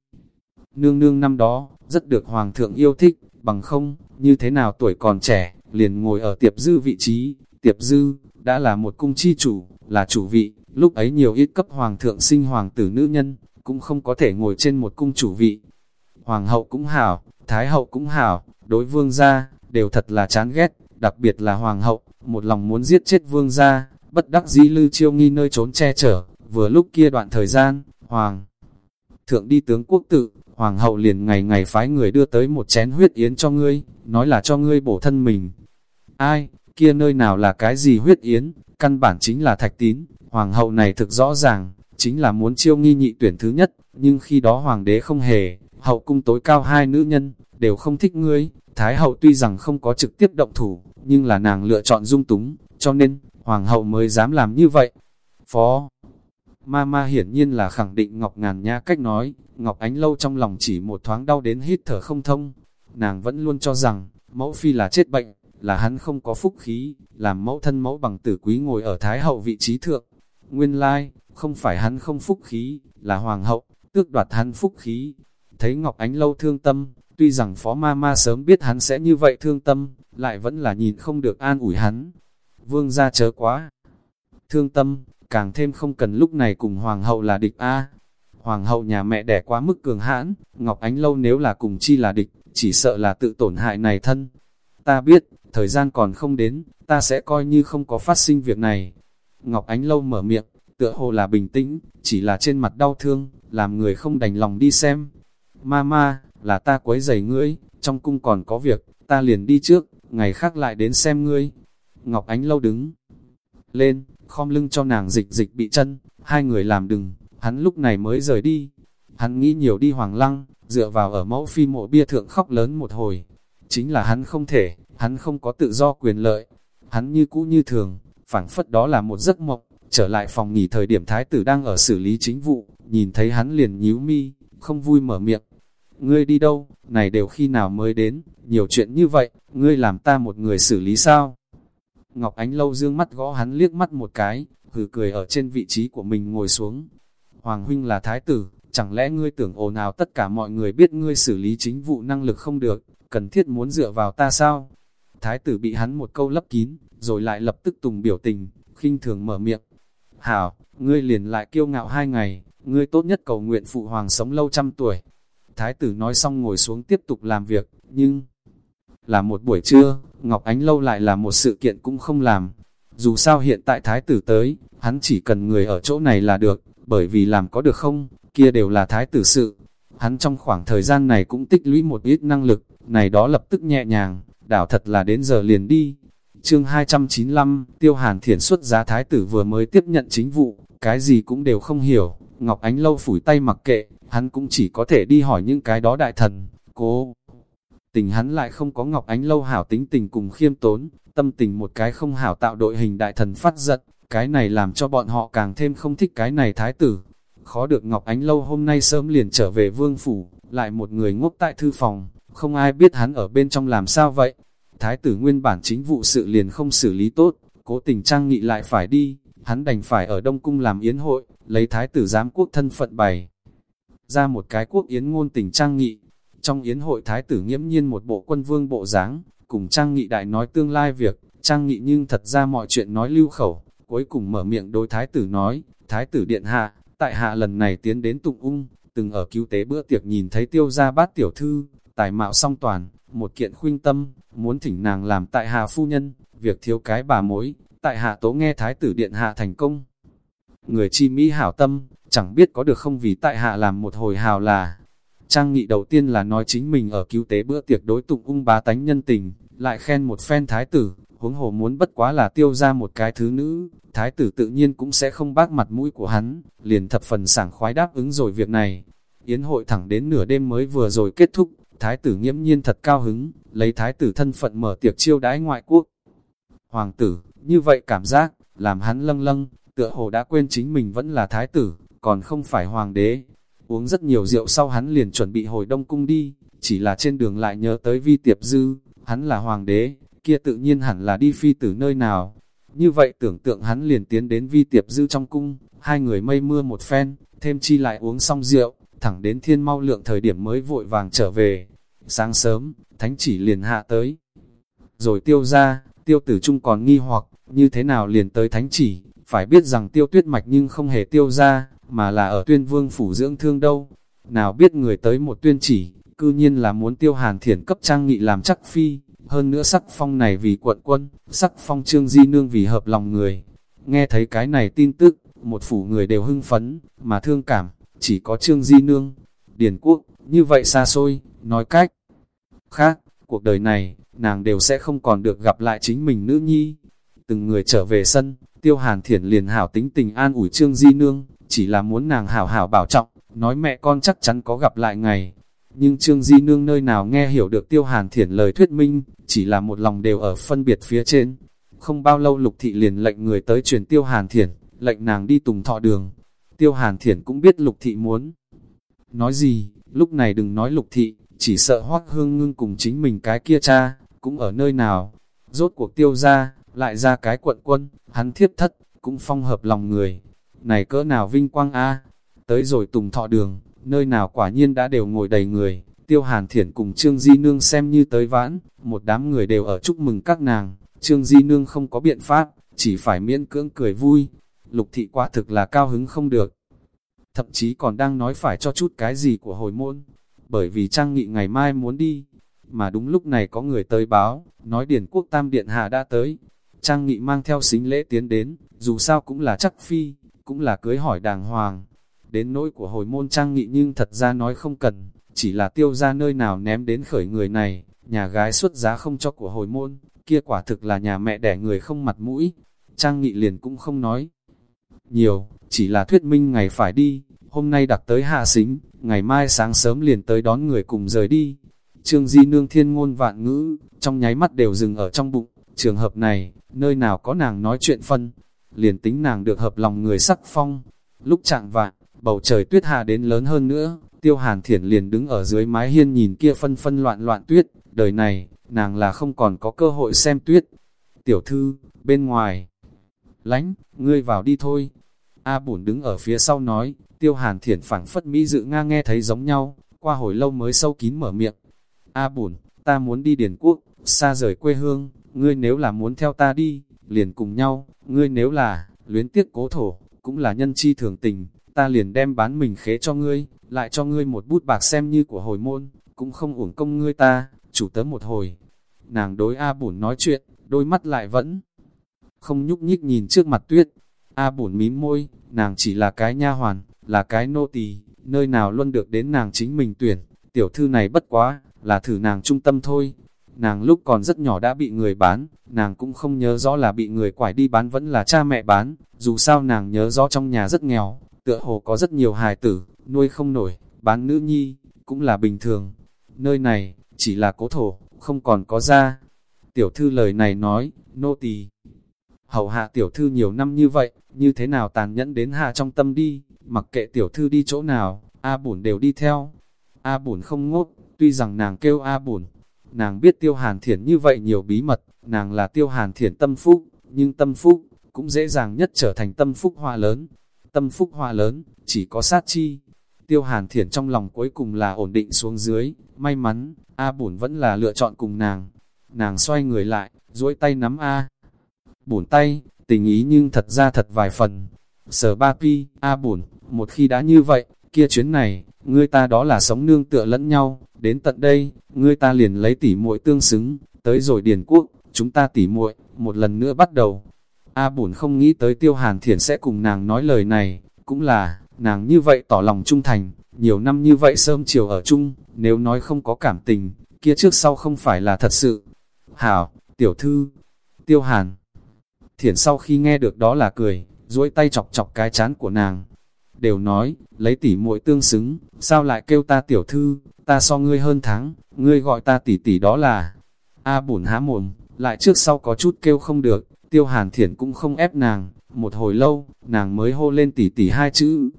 nương nương năm đó, rất được hoàng thượng yêu thích, bằng không, như thế nào tuổi còn trẻ, liền ngồi ở tiệp dư vị trí, tiệp dư, đã là một cung chi chủ, là chủ vị, lúc ấy nhiều ít cấp hoàng thượng sinh hoàng tử nữ nhân, cũng không có thể ngồi trên một cung chủ vị. Hoàng hậu cũng hảo, thái hậu cũng hảo, đối vương gia, đều thật là chán ghét, đặc biệt là hoàng hậu, một lòng muốn giết chết vương gia, bất đắc dĩ lư chiêu nghi nơi trốn che chở, vừa lúc kia đoạn thời gian, hoàng thượng đi tướng quốc tự, hoàng hậu liền ngày ngày phái người đưa tới một chén huyết yến cho ngươi, nói là cho ngươi bổ thân mình. Ai, kia nơi nào là cái gì huyết yến, căn bản chính là thạch tín, hoàng hậu này thực rõ ràng, chính là muốn chiêu nghi nhị tuyển thứ nhất, nhưng khi đó hoàng đế không hề, hậu cung tối cao hai nữ nhân, đều không thích ngươi, thái hậu tuy rằng không có trực tiếp động thủ, nhưng là nàng lựa chọn dung túng, cho nên, hoàng hậu mới dám làm như vậy. Phó Mama hiển nhiên là khẳng định Ngọc Ngàn Nha cách nói, Ngọc Ánh Lâu trong lòng chỉ một thoáng đau đến hít thở không thông. Nàng vẫn luôn cho rằng, mẫu phi là chết bệnh, là hắn không có phúc khí, làm mẫu thân mẫu bằng tử quý ngồi ở Thái Hậu vị trí thượng. Nguyên lai, không phải hắn không phúc khí, là Hoàng hậu, tước đoạt hắn phúc khí. Thấy Ngọc Ánh Lâu thương tâm, tuy rằng Phó Mama sớm biết hắn sẽ như vậy thương tâm, lại vẫn là nhìn không được an ủi hắn. Vương ra chớ quá. Thương tâm, càng thêm không cần lúc này cùng hoàng hậu là địch a. Hoàng hậu nhà mẹ đẻ quá mức cường hãn, Ngọc Ánh Lâu nếu là cùng chi là địch, chỉ sợ là tự tổn hại này thân. Ta biết, thời gian còn không đến, ta sẽ coi như không có phát sinh việc này. Ngọc Ánh Lâu mở miệng, tựa hồ là bình tĩnh, chỉ là trên mặt đau thương, làm người không đành lòng đi xem. Mama, là ta quấy giày ngươi, trong cung còn có việc, ta liền đi trước, ngày khác lại đến xem ngươi. Ngọc Ánh Lâu đứng lên, khom lưng cho nàng dịch dịch bị chân, hai người làm đừng, hắn lúc này mới rời đi. Hắn nghĩ nhiều đi hoàng lăng, dựa vào ở mẫu phi mộ bia thượng khóc lớn một hồi. Chính là hắn không thể, hắn không có tự do quyền lợi. Hắn như cũ như thường, phảng phất đó là một giấc mộng. Trở lại phòng nghỉ thời điểm thái tử đang ở xử lý chính vụ, nhìn thấy hắn liền nhíu mi, không vui mở miệng. Ngươi đi đâu, này đều khi nào mới đến, nhiều chuyện như vậy, ngươi làm ta một người xử lý sao? Ngọc Ánh Lâu dương mắt gõ hắn liếc mắt một cái, hừ cười ở trên vị trí của mình ngồi xuống. Hoàng huynh là thái tử, chẳng lẽ ngươi tưởng ồn ào tất cả mọi người biết ngươi xử lý chính vụ năng lực không được, cần thiết muốn dựa vào ta sao? Thái tử bị hắn một câu lấp kín, rồi lại lập tức tùng biểu tình, khinh thường mở miệng. Hảo, ngươi liền lại kiêu ngạo hai ngày, ngươi tốt nhất cầu nguyện phụ hoàng sống lâu trăm tuổi. Thái tử nói xong ngồi xuống tiếp tục làm việc, nhưng là một buổi trưa, Ngọc Ánh Lâu lại là một sự kiện cũng không làm. Dù sao hiện tại thái tử tới, hắn chỉ cần người ở chỗ này là được, bởi vì làm có được không, kia đều là thái tử sự. Hắn trong khoảng thời gian này cũng tích lũy một ít năng lực, này đó lập tức nhẹ nhàng, đảo thật là đến giờ liền đi. Chương 295, Tiêu Hàn Thiển xuất giá thái tử vừa mới tiếp nhận chính vụ, cái gì cũng đều không hiểu, Ngọc Ánh Lâu phủi tay mặc kệ, hắn cũng chỉ có thể đi hỏi những cái đó đại thần, cố tình hắn lại không có Ngọc Ánh lâu hảo tính tình cùng khiêm tốn, tâm tình một cái không hảo tạo đội hình đại thần phát giận, cái này làm cho bọn họ càng thêm không thích cái này thái tử. Khó được Ngọc Ánh lâu hôm nay sớm liền trở về vương phủ, lại một người ngốc tại thư phòng, không ai biết hắn ở bên trong làm sao vậy. Thái tử nguyên bản chính vụ sự liền không xử lý tốt, cố tình trang nghị lại phải đi, hắn đành phải ở Đông Cung làm yến hội, lấy thái tử giám quốc thân phận bày. Ra một cái quốc yến ngôn tình trang nghị, trong yến hội thái tử nghiễm nhiên một bộ quân vương bộ dáng cùng Trang Nghị đại nói tương lai việc, Trang Nghị nhưng thật ra mọi chuyện nói lưu khẩu, cuối cùng mở miệng đối thái tử nói, thái tử điện hạ, tại hạ lần này tiến đến tụng ung, từng ở cứu tế bữa tiệc nhìn thấy tiêu gia bát tiểu thư, tài mạo song toàn, một kiện khuyên tâm, muốn thỉnh nàng làm tại hạ phu nhân, việc thiếu cái bà mối, tại hạ tố nghe thái tử điện hạ thành công. Người chi mỹ hảo tâm, chẳng biết có được không vì tại hạ làm một hồi hào là, Trang nghị đầu tiên là nói chính mình ở cứu tế bữa tiệc đối tụng ung bá tánh nhân tình, lại khen một phen thái tử, huống hồ muốn bất quá là tiêu ra một cái thứ nữ, thái tử tự nhiên cũng sẽ không bác mặt mũi của hắn, liền thập phần sảng khoái đáp ứng rồi việc này. Yến hội thẳng đến nửa đêm mới vừa rồi kết thúc, thái tử nghiễm nhiên thật cao hứng, lấy thái tử thân phận mở tiệc chiêu đãi ngoại quốc. Hoàng tử, như vậy cảm giác, làm hắn lâng lâng, tựa hồ đã quên chính mình vẫn là thái tử, còn không phải hoàng đế, Uống rất nhiều rượu sau hắn liền chuẩn bị hồi đông cung đi, chỉ là trên đường lại nhớ tới vi tiệp dư, hắn là hoàng đế, kia tự nhiên hẳn là đi phi tử nơi nào. Như vậy tưởng tượng hắn liền tiến đến vi tiệp dư trong cung, hai người mây mưa một phen, thêm chi lại uống xong rượu, thẳng đến thiên mau lượng thời điểm mới vội vàng trở về. Sáng sớm, thánh chỉ liền hạ tới. Rồi tiêu ra, tiêu tử trung còn nghi hoặc, như thế nào liền tới thánh chỉ, phải biết rằng tiêu tuyết mạch nhưng không hề tiêu ra, mà là ở tuyên vương phủ dưỡng thương đâu. Nào biết người tới một tuyên chỉ, cư nhiên là muốn tiêu hàn thiển cấp trang nghị làm chắc phi, hơn nữa sắc phong này vì quận quân, sắc phong trương di nương vì hợp lòng người. Nghe thấy cái này tin tức, một phủ người đều hưng phấn, mà thương cảm, chỉ có trương di nương, điển quốc, như vậy xa xôi, nói cách. Khác, cuộc đời này, nàng đều sẽ không còn được gặp lại chính mình nữ nhi. Từng người trở về sân, tiêu hàn thiển liền hảo tính tình an ủi trương di nương, chỉ là muốn nàng hảo hảo bảo trọng, nói mẹ con chắc chắn có gặp lại ngày. Nhưng Trương Di Nương nơi nào nghe hiểu được Tiêu Hàn Thiển lời thuyết minh, chỉ là một lòng đều ở phân biệt phía trên. Không bao lâu Lục Thị liền lệnh người tới truyền Tiêu Hàn Thiển, lệnh nàng đi tùng thọ đường. Tiêu Hàn Thiển cũng biết Lục Thị muốn. Nói gì, lúc này đừng nói Lục Thị, chỉ sợ hoác hương ngưng cùng chính mình cái kia cha, cũng ở nơi nào. Rốt cuộc tiêu ra, lại ra cái quận quân, hắn thiếp thất, cũng phong hợp lòng người. Này cỡ nào vinh quang a Tới rồi tùng thọ đường, nơi nào quả nhiên đã đều ngồi đầy người, tiêu hàn thiển cùng Trương Di Nương xem như tới vãn, một đám người đều ở chúc mừng các nàng, Trương Di Nương không có biện pháp, chỉ phải miễn cưỡng cười vui, lục thị quá thực là cao hứng không được. Thậm chí còn đang nói phải cho chút cái gì của hồi môn, bởi vì Trang Nghị ngày mai muốn đi, mà đúng lúc này có người tới báo, nói Điển Quốc Tam Điện Hạ đã tới. Trang Nghị mang theo xính lễ tiến đến, dù sao cũng là chắc phi, cũng là cưới hỏi đàng hoàng, Đến nỗi của hồi môn trang nghị nhưng thật ra nói không cần, chỉ là tiêu ra nơi nào ném đến khởi người này, nhà gái xuất giá không cho của hồi môn, kia quả thực là nhà mẹ đẻ người không mặt mũi. Trang nghị liền cũng không nói nhiều, chỉ là thuyết minh ngày phải đi, hôm nay đặt tới hạ xính, ngày mai sáng sớm liền tới đón người cùng rời đi. Trương Di Nương thiên ngôn vạn ngữ, trong nháy mắt đều dừng ở trong bụng, trường hợp này, nơi nào có nàng nói chuyện phân, liền tính nàng được hợp lòng người sắc phong. Lúc trạng vạn, bầu trời tuyết hạ đến lớn hơn nữa, tiêu hàn thiển liền đứng ở dưới mái hiên nhìn kia phân phân loạn loạn tuyết, đời này, nàng là không còn có cơ hội xem tuyết. Tiểu thư, bên ngoài, lánh, ngươi vào đi thôi. A bổn đứng ở phía sau nói, tiêu hàn thiển phảng phất mỹ dự nga nghe thấy giống nhau, qua hồi lâu mới sâu kín mở miệng. A bổn, ta muốn đi điển quốc, xa rời quê hương, ngươi nếu là muốn theo ta đi, liền cùng nhau, ngươi nếu là, luyến tiếc cố thổ, cũng là nhân chi thường tình, ta liền đem bán mình khế cho ngươi, lại cho ngươi một bút bạc xem như của hồi môn, cũng không uổng công ngươi ta, chủ tớ một hồi. Nàng đối A bổn nói chuyện, đôi mắt lại vẫn không nhúc nhích nhìn trước mặt tuyết. A bổn mím môi, nàng chỉ là cái nha hoàn, là cái nô tỳ, nơi nào luôn được đến nàng chính mình tuyển, tiểu thư này bất quá, là thử nàng trung tâm thôi. Nàng lúc còn rất nhỏ đã bị người bán, nàng cũng không nhớ rõ là bị người quải đi bán vẫn là cha mẹ bán, dù sao nàng nhớ rõ trong nhà rất nghèo, tựa hồ có rất nhiều hài tử, nuôi không nổi, bán nữ nhi, cũng là bình thường. Nơi này, chỉ là cố thổ, không còn có ra. Tiểu thư lời này nói, nô tỳ Hầu hạ tiểu thư nhiều năm như vậy, như thế nào tàn nhẫn đến hạ trong tâm đi, mặc kệ tiểu thư đi chỗ nào, A bổn đều đi theo. A bổn không ngốc, tuy rằng nàng kêu A bổn, nàng biết tiêu hàn thiển như vậy nhiều bí mật, nàng là tiêu hàn thiển tâm phúc, nhưng tâm phúc, cũng dễ dàng nhất trở thành tâm phúc hoa lớn, tâm phúc hoa lớn, chỉ có sát chi. Tiêu hàn thiển trong lòng cuối cùng là ổn định xuống dưới, may mắn, A bổn vẫn là lựa chọn cùng nàng. Nàng xoay người lại, duỗi tay nắm A. Bổn tay, tình ý nhưng thật ra thật vài phần. Sở ba pi, A bổn, một khi đã như vậy, kia chuyến này, ngươi ta đó là sống nương tựa lẫn nhau, đến tận đây, ngươi ta liền lấy tỉ muội tương xứng, tới rồi điền quốc, chúng ta tỉ muội một lần nữa bắt đầu, A bổn không nghĩ tới tiêu hàn thiển sẽ cùng nàng nói lời này, cũng là, nàng như vậy tỏ lòng trung thành, nhiều năm như vậy sớm chiều ở chung, nếu nói không có cảm tình, kia trước sau không phải là thật sự. Hảo, tiểu thư, tiêu hàn. Thiển sau khi nghe được đó là cười, duỗi tay chọc chọc cái chán của nàng. Đều nói, lấy tỷ muội tương xứng, sao lại kêu ta tiểu thư, ta so ngươi hơn tháng, ngươi gọi ta tỷ tỷ đó là. A bổn há mồm, lại trước sau có chút kêu không được, Tiêu hàn thiển cũng không ép nàng, một hồi lâu, nàng mới hô lên tỷ tỷ hai chữ.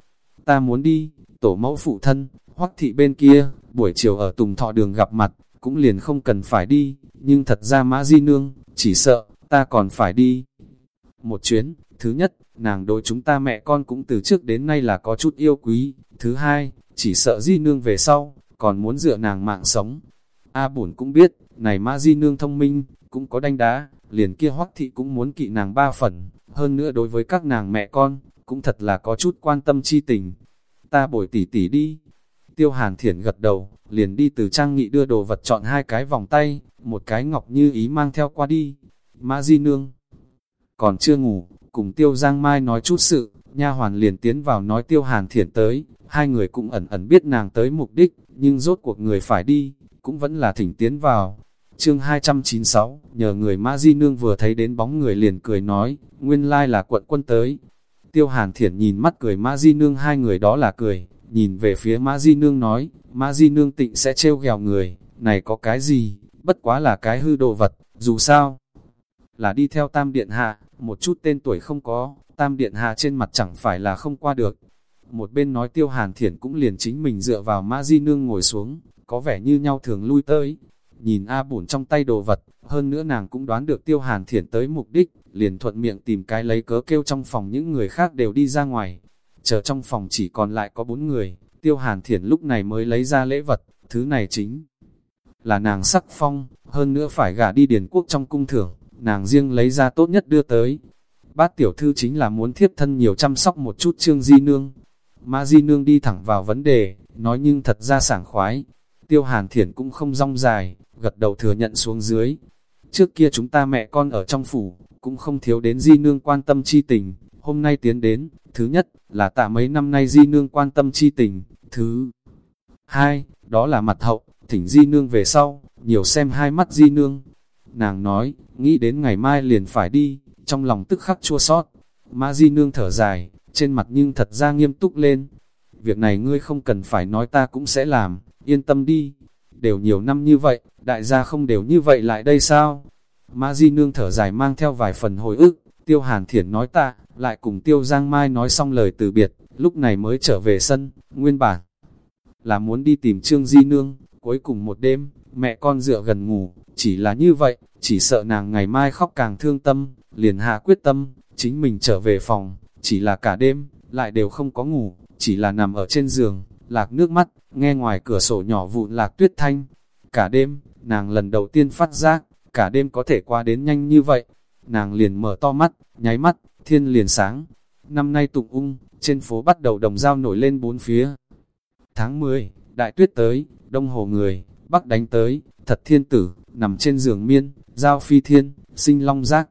Ta muốn đi, tổ mẫu phụ thân, hoắc thị bên kia, buổi chiều ở Tùng Thọ đường gặp mặt, cũng liền không cần phải đi, nhưng thật ra mã di nương, chỉ sợ, ta còn phải đi. một chuyến, thứ nhất, nàng đối chúng ta mẹ con cũng từ trước đến nay là có chút yêu quý, thứ hai, chỉ sợ di nương về sau, còn muốn dựa nàng mạng sống. A bổn cũng biết, này ma di nương thông minh, cũng có đanh đá, liền kia hoắc thị cũng muốn kỵ nàng ba phần, hơn nữa đối với các nàng mẹ con, cũng thật là có chút quan tâm chi tình. Ta bồi tỉ tỉ đi. Tiêu hàn thiển gật đầu, liền đi từ trang nghị đưa đồ vật chọn hai cái vòng tay, một cái ngọc như ý mang theo qua đi. Mã Di Nương còn chưa ngủ, cùng Tiêu Giang Mai nói chút sự, nha hoàn liền tiến vào nói Tiêu Hàn Thiển tới, hai người cũng ẩn ẩn biết nàng tới mục đích, nhưng rốt cuộc người phải đi, cũng vẫn là thỉnh tiến vào. Chương 296, nhờ người Mã Di Nương vừa thấy đến bóng người liền cười nói, nguyên lai là quận quân tới. Tiêu Hàn Thiển nhìn mắt cười Mã Di Nương hai người đó là cười, nhìn về phía Mã Di Nương nói, Mã Di Nương tịnh sẽ trêu ghèo người, này có cái gì, bất quá là cái hư đồ vật, dù sao, là đi theo Tam Điện Hạ, một chút tên tuổi không có, Tam Điện Hạ trên mặt chẳng phải là không qua được. Một bên nói Tiêu Hàn Thiển cũng liền chính mình dựa vào Mã Di Nương ngồi xuống, có vẻ như nhau thường lui tới. Nhìn A bùn trong tay đồ vật, hơn nữa nàng cũng đoán được Tiêu Hàn Thiển tới mục đích, liền thuận miệng tìm cái lấy cớ kêu trong phòng những người khác đều đi ra ngoài. Chờ trong phòng chỉ còn lại có bốn người, Tiêu Hàn Thiển lúc này mới lấy ra lễ vật, thứ này chính là nàng sắc phong, hơn nữa phải gả đi điền quốc trong cung thưởng, nàng riêng lấy ra tốt nhất đưa tới. Bát tiểu thư chính là muốn thiếp thân nhiều chăm sóc một chút trương di nương. Mã di nương đi thẳng vào vấn đề, nói nhưng thật ra sảng khoái. Tiêu hàn thiển cũng không rong dài, gật đầu thừa nhận xuống dưới. Trước kia chúng ta mẹ con ở trong phủ, cũng không thiếu đến di nương quan tâm chi tình. Hôm nay tiến đến, thứ nhất, là tạ mấy năm nay di nương quan tâm chi tình. Thứ hai, đó là mặt hậu, thỉnh di nương về sau, nhiều xem hai mắt di nương. Nàng nói, nghĩ đến ngày mai liền phải đi, trong lòng tức khắc chua sót. Mã di nương thở dài, trên mặt nhưng thật ra nghiêm túc lên. Việc này ngươi không cần phải nói ta cũng sẽ làm, yên tâm đi. Đều nhiều năm như vậy, đại gia không đều như vậy lại đây sao? Mã di nương thở dài mang theo vài phần hồi ức, tiêu hàn thiển nói ta, lại cùng tiêu giang mai nói xong lời từ biệt, lúc này mới trở về sân, nguyên bản. Là muốn đi tìm trương di nương, cuối cùng một đêm, mẹ con dựa gần ngủ, chỉ là như vậy, chỉ sợ nàng ngày mai khóc càng thương tâm, liền hạ quyết tâm, chính mình trở về phòng, chỉ là cả đêm, lại đều không có ngủ, chỉ là nằm ở trên giường, lạc nước mắt, nghe ngoài cửa sổ nhỏ vụn lạc tuyết thanh. Cả đêm, nàng lần đầu tiên phát giác, cả đêm có thể qua đến nhanh như vậy. Nàng liền mở to mắt, nháy mắt, thiên liền sáng. Năm nay tụng ung, trên phố bắt đầu đồng dao nổi lên bốn phía. Tháng 10, đại tuyết tới, đông hồ người, bắc đánh tới, thật thiên tử, nằm trên giường miên, giao phi thiên, sinh long giác.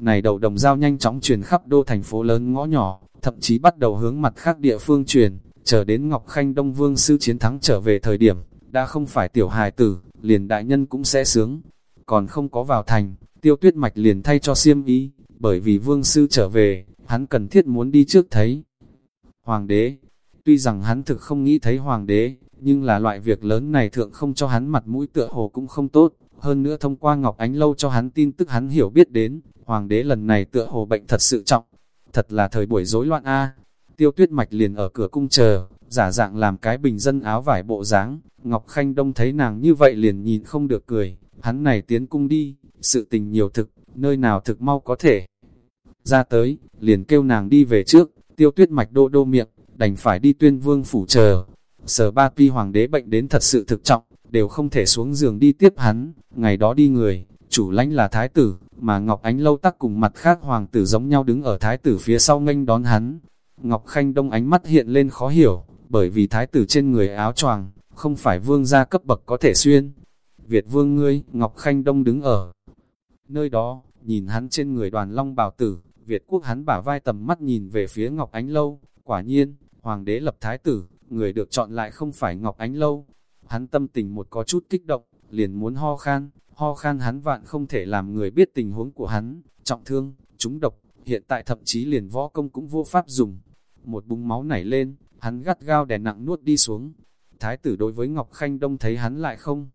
Này đầu đồng giao nhanh chóng truyền khắp đô thành phố lớn ngõ nhỏ, thậm chí bắt đầu hướng mặt khác địa phương truyền, chờ đến Ngọc Khanh Đông Vương sư chiến thắng trở về thời điểm, đã không phải tiểu hài tử, liền đại nhân cũng sẽ sướng. Còn không có vào thành, tiêu tuyết mạch liền thay cho siêm ý, bởi vì vương sư trở về, hắn cần thiết muốn đi trước thấy. Hoàng đế, tuy rằng hắn thực không nghĩ thấy hoàng đế, nhưng là loại việc lớn này thượng không cho hắn mặt mũi tựa hồ cũng không tốt, hơn nữa thông qua Ngọc Ánh Lâu cho hắn tin tức hắn hiểu biết đến, hoàng đế lần này tựa hồ bệnh thật sự trọng, thật là thời buổi rối loạn a. Tiêu Tuyết Mạch liền ở cửa cung chờ, giả dạng làm cái bình dân áo vải bộ dáng, Ngọc Khanh Đông thấy nàng như vậy liền nhìn không được cười, hắn này tiến cung đi, sự tình nhiều thực, nơi nào thực mau có thể. Ra tới, liền kêu nàng đi về trước, Tiêu Tuyết Mạch đô đô miệng, đành phải đi tuyên vương phủ chờ, Sở ba pi hoàng đế bệnh đến thật sự thực trọng, đều không thể xuống giường đi tiếp hắn, ngày đó đi người, chủ lãnh là thái tử, mà Ngọc Ánh lâu tắc cùng mặt khác hoàng tử giống nhau đứng ở thái tử phía sau nghênh đón hắn. Ngọc Khanh Đông ánh mắt hiện lên khó hiểu, bởi vì thái tử trên người áo choàng không phải vương gia cấp bậc có thể xuyên. Việt vương ngươi, Ngọc Khanh Đông đứng ở nơi đó, nhìn hắn trên người đoàn long bảo tử, Việt quốc hắn bả vai tầm mắt nhìn về phía Ngọc Ánh Lâu, quả nhiên, hoàng đế lập thái tử, người được chọn lại không phải Ngọc Ánh Lâu. Hắn tâm tình một có chút kích động, liền muốn ho khan, ho khan hắn vạn không thể làm người biết tình huống của hắn, trọng thương, trúng độc, hiện tại thậm chí liền võ công cũng vô pháp dùng. Một búng máu nảy lên, hắn gắt gao đè nặng nuốt đi xuống. Thái tử đối với Ngọc Khanh Đông thấy hắn lại không.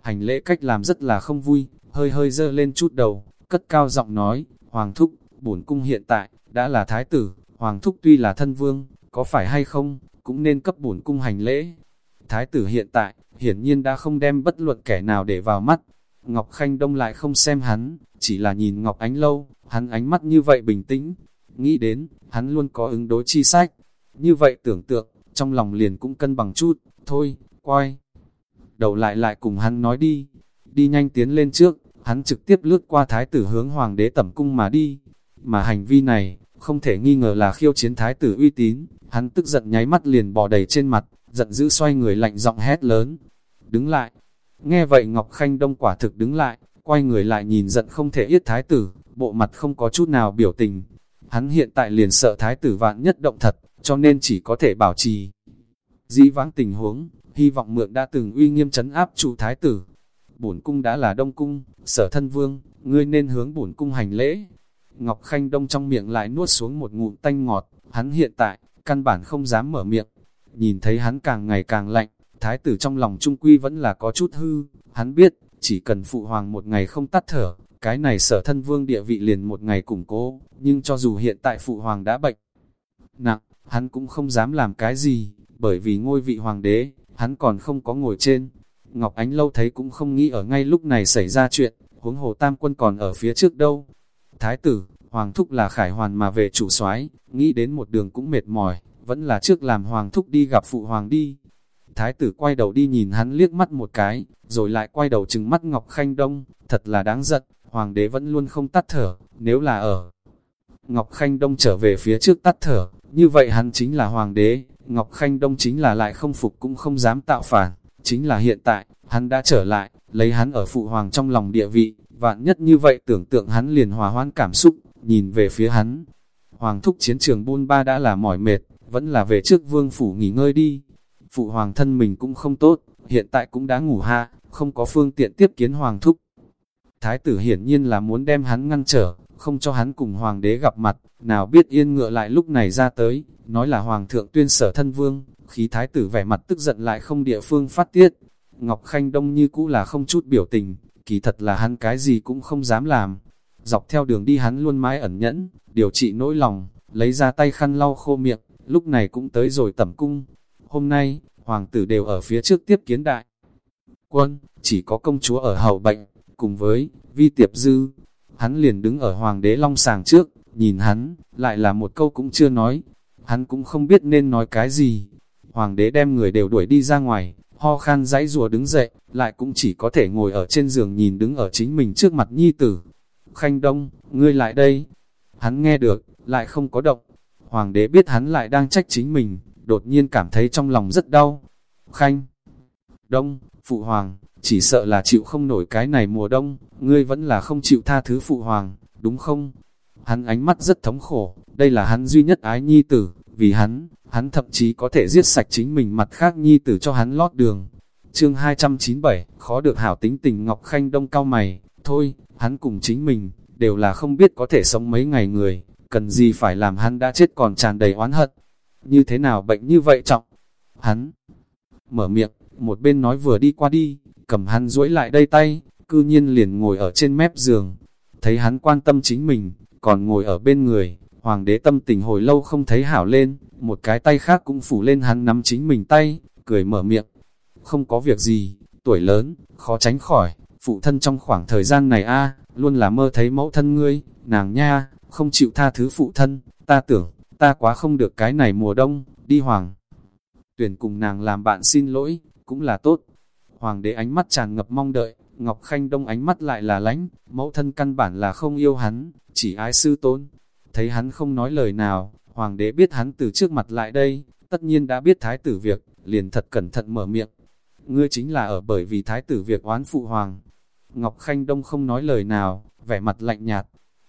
Hành lễ cách làm rất là không vui, hơi hơi dơ lên chút đầu, cất cao giọng nói, Hoàng Thúc, bổn cung hiện tại, đã là thái tử, Hoàng Thúc tuy là thân vương, có phải hay không, cũng nên cấp bổn cung hành lễ. Thái tử hiện tại, hiển nhiên đã không đem bất luận kẻ nào để vào mắt. Ngọc Khanh Đông lại không xem hắn, chỉ là nhìn Ngọc Ánh Lâu, hắn ánh mắt như vậy bình tĩnh, nghĩ đến, hắn luôn có ứng đối chi sách. Như vậy tưởng tượng, trong lòng liền cũng cân bằng chút, thôi, quay. Đầu lại lại cùng hắn nói đi, đi nhanh tiến lên trước, hắn trực tiếp lướt qua thái tử hướng hoàng đế tẩm cung mà đi. Mà hành vi này, không thể nghi ngờ là khiêu chiến thái tử uy tín, hắn tức giận nháy mắt liền bỏ đầy trên mặt, giận dữ xoay người lạnh giọng hét lớn. Đứng lại, nghe vậy Ngọc Khanh Đông quả thực đứng lại, quay người lại nhìn giận không thể yết thái tử, bộ mặt không có chút nào biểu tình. Hắn hiện tại liền sợ thái tử vạn nhất động thật, cho nên chỉ có thể bảo trì. Dĩ vãng tình huống, hy vọng mượn đã từng uy nghiêm chấn áp trụ thái tử. Bổn cung đã là đông cung, sở thân vương, ngươi nên hướng bổn cung hành lễ. Ngọc Khanh Đông trong miệng lại nuốt xuống một ngụm tanh ngọt, hắn hiện tại, căn bản không dám mở miệng. Nhìn thấy hắn càng ngày càng lạnh, thái tử trong lòng trung quy vẫn là có chút hư, hắn biết, chỉ cần phụ hoàng một ngày không tắt thở, cái này sở thân vương địa vị liền một ngày củng cố, nhưng cho dù hiện tại phụ hoàng đã bệnh nặng, hắn cũng không dám làm cái gì, bởi vì ngôi vị hoàng đế, hắn còn không có ngồi trên. Ngọc Ánh lâu thấy cũng không nghĩ ở ngay lúc này xảy ra chuyện, huống hồ tam quân còn ở phía trước đâu. Thái tử, hoàng thúc là khải hoàn mà về chủ soái nghĩ đến một đường cũng mệt mỏi, vẫn là trước làm hoàng thúc đi gặp phụ hoàng đi. Thái tử quay đầu đi nhìn hắn liếc mắt một cái, rồi lại quay đầu trừng mắt Ngọc Khanh Đông, thật là đáng giận, hoàng đế vẫn luôn không tắt thở, nếu là ở. Ngọc Khanh Đông trở về phía trước tắt thở, như vậy hắn chính là hoàng đế, Ngọc Khanh Đông chính là lại không phục cũng không dám tạo phản, chính là hiện tại, hắn đã trở lại, lấy hắn ở phụ hoàng trong lòng địa vị, vạn nhất như vậy tưởng tượng hắn liền hòa hoãn cảm xúc, nhìn về phía hắn. Hoàng thúc chiến trường buôn ba đã là mỏi mệt, vẫn là về trước vương phủ nghỉ ngơi đi. Phụ hoàng thân mình cũng không tốt, hiện tại cũng đã ngủ ha, không có phương tiện tiếp kiến hoàng thúc. Thái tử hiển nhiên là muốn đem hắn ngăn trở, không cho hắn cùng hoàng đế gặp mặt, nào biết yên ngựa lại lúc này ra tới, nói là hoàng thượng tuyên sở thân vương, khí thái tử vẻ mặt tức giận lại không địa phương phát tiết. Ngọc Khanh Đông như cũ là không chút biểu tình, kỳ thật là hắn cái gì cũng không dám làm. Dọc theo đường đi hắn luôn mãi ẩn nhẫn, điều trị nỗi lòng, lấy ra tay khăn lau khô miệng, lúc này cũng tới rồi tẩm cung. Hôm nay, hoàng tử đều ở phía trước tiếp kiến đại. Quân, chỉ có công chúa ở hậu bệnh, cùng với vi tiệp dư. Hắn liền đứng ở hoàng đế long sàng trước, nhìn hắn, lại là một câu cũng chưa nói. Hắn cũng không biết nên nói cái gì. Hoàng đế đem người đều đuổi đi ra ngoài, ho khan dãy rùa đứng dậy, lại cũng chỉ có thể ngồi ở trên giường nhìn đứng ở chính mình trước mặt nhi tử. Khanh Đông, ngươi lại đây. Hắn nghe được, lại không có động. Hoàng đế biết hắn lại đang trách chính mình, đột nhiên cảm thấy trong lòng rất đau. Khanh Đông, Phụ Hoàng, chỉ sợ là chịu không nổi cái này mùa đông, ngươi vẫn là không chịu tha thứ Phụ Hoàng, đúng không? Hắn ánh mắt rất thống khổ, đây là hắn duy nhất ái nhi tử, vì hắn, hắn thậm chí có thể giết sạch chính mình mặt khác nhi tử cho hắn lót đường. Chương 297, khó được hảo tính tình Ngọc Khanh Đông cao mày, thôi, hắn cùng chính mình, đều là không biết có thể sống mấy ngày người, cần gì phải làm hắn đã chết còn tràn đầy oán hận. Như thế nào bệnh như vậy trọng? Hắn mở miệng, một bên nói vừa đi qua đi, cầm hắn duỗi lại đây tay, cư nhiên liền ngồi ở trên mép giường. Thấy hắn quan tâm chính mình, còn ngồi ở bên người, hoàng đế tâm tình hồi lâu không thấy hảo lên, một cái tay khác cũng phủ lên hắn nắm chính mình tay, cười mở miệng. Không có việc gì, tuổi lớn, khó tránh khỏi, phụ thân trong khoảng thời gian này a luôn là mơ thấy mẫu thân ngươi, nàng nha, không chịu tha thứ phụ thân, ta tưởng, ta quá không được cái này mùa đông, đi hoàng. Tuyển cùng nàng làm bạn xin lỗi, cũng là tốt. Hoàng đế ánh mắt tràn ngập mong đợi, Ngọc Khanh Đông ánh mắt lại là lánh, mẫu thân căn bản là không yêu hắn, chỉ ái sư tôn. Thấy hắn không nói lời nào, hoàng đế biết hắn từ trước mặt lại đây, tất nhiên đã biết thái tử việc, liền thật cẩn thận mở miệng. Ngươi chính là ở bởi vì thái tử việc oán phụ hoàng. Ngọc Khanh Đông không nói lời nào, vẻ mặt lạnh nhạt.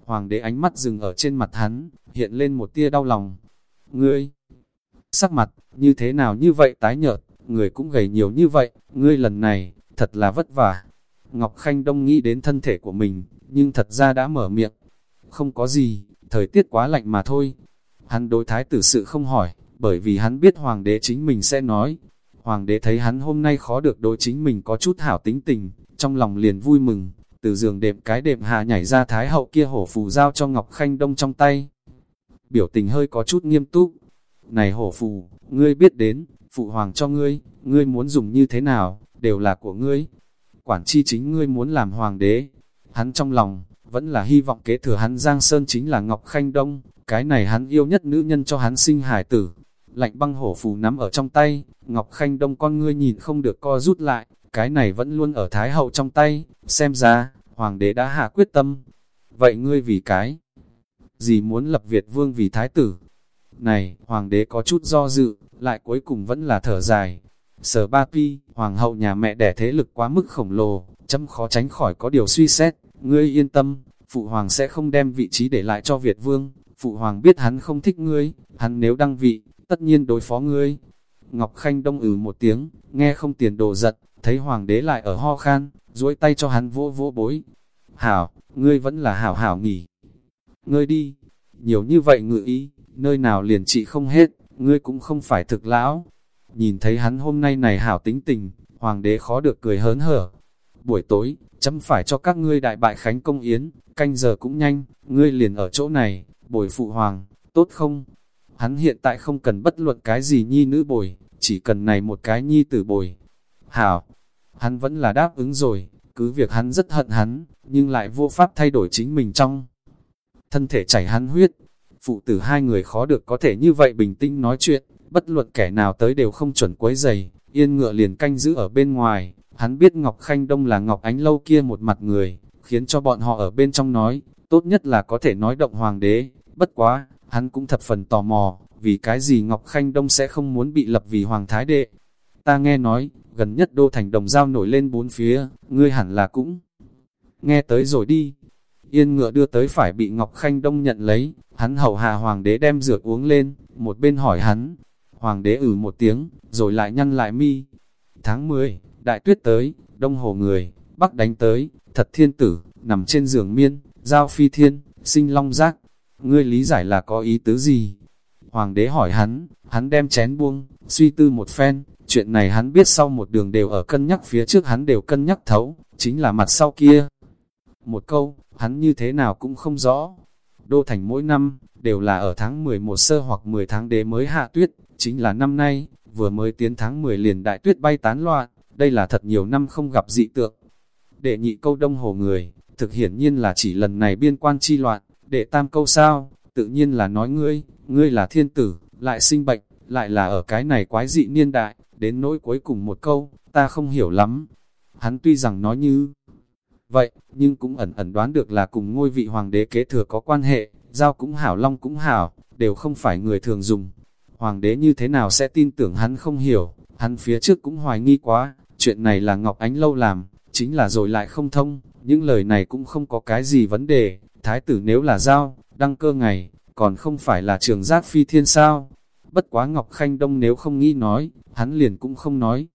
Hoàng đế ánh mắt dừng ở trên mặt hắn, hiện lên một tia đau lòng. Ngươi, sắc mặt, như thế nào như vậy tái nhợt, người cũng gầy nhiều như vậy, ngươi lần này, thật là vất vả. Ngọc Khanh Đông nghĩ đến thân thể của mình, nhưng thật ra đã mở miệng. Không có gì, thời tiết quá lạnh mà thôi. Hắn đối thái tử sự không hỏi, bởi vì hắn biết hoàng đế chính mình sẽ nói. Hoàng đế thấy hắn hôm nay khó được đối chính mình có chút hảo tính tình, trong lòng liền vui mừng, từ giường đệm cái đệm hạ nhảy ra thái hậu kia hổ phù giao cho Ngọc Khanh Đông trong tay. Biểu tình hơi có chút nghiêm túc. Này hổ phù, ngươi biết đến, phụ hoàng cho ngươi, ngươi muốn dùng như thế nào, đều là của ngươi. quản chi chính ngươi muốn làm hoàng đế. Hắn trong lòng, vẫn là hy vọng kế thừa hắn Giang Sơn chính là Ngọc Khanh Đông, cái này hắn yêu nhất nữ nhân cho hắn sinh hải tử. Lạnh băng hổ phù nắm ở trong tay, Ngọc Khanh Đông con ngươi nhìn không được co rút lại, cái này vẫn luôn ở Thái Hậu trong tay, xem ra, Hoàng đế đã hạ quyết tâm. Vậy ngươi vì cái gì muốn lập Việt Vương vì Thái tử? Này, Hoàng đế có chút do dự, lại cuối cùng vẫn là thở dài. Sở Ba Pi, Hoàng hậu nhà mẹ đẻ thế lực quá mức khổng lồ, chấm khó tránh khỏi có điều suy xét, ngươi yên tâm, Phụ Hoàng sẽ không đem vị trí để lại cho Việt Vương, Phụ Hoàng biết hắn không thích ngươi, hắn nếu đăng vị, tất nhiên đối phó ngươi. Ngọc Khanh đông ử một tiếng, nghe không tiền đồ giật, thấy Hoàng đế lại ở ho khan, duỗi tay cho hắn vỗ vỗ bối. Hảo, ngươi vẫn là hảo hảo nghỉ. Ngươi đi, nhiều như vậy ngự ý, nơi nào liền trị không hết, ngươi cũng không phải thực lão. Nhìn thấy hắn hôm nay này hảo tính tình, hoàng đế khó được cười hớn hở. Buổi tối, chấm phải cho các ngươi đại bại khánh công yến, canh giờ cũng nhanh, ngươi liền ở chỗ này, bồi phụ hoàng, tốt không? Hắn hiện tại không cần bất luận cái gì nhi nữ bồi, chỉ cần này một cái nhi tử bồi. Hảo, hắn vẫn là đáp ứng rồi, cứ việc hắn rất hận hắn, nhưng lại vô pháp thay đổi chính mình trong. Thân thể chảy hắn huyết, phụ tử hai người khó được có thể như vậy bình tĩnh nói chuyện, bất luận kẻ nào tới đều không chuẩn quấy giày, yên ngựa liền canh giữ ở bên ngoài, hắn biết Ngọc Khanh Đông là Ngọc Ánh Lâu kia một mặt người, khiến cho bọn họ ở bên trong nói, tốt nhất là có thể nói động hoàng đế, bất quá, hắn cũng thập phần tò mò, vì cái gì Ngọc Khanh Đông sẽ không muốn bị lập vì hoàng thái đệ. Ta nghe nói, gần nhất đô thành đồng giao nổi lên bốn phía, ngươi hẳn là cũng nghe tới rồi đi. Yên ngựa đưa tới phải bị Ngọc Khanh Đông nhận lấy, hắn hầu hạ hoàng đế đem rượu uống lên, một bên hỏi hắn. Hoàng đế ử một tiếng, rồi lại nhăn lại mi. Tháng 10, đại tuyết tới, đông hồ người, bắc đánh tới, thật thiên tử, nằm trên giường miên, giao phi thiên, sinh long giác. Ngươi lý giải là có ý tứ gì? Hoàng đế hỏi hắn, hắn đem chén buông, suy tư một phen, chuyện này hắn biết sau một đường đều ở cân nhắc phía trước hắn đều cân nhắc thấu, chính là mặt sau kia. Một câu, hắn như thế nào cũng không rõ. Đô thành mỗi năm, đều là ở tháng 11 sơ hoặc 10 tháng đế mới hạ tuyết, chính là năm nay, vừa mới tiến tháng 10 liền đại tuyết bay tán loạn, đây là thật nhiều năm không gặp dị tượng. Đệ nhị câu đông hồ người, thực hiển nhiên là chỉ lần này biên quan chi loạn, đệ tam câu sao, tự nhiên là nói ngươi, ngươi là thiên tử, lại sinh bệnh, lại là ở cái này quái dị niên đại, đến nỗi cuối cùng một câu, ta không hiểu lắm. Hắn tuy rằng nói như vậy, nhưng cũng ẩn ẩn đoán được là cùng ngôi vị hoàng đế kế thừa có quan hệ, giao cũng hảo long cũng hảo, đều không phải người thường dùng. Hoàng đế như thế nào sẽ tin tưởng hắn không hiểu, hắn phía trước cũng hoài nghi quá, chuyện này là Ngọc Ánh Lâu làm, chính là rồi lại không thông, những lời này cũng không có cái gì vấn đề, thái tử nếu là giao, đăng cơ ngày, còn không phải là trường giác phi thiên sao. Bất quá Ngọc Khanh Đông nếu không nghĩ nói, hắn liền cũng không nói.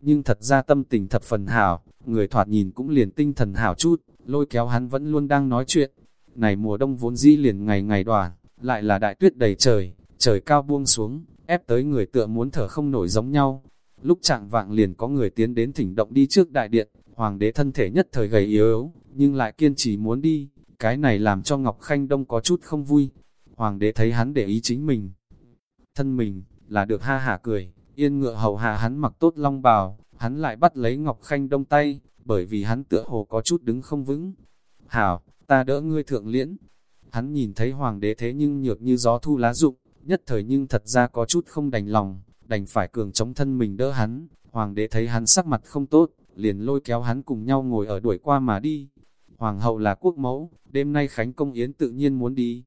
Nhưng thật ra tâm tình thập phần hảo, người thoạt nhìn cũng liền tinh thần hảo chút, lôi kéo hắn vẫn luôn đang nói chuyện. Này mùa đông vốn dĩ liền ngày ngày đoàn, lại là đại tuyết đầy trời, trời cao buông xuống, ép tới người tựa muốn thở không nổi giống nhau. Lúc trạng vạng liền có người tiến đến thỉnh động đi trước đại điện, hoàng đế thân thể nhất thời gầy yếu yếu, nhưng lại kiên trì muốn đi, cái này làm cho Ngọc Khanh Đông có chút không vui. Hoàng đế thấy hắn để ý chính mình, thân mình, là được ha hả cười, yên ngựa hầu hạ hắn mặc tốt long bào, hắn lại bắt lấy Ngọc Khanh Đông tay, bởi vì hắn tựa hồ có chút đứng không vững. Hảo, ta đỡ ngươi thượng liễn. Hắn nhìn thấy hoàng đế thế nhưng nhược như gió thu lá rụng, nhất thời nhưng thật ra có chút không đành lòng, đành phải cường chống thân mình đỡ hắn. Hoàng đế thấy hắn sắc mặt không tốt, liền lôi kéo hắn cùng nhau ngồi ở đuổi qua mà đi. Hoàng hậu là quốc mẫu, đêm nay Khánh Công Yến tự nhiên muốn đi.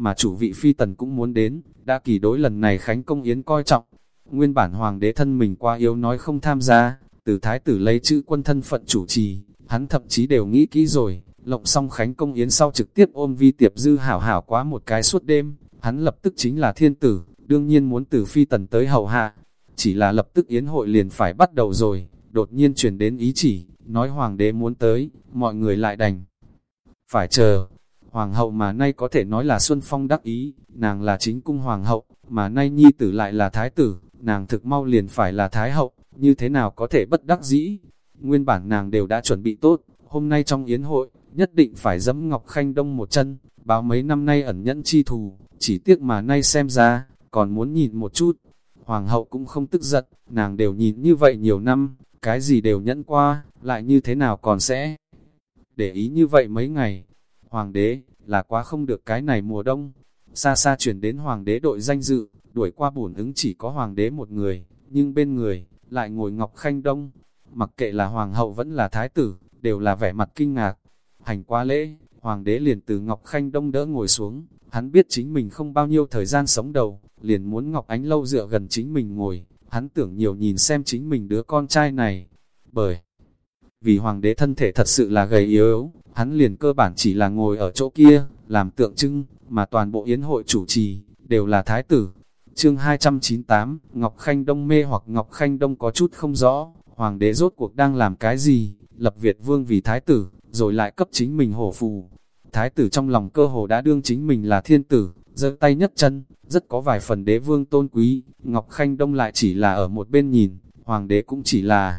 Mà chủ vị phi tần cũng muốn đến, đã kỳ đối lần này Khánh Công Yến coi trọng. Nguyên bản hoàng đế thân mình qua yếu nói không tham gia, từ thái tử lấy chữ quân thân phận chủ trì, hắn thậm chí đều nghĩ kỹ rồi, lộng xong Khánh Công Yến sau trực tiếp ôm vi tiệp dư hảo hảo quá một cái suốt đêm, hắn lập tức chính là thiên tử, đương nhiên muốn từ phi tần tới hậu hạ. Chỉ là lập tức Yến hội liền phải bắt đầu rồi, đột nhiên truyền đến ý chỉ, nói hoàng đế muốn tới, mọi người lại đành. Phải chờ, hoàng hậu mà nay có thể nói là Xuân Phong đắc ý, nàng là chính cung hoàng hậu, mà nay nhi tử lại là thái tử, nàng thực mau liền phải là thái hậu, như thế nào có thể bất đắc dĩ. Nguyên bản nàng đều đã chuẩn bị tốt, hôm nay trong yến hội, nhất định phải dẫm Ngọc Khanh Đông một chân, báo mấy năm nay ẩn nhẫn chi thù, chỉ tiếc mà nay xem ra, còn muốn nhìn một chút. Hoàng hậu cũng không tức giận, nàng đều nhìn như vậy nhiều năm, cái gì đều nhẫn qua, lại như thế nào còn sẽ để ý như vậy mấy ngày. Hoàng đế, là quá không được cái này mùa đông. Xa xa chuyển đến hoàng đế đội danh dự, đuổi qua bổn ứng chỉ có hoàng đế một người, nhưng bên người, lại ngồi Ngọc Khanh Đông. Mặc kệ là hoàng hậu vẫn là thái tử, đều là vẻ mặt kinh ngạc. Hành qua lễ, hoàng đế liền từ Ngọc Khanh Đông đỡ ngồi xuống, hắn biết chính mình không bao nhiêu thời gian sống đầu, liền muốn Ngọc Ánh Lâu dựa gần chính mình ngồi, hắn tưởng nhiều nhìn xem chính mình đứa con trai này. Bởi vì hoàng đế thân thể thật sự là gầy yếu, hắn liền cơ bản chỉ là ngồi ở chỗ kia, làm tượng trưng, mà toàn bộ yến hội chủ trì, đều là thái tử. Chương 298, Ngọc Khanh Đông mê hoặc Ngọc Khanh Đông có chút không rõ, hoàng đế rốt cuộc đang làm cái gì, lập Việt vương vì thái tử, rồi lại cấp chính mình hổ phù. Thái tử trong lòng cơ hồ đã đương chính mình là thiên tử, giơ tay nhất chân, rất có vài phần đế vương tôn quý, Ngọc Khanh Đông lại chỉ là ở một bên nhìn, hoàng đế cũng chỉ là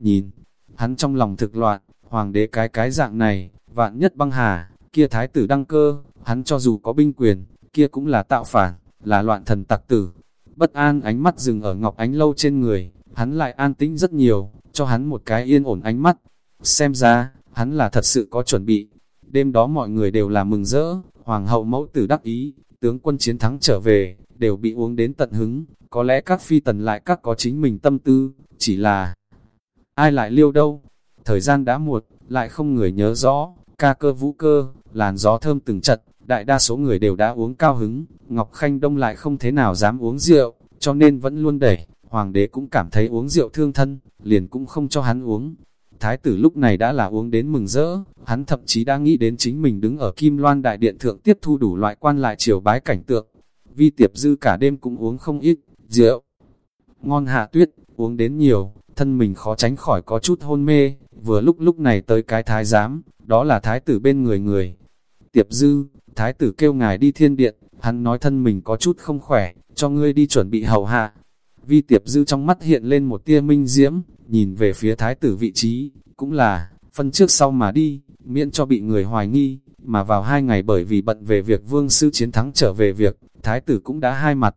nhìn, hắn trong lòng thực loạn, hoàng đế cái cái dạng này, vạn nhất băng hà, kia thái tử đăng cơ, hắn cho dù có binh quyền, kia cũng là tạo phản, là loạn thần tặc tử. Bất an ánh mắt dừng ở Ngọc Ánh Lâu trên người, hắn lại an tĩnh rất nhiều, cho hắn một cái yên ổn ánh mắt. Xem ra, hắn là thật sự có chuẩn bị. Đêm đó mọi người đều là mừng rỡ, hoàng hậu mẫu tử đắc ý, tướng quân chiến thắng trở về, đều bị uống đến tận hứng. Có lẽ các phi tần lại các có chính mình tâm tư, chỉ là ai lại liêu đâu. Thời gian đã muộn, lại không người nhớ rõ, ca cơ vũ cơ, làn gió thơm từng chật, đại đa số người đều đã uống cao hứng, Ngọc Khanh Đông lại không thế nào dám uống rượu, cho nên vẫn luôn đẩy, hoàng đế cũng cảm thấy uống rượu thương thân, liền cũng không cho hắn uống. Thái tử lúc này đã là uống đến mừng rỡ, hắn thậm chí đã nghĩ đến chính mình đứng ở Kim Loan Đại Điện Thượng tiếp thu đủ loại quan lại triều bái cảnh tượng. Vi tiệp dư cả đêm cũng uống không ít, rượu. Ngon hạ tuyết, uống đến nhiều, thân mình khó tránh khỏi có chút hôn mê, vừa lúc lúc này tới cái thái giám, đó là thái tử bên người người. Tiệp dư, thái tử kêu ngài đi thiên điện, hắn nói thân mình có chút không khỏe, cho ngươi đi chuẩn bị hầu hạ. Vi tiệp dư trong mắt hiện lên một tia minh diễm, nhìn về phía thái tử vị trí, cũng là, phân trước sau mà đi, miễn cho bị người hoài nghi, mà vào hai ngày bởi vì bận về việc vương sư chiến thắng trở về việc, thái tử cũng đã hai mặt.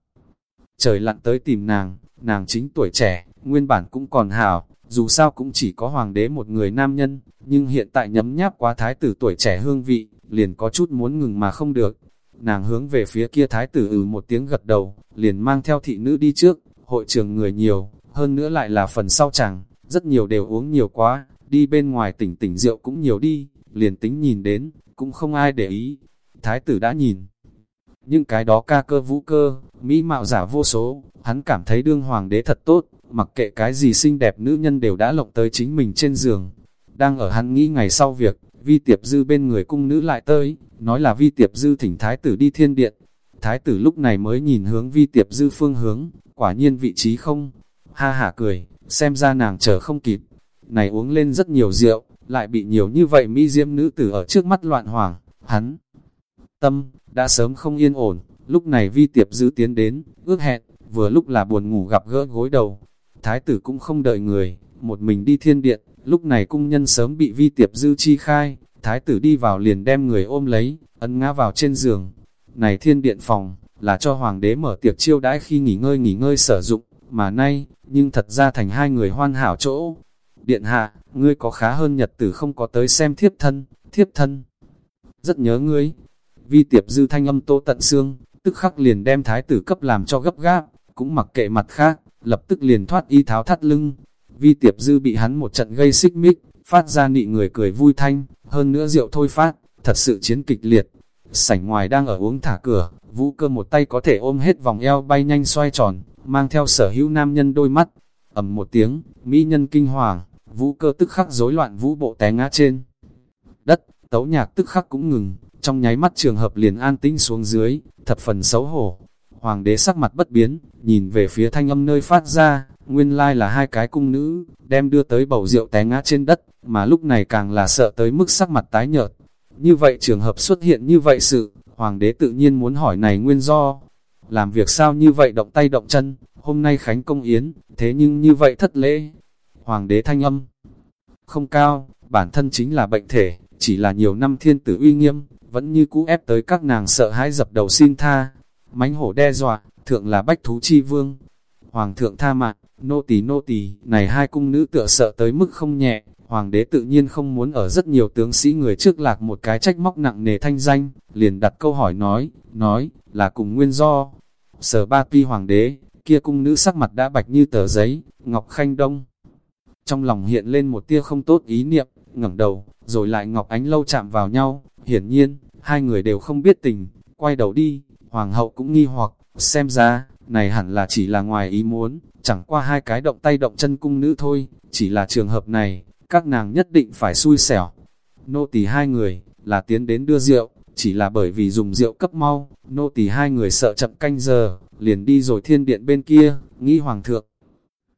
Trời lặn tới tìm nàng, nàng chính tuổi trẻ, nguyên bản cũng còn hảo, dù sao cũng chỉ có hoàng đế một người nam nhân, nhưng hiện tại nhấm nháp quá thái tử tuổi trẻ hương vị, liền có chút muốn ngừng mà không được. Nàng hướng về phía kia thái tử ừ một tiếng gật đầu, liền mang theo thị nữ đi trước, hội trường người nhiều, hơn nữa lại là phần sau chẳng, rất nhiều đều uống nhiều quá, đi bên ngoài tỉnh tỉnh rượu cũng nhiều đi, liền tính nhìn đến, cũng không ai để ý. Thái tử đã nhìn, những cái đó ca cơ vũ cơ, mỹ mạo giả vô số, hắn cảm thấy đương hoàng đế thật tốt, mặc kệ cái gì xinh đẹp nữ nhân đều đã lộng tới chính mình trên giường. Đang ở hắn nghĩ ngày sau việc, vi tiệp dư bên người cung nữ lại tới, nói là vi tiệp dư thỉnh thái tử đi thiên điện. Thái tử lúc này mới nhìn hướng vi tiệp dư phương hướng, quả nhiên vị trí không. Ha hả cười, xem ra nàng chờ không kịp. Này uống lên rất nhiều rượu, lại bị nhiều như vậy mỹ diễm nữ tử ở trước mắt loạn hoàng, hắn. Tâm, đã sớm không yên ổn, lúc này vi tiệp dư tiến đến, ước hẹn, vừa lúc là buồn ngủ gặp gỡ gối đầu, Thái tử cũng không đợi người, một mình đi thiên điện, lúc này cung nhân sớm bị vi tiệp dư chi khai, thái tử đi vào liền đem người ôm lấy, ấn ngã vào trên giường. Này thiên điện phòng, là cho hoàng đế mở tiệc chiêu đãi khi nghỉ ngơi nghỉ ngơi sử dụng, mà nay, nhưng thật ra thành hai người hoan hảo chỗ. Điện hạ, ngươi có khá hơn nhật tử không có tới xem thiếp thân, thiếp thân. Rất nhớ ngươi. Vi tiệp dư thanh âm tô tận xương, tức khắc liền đem thái tử cấp làm cho gấp gáp, cũng mặc kệ mặt khác, lập tức liền thoát y tháo thắt lưng. Vi tiệp dư bị hắn một trận gây xích mích, phát ra nị người cười vui thanh, hơn nữa rượu thôi phát, thật sự chiến kịch liệt. Sảnh ngoài đang ở uống thả cửa, vũ cơ một tay có thể ôm hết vòng eo bay nhanh xoay tròn, mang theo sở hữu nam nhân đôi mắt. ầm một tiếng, mỹ nhân kinh hoàng, vũ cơ tức khắc rối loạn vũ bộ té ngã trên. Đất, tấu nhạc tức khắc cũng ngừng, trong nháy mắt trường hợp liền an tĩnh xuống dưới, thập phần xấu hổ, Hoàng đế sắc mặt bất biến, nhìn về phía thanh âm nơi phát ra, nguyên lai là hai cái cung nữ, đem đưa tới bầu rượu té ngã trên đất, mà lúc này càng là sợ tới mức sắc mặt tái nhợt. Như vậy trường hợp xuất hiện như vậy sự, hoàng đế tự nhiên muốn hỏi này nguyên do. Làm việc sao như vậy động tay động chân, hôm nay khánh công yến, thế nhưng như vậy thất lễ. Hoàng đế thanh âm không cao, bản thân chính là bệnh thể, chỉ là nhiều năm thiên tử uy nghiêm, vẫn như cũ ép tới các nàng sợ hãi dập đầu xin tha, mánh hổ đe dọa, thượng là bách thú chi vương. Hoàng thượng tha mạng, nô tỳ nô tỳ này hai cung nữ tựa sợ tới mức không nhẹ, hoàng đế tự nhiên không muốn ở rất nhiều tướng sĩ người trước lạc một cái trách móc nặng nề thanh danh, liền đặt câu hỏi nói, nói, là cùng nguyên do. Sở ba pi hoàng đế, kia cung nữ sắc mặt đã bạch như tờ giấy, Ngọc Khanh Đông. Trong lòng hiện lên một tia không tốt ý niệm, ngẩng đầu, rồi lại Ngọc Ánh lâu chạm vào nhau, hiển nhiên, hai người đều không biết tình, quay đầu đi, hoàng hậu cũng nghi hoặc, xem ra, này hẳn là chỉ là ngoài ý muốn, chẳng qua hai cái động tay động chân cung nữ thôi, chỉ là trường hợp này, các nàng nhất định phải xui xẻo. Nô tỳ hai người, là tiến đến đưa rượu, chỉ là bởi vì dùng rượu cấp mau, nô tỳ hai người sợ chậm canh giờ, liền đi rồi thiên điện bên kia, nghĩ hoàng thượng.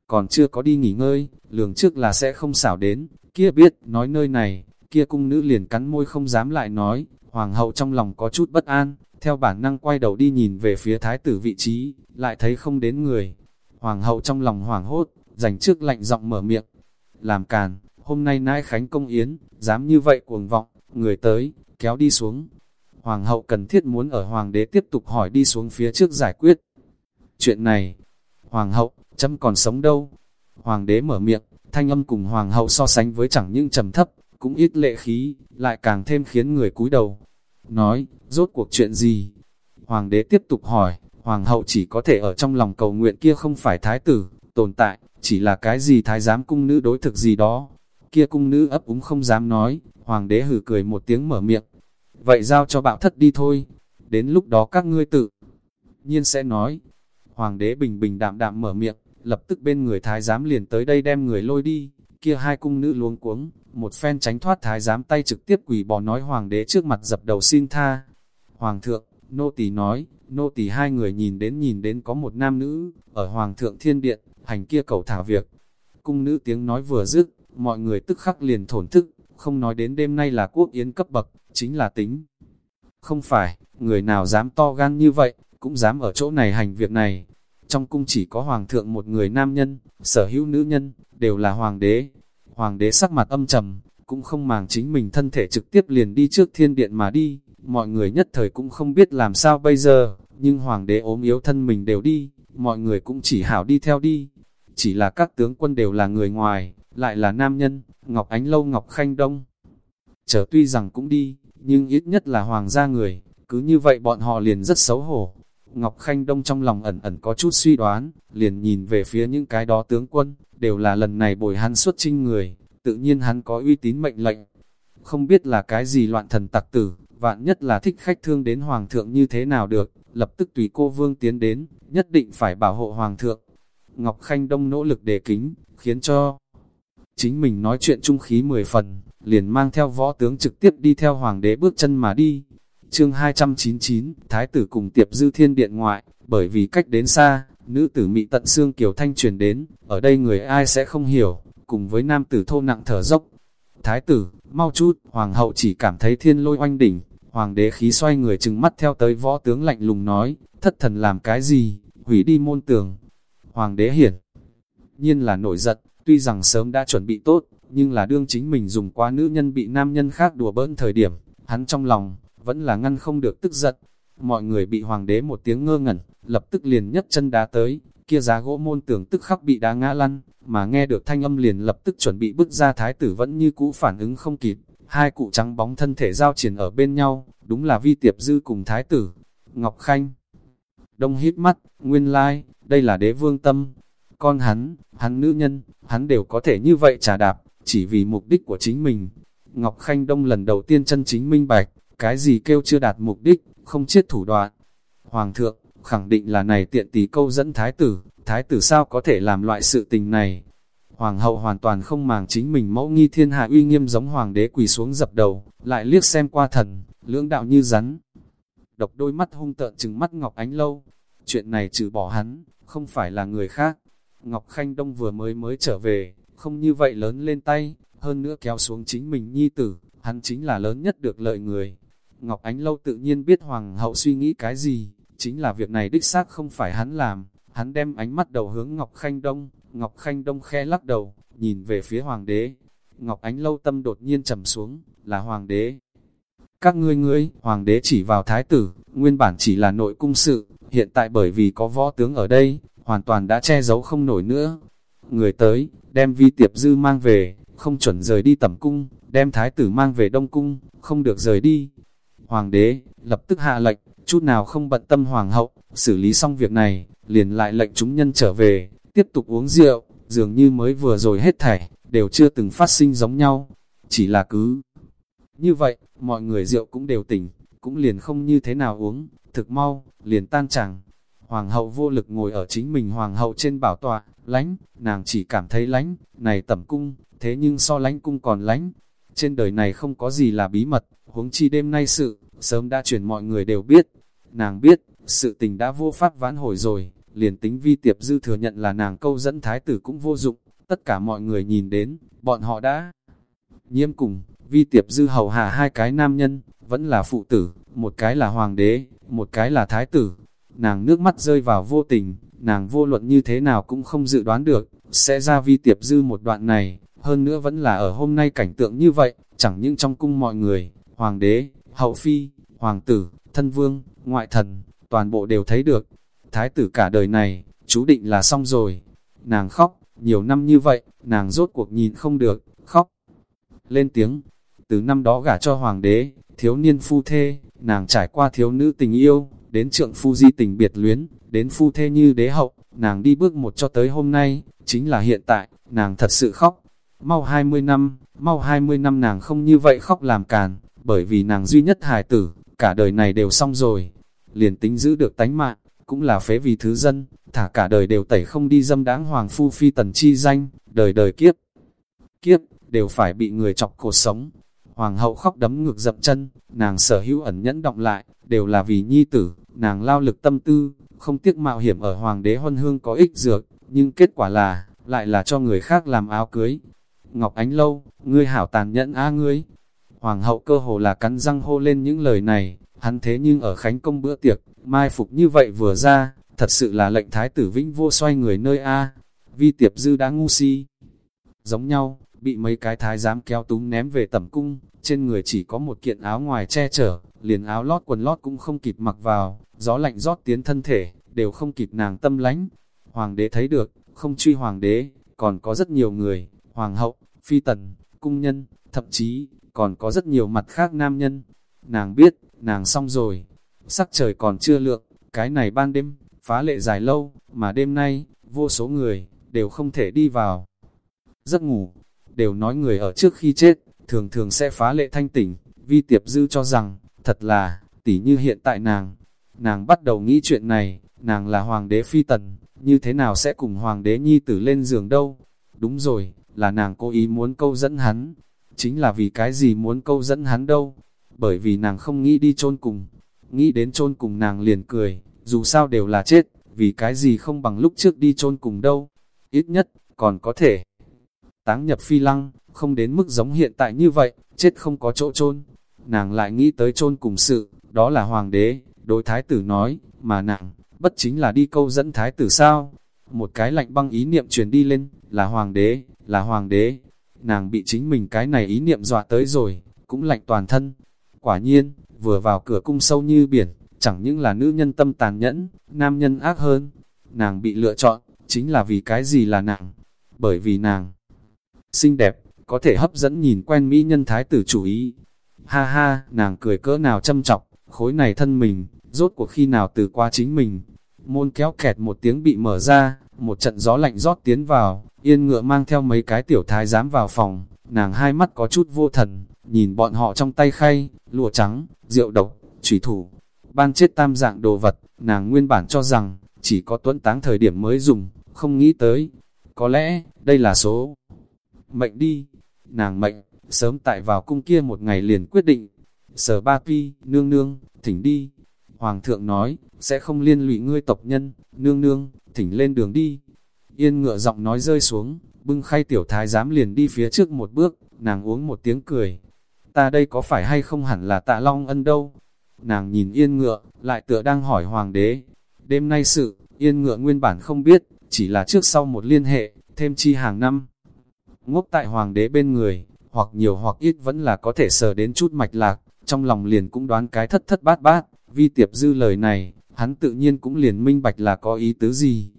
Còn chưa có đi nghỉ ngơi, lường trước là sẽ không xảo đến, kia biết, nói nơi này, kia cung nữ liền cắn môi không dám lại nói, hoàng hậu trong lòng có chút bất an, theo bản năng quay đầu đi nhìn về phía thái tử vị trí, lại thấy không đến người. Hoàng hậu trong lòng hoảng hốt, dành trước lạnh giọng mở miệng, làm càn, hôm nay nãi khánh công yến, dám như vậy cuồng vọng, người tới, kéo đi xuống. Hoàng hậu cần thiết muốn ở hoàng đế tiếp tục hỏi đi xuống phía trước giải quyết. Chuyện này, hoàng hậu, chấm còn sống đâu? Hoàng đế mở miệng, thanh âm cùng hoàng hậu so sánh với chẳng những trầm thấp, cũng ít lệ khí, lại càng thêm khiến người cúi đầu. Nói, rốt cuộc chuyện gì? Hoàng đế tiếp tục hỏi, hoàng hậu chỉ có thể ở trong lòng cầu nguyện kia không phải thái tử, tồn tại, chỉ là cái gì thái giám cung nữ đối thực gì đó. Kia cung nữ ấp úng không dám nói, hoàng đế hử cười một tiếng mở miệng. Vậy giao cho bạo thất đi thôi, đến lúc đó các ngươi tự nhiên sẽ nói. Hoàng đế bình bình đạm đạm mở miệng, lập tức bên người thái giám liền tới đây đem người lôi đi, kia hai cung nữ luống cuống, một phen tránh thoát thái giám tay trực tiếp quỳ bò nói hoàng đế trước mặt dập đầu xin tha. Hoàng thượng, nô tỳ nói, nô tỳ hai người nhìn đến nhìn đến có một nam nữ, ở hoàng thượng thiên điện, hành kia cầu thả việc. Cung nữ tiếng nói vừa dứt, mọi người tức khắc liền thổn thức, không nói đến đêm nay là quốc yến cấp bậc, chính là tính. Không phải, người nào dám to gan như vậy, cũng dám ở chỗ này hành việc này. Trong cung chỉ có hoàng thượng một người nam nhân, sở hữu nữ nhân, đều là hoàng đế. Hoàng đế sắc mặt âm trầm, cũng không màng chính mình thân thể trực tiếp liền đi trước thiên điện mà đi. Mọi người nhất thời cũng không biết làm sao bây giờ, nhưng hoàng đế ốm yếu thân mình đều đi, mọi người cũng chỉ hảo đi theo đi. Chỉ là các tướng quân đều là người ngoài, lại là nam nhân, Ngọc Ánh Lâu Ngọc Khanh Đông. Chờ tuy rằng cũng đi, nhưng ít nhất là hoàng gia người, cứ như vậy bọn họ liền rất xấu hổ. Ngọc Khanh Đông trong lòng ẩn ẩn có chút suy đoán, liền nhìn về phía những cái đó tướng quân, đều là lần này bồi hắn xuất trinh người, tự nhiên hắn có uy tín mệnh lệnh. Không biết là cái gì loạn thần tặc tử, vạn nhất là thích khách thương đến hoàng thượng như thế nào được, lập tức tùy cô vương tiến đến, nhất định phải bảo hộ hoàng thượng. Ngọc Khanh Đông nỗ lực đề kính, khiến cho chính mình nói chuyện trung khí mười phần, liền mang theo võ tướng trực tiếp đi theo hoàng đế bước chân mà đi. Chương 299, Thái tử cùng tiệp dư thiên điện ngoại, bởi vì cách đến xa, nữ tử mị tận xương kiều thanh truyền đến, ở đây người ai sẽ không hiểu, cùng với nam tử thô nặng thở dốc. Thái tử, mau chút, hoàng hậu chỉ cảm thấy thiên lôi oanh đỉnh, hoàng đế khí xoay người chừng mắt theo tới võ tướng lạnh lùng nói, thất thần làm cái gì, hủy đi môn tường. Hoàng đế hiển nhiên là nổi giận, tuy rằng sớm đã chuẩn bị tốt, nhưng là đương chính mình dùng quá nữ nhân bị nam nhân khác đùa bỡn thời điểm, hắn trong lòng, vẫn là ngăn không được tức giận. Mọi người bị hoàng đế một tiếng ngơ ngẩn, lập tức liền nhấc chân đá tới, kia giá gỗ môn tường tức khắc bị đá ngã lăn, mà nghe được thanh âm liền lập tức chuẩn bị bước ra thái tử vẫn như cũ phản ứng không kịp, hai cụ trắng bóng thân thể giao triển ở bên nhau, đúng là vi tiệp dư cùng thái tử, Ngọc Khanh. Đông hít mắt, nguyên lai, đây là đế vương tâm, con hắn, hắn nữ nhân, hắn đều có thể như vậy trả đạp, chỉ vì mục đích của chính mình. Ngọc Khanh Đông lần đầu tiên chân chính minh bạch, cái gì kêu chưa đạt mục đích, không chết thủ đoạn. Hoàng thượng, khẳng định là này tiện tỷ câu dẫn thái tử, thái tử sao có thể làm loại sự tình này. Hoàng hậu hoàn toàn không màng chính mình mẫu nghi thiên hạ uy nghiêm giống hoàng đế quỳ xuống dập đầu, lại liếc xem qua thần, lưỡng đạo như rắn. Độc đôi mắt hung tợn trừng mắt Ngọc Ánh Lâu. Chuyện này trừ bỏ hắn, không phải là người khác. Ngọc Khanh Đông vừa mới mới trở về, không như vậy lớn lên tay, hơn nữa kéo xuống chính mình nhi tử, hắn chính là lớn nhất được lợi người. Ngọc Ánh Lâu tự nhiên biết Hoàng hậu suy nghĩ cái gì, chính là việc này đích xác không phải hắn làm, hắn đem ánh mắt đầu hướng Ngọc Khanh Đông, Ngọc Khanh Đông khe lắc đầu, nhìn về phía Hoàng đế. Ngọc Ánh Lâu tâm đột nhiên trầm xuống, là Hoàng đế. Các ngươi ngươi, Hoàng đế chỉ vào Thái tử, nguyên bản chỉ là nội cung sự, hiện tại bởi vì có võ tướng ở đây, hoàn toàn đã che giấu không nổi nữa. người tới, đem vi tiệp dư mang về, không chuẩn rời đi tẩm cung, đem thái tử mang về đông cung, không được rời đi. Hoàng đế, lập tức hạ lệnh, chút nào không bận tâm hoàng hậu, xử lý xong việc này, liền lại lệnh chúng nhân trở về, tiếp tục uống rượu, dường như mới vừa rồi hết thảy, đều chưa từng phát sinh giống nhau, chỉ là cứ. Như vậy, mọi người rượu cũng đều tỉnh, cũng liền không như thế nào uống, thực mau, liền tan chẳng. Hoàng hậu vô lực ngồi ở chính mình hoàng hậu trên bảo tọa, lánh, nàng chỉ cảm thấy lánh, này tẩm cung, thế nhưng so lánh cung còn lánh. Trên đời này không có gì là bí mật, huống chi đêm nay sự, sớm đã truyền mọi người đều biết. Nàng biết, sự tình đã vô pháp vãn hồi rồi, liền tính vi tiệp dư thừa nhận là nàng câu dẫn thái tử cũng vô dụng, tất cả mọi người nhìn đến, bọn họ đã nhiễm cùng, vi tiệp dư hầu hạ hai cái nam nhân, vẫn là phụ tử, một cái là hoàng đế, một cái là thái tử. Nàng nước mắt rơi vào vô tình, nàng vô luận như thế nào cũng không dự đoán được, sẽ ra vi tiệp dư một đoạn này, hơn nữa vẫn là ở hôm nay cảnh tượng như vậy, chẳng những trong cung mọi người, hoàng đế, hậu phi, hoàng tử, thân vương, ngoại thần, toàn bộ đều thấy được. Thái tử cả đời này, chú định là xong rồi. Nàng khóc, nhiều năm như vậy, nàng rốt cuộc nhìn không được, khóc. Lên tiếng, từ năm đó gả cho hoàng đế, thiếu niên phu thê, nàng trải qua thiếu nữ tình yêu, đến trượng phu di tình biệt luyến, đến phu thê như đế hậu, nàng đi bước một cho tới hôm nay, chính là hiện tại, nàng thật sự khóc. Mau 20 năm, mau 20 năm nàng không như vậy khóc làm càn, bởi vì nàng duy nhất hài tử, cả đời này đều xong rồi. Liền tính giữ được tánh mạng, cũng là phế vì thứ dân, thả cả đời đều tẩy không đi dâm đáng hoàng phu phi tần chi danh, đời đời kiếp. Kiếp, đều phải bị người chọc cổ sống. Hoàng hậu khóc đấm ngược dậm chân, nàng sở hữu ẩn nhẫn động lại, đều là vì nhi tử, nàng lao lực tâm tư, không tiếc mạo hiểm ở hoàng đế huân hương có ích dược, nhưng kết quả là, lại là cho người khác làm áo cưới. Ngọc Ánh Lâu, ngươi hảo tàn nhẫn a ngươi. Hoàng hậu cơ hồ là cắn răng hô lên những lời này, hắn thế nhưng ở Khánh Công bữa tiệc, mai phục như vậy vừa ra, thật sự là lệnh thái tử vĩnh vô xoay người nơi A. Vi tiệp dư đã ngu si. Giống nhau, bị mấy cái thái giám kéo túng ném về tẩm cung, trên người chỉ có một kiện áo ngoài che chở, liền áo lót quần lót cũng không kịp mặc vào, gió lạnh rót tiến thân thể, đều không kịp nàng tâm lánh. Hoàng đế thấy được, không truy hoàng đế, còn có rất nhiều người, hoàng hậu, phi tần, cung nhân, thậm chí, còn có rất nhiều mặt khác nam nhân. Nàng biết, nàng xong rồi, sắc trời còn chưa lượng, cái này ban đêm, phá lệ dài lâu, mà đêm nay, vô số người, đều không thể đi vào. Giấc ngủ, đều nói người ở trước khi chết, thường thường sẽ phá lệ thanh tỉnh, vi tiệp dư cho rằng, thật là, tỉ như hiện tại nàng, nàng bắt đầu nghĩ chuyện này, nàng là hoàng đế phi tần, như thế nào sẽ cùng hoàng đế nhi tử lên giường đâu, đúng rồi, là nàng cố ý muốn câu dẫn hắn, chính là vì cái gì muốn câu dẫn hắn đâu, bởi vì nàng không nghĩ đi chôn cùng, nghĩ đến chôn cùng nàng liền cười, dù sao đều là chết, vì cái gì không bằng lúc trước đi chôn cùng đâu, ít nhất, còn có thể. Táng nhập phi lăng, không đến mức giống hiện tại như vậy, chết không có chỗ chôn. Nàng lại nghĩ tới chôn cùng sự, đó là hoàng đế, đối thái tử nói, mà nàng, bất chính là đi câu dẫn thái tử sao? Một cái lạnh băng ý niệm truyền đi lên, là hoàng đế, là hoàng đế. Nàng bị chính mình cái này ý niệm dọa tới rồi, cũng lạnh toàn thân. Quả nhiên, vừa vào cửa cung sâu như biển, chẳng những là nữ nhân tâm tàn nhẫn, nam nhân ác hơn. Nàng bị lựa chọn, chính là vì cái gì là nàng? Bởi vì nàng xinh đẹp, có thể hấp dẫn nhìn quen mỹ nhân thái tử chủ ý. Ha ha, nàng cười cỡ nào châm chọc, khối này thân mình, rốt cuộc khi nào từ qua chính mình. Môn kéo kẹt một tiếng bị mở ra, một trận gió lạnh rót tiến vào, yên ngựa mang theo mấy cái tiểu thái giám vào phòng, nàng hai mắt có chút vô thần, nhìn bọn họ trong tay khay, lụa trắng, rượu độc, trùy thủ, ban chết tam dạng đồ vật, nàng nguyên bản cho rằng, chỉ có tuấn táng thời điểm mới dùng, không nghĩ tới. Có lẽ, đây là số mệnh đi. Nàng mệnh, sớm tại vào cung kia một ngày liền quyết định. Sở ba pi, nương nương, thỉnh đi. Hoàng thượng nói, sẽ không liên lụy ngươi tộc nhân, nương nương, thỉnh lên đường đi. Yên ngựa giọng nói rơi xuống, bưng khay tiểu thái giám liền đi phía trước một bước, nàng uống một tiếng cười. Ta đây có phải hay không hẳn là tạ long ân đâu? Nàng nhìn yên ngựa, lại tựa đang hỏi hoàng đế. Đêm nay sự, yên ngựa nguyên bản không biết, chỉ là trước sau một liên hệ, thêm chi hàng năm ngốc tại hoàng đế bên người, hoặc nhiều hoặc ít vẫn là có thể sờ đến chút mạch lạc, trong lòng liền cũng đoán cái thất thất bát bát, vi tiệp dư lời này, hắn tự nhiên cũng liền minh bạch là có ý tứ gì.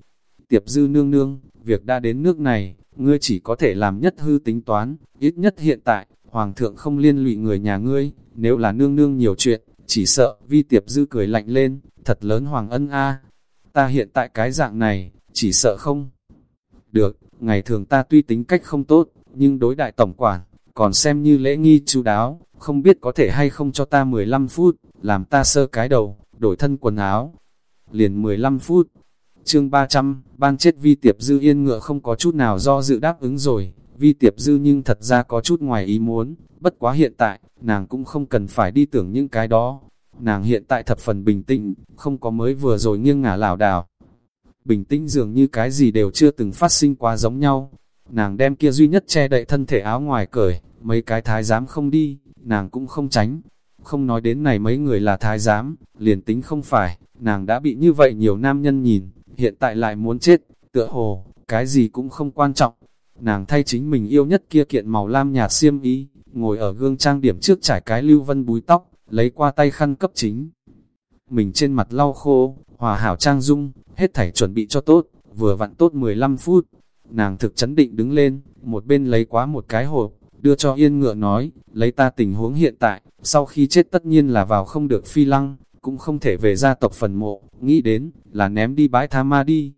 tiệp dư nương nương, việc đã đến nước này, ngươi chỉ có thể làm nhất hư tính toán, ít nhất hiện tại, hoàng thượng không liên lụy người nhà ngươi, nếu là nương nương nhiều chuyện, chỉ sợ, vi tiệp dư cười lạnh lên, thật lớn hoàng ân a ta hiện tại cái dạng này, chỉ sợ không. Được, ngày thường ta tuy tính cách không tốt, nhưng đối đại tổng quản, còn xem như lễ nghi chú đáo, không biết có thể hay không cho ta 15 phút, làm ta sơ cái đầu, đổi thân quần áo. Liền 15 phút. Chương 300, ban chết vi tiệp dư yên ngựa không có chút nào do dự đáp ứng rồi, vi tiệp dư nhưng thật ra có chút ngoài ý muốn, bất quá hiện tại, nàng cũng không cần phải đi tưởng những cái đó. Nàng hiện tại thập phần bình tĩnh, không có mới vừa rồi nghiêng ngả lảo đảo. Bình tĩnh dường như cái gì đều chưa từng phát sinh quá giống nhau. Nàng đem kia duy nhất che đậy thân thể áo ngoài cởi, mấy cái thái giám không đi, nàng cũng không tránh. Không nói đến này mấy người là thái giám, liền tính không phải, nàng đã bị như vậy nhiều nam nhân nhìn, hiện tại lại muốn chết, tựa hồ, cái gì cũng không quan trọng. Nàng thay chính mình yêu nhất kia kiện màu lam nhạt xiêm y, ngồi ở gương trang điểm trước trải cái lưu vân búi tóc, lấy qua tay khăn cấp chính. Mình trên mặt lau khô, hòa hảo trang dung, hết thảy chuẩn bị cho tốt, vừa vặn tốt 15 phút. Nàng thực chấn định đứng lên, một bên lấy quá một cái hộp, đưa cho yên ngựa nói, lấy ta tình huống hiện tại, sau khi chết tất nhiên là vào không được phi lăng, cũng không thể về gia tộc phần mộ, nghĩ đến, là ném đi bãi tha ma đi.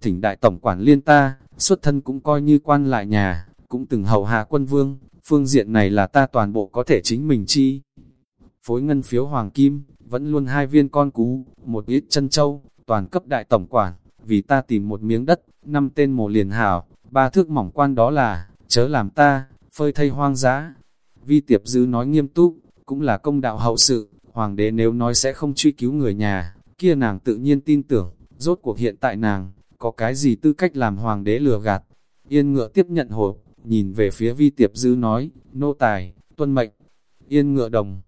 Thỉnh đại tổng quản liên ta, xuất thân cũng coi như quan lại nhà, cũng từng hầu hạ quân vương, phương diện này là ta toàn bộ có thể chính mình chi. Phối ngân phiếu hoàng kim, vẫn luôn hai viên con cú, một ít chân châu, toàn cấp đại tổng quản, vì ta tìm một miếng đất, năm tên mồ liền hảo, ba thước mỏng quan đó là, chớ làm ta, phơi thây hoang dã. Vi tiệp dư nói nghiêm túc, cũng là công đạo hậu sự, hoàng đế nếu nói sẽ không truy cứu người nhà, kia nàng tự nhiên tin tưởng, rốt cuộc hiện tại nàng, có cái gì tư cách làm hoàng đế lừa gạt. Yên ngựa tiếp nhận hộp, nhìn về phía vi tiệp dư nói, nô tài, tuân mệnh, yên ngựa đồng.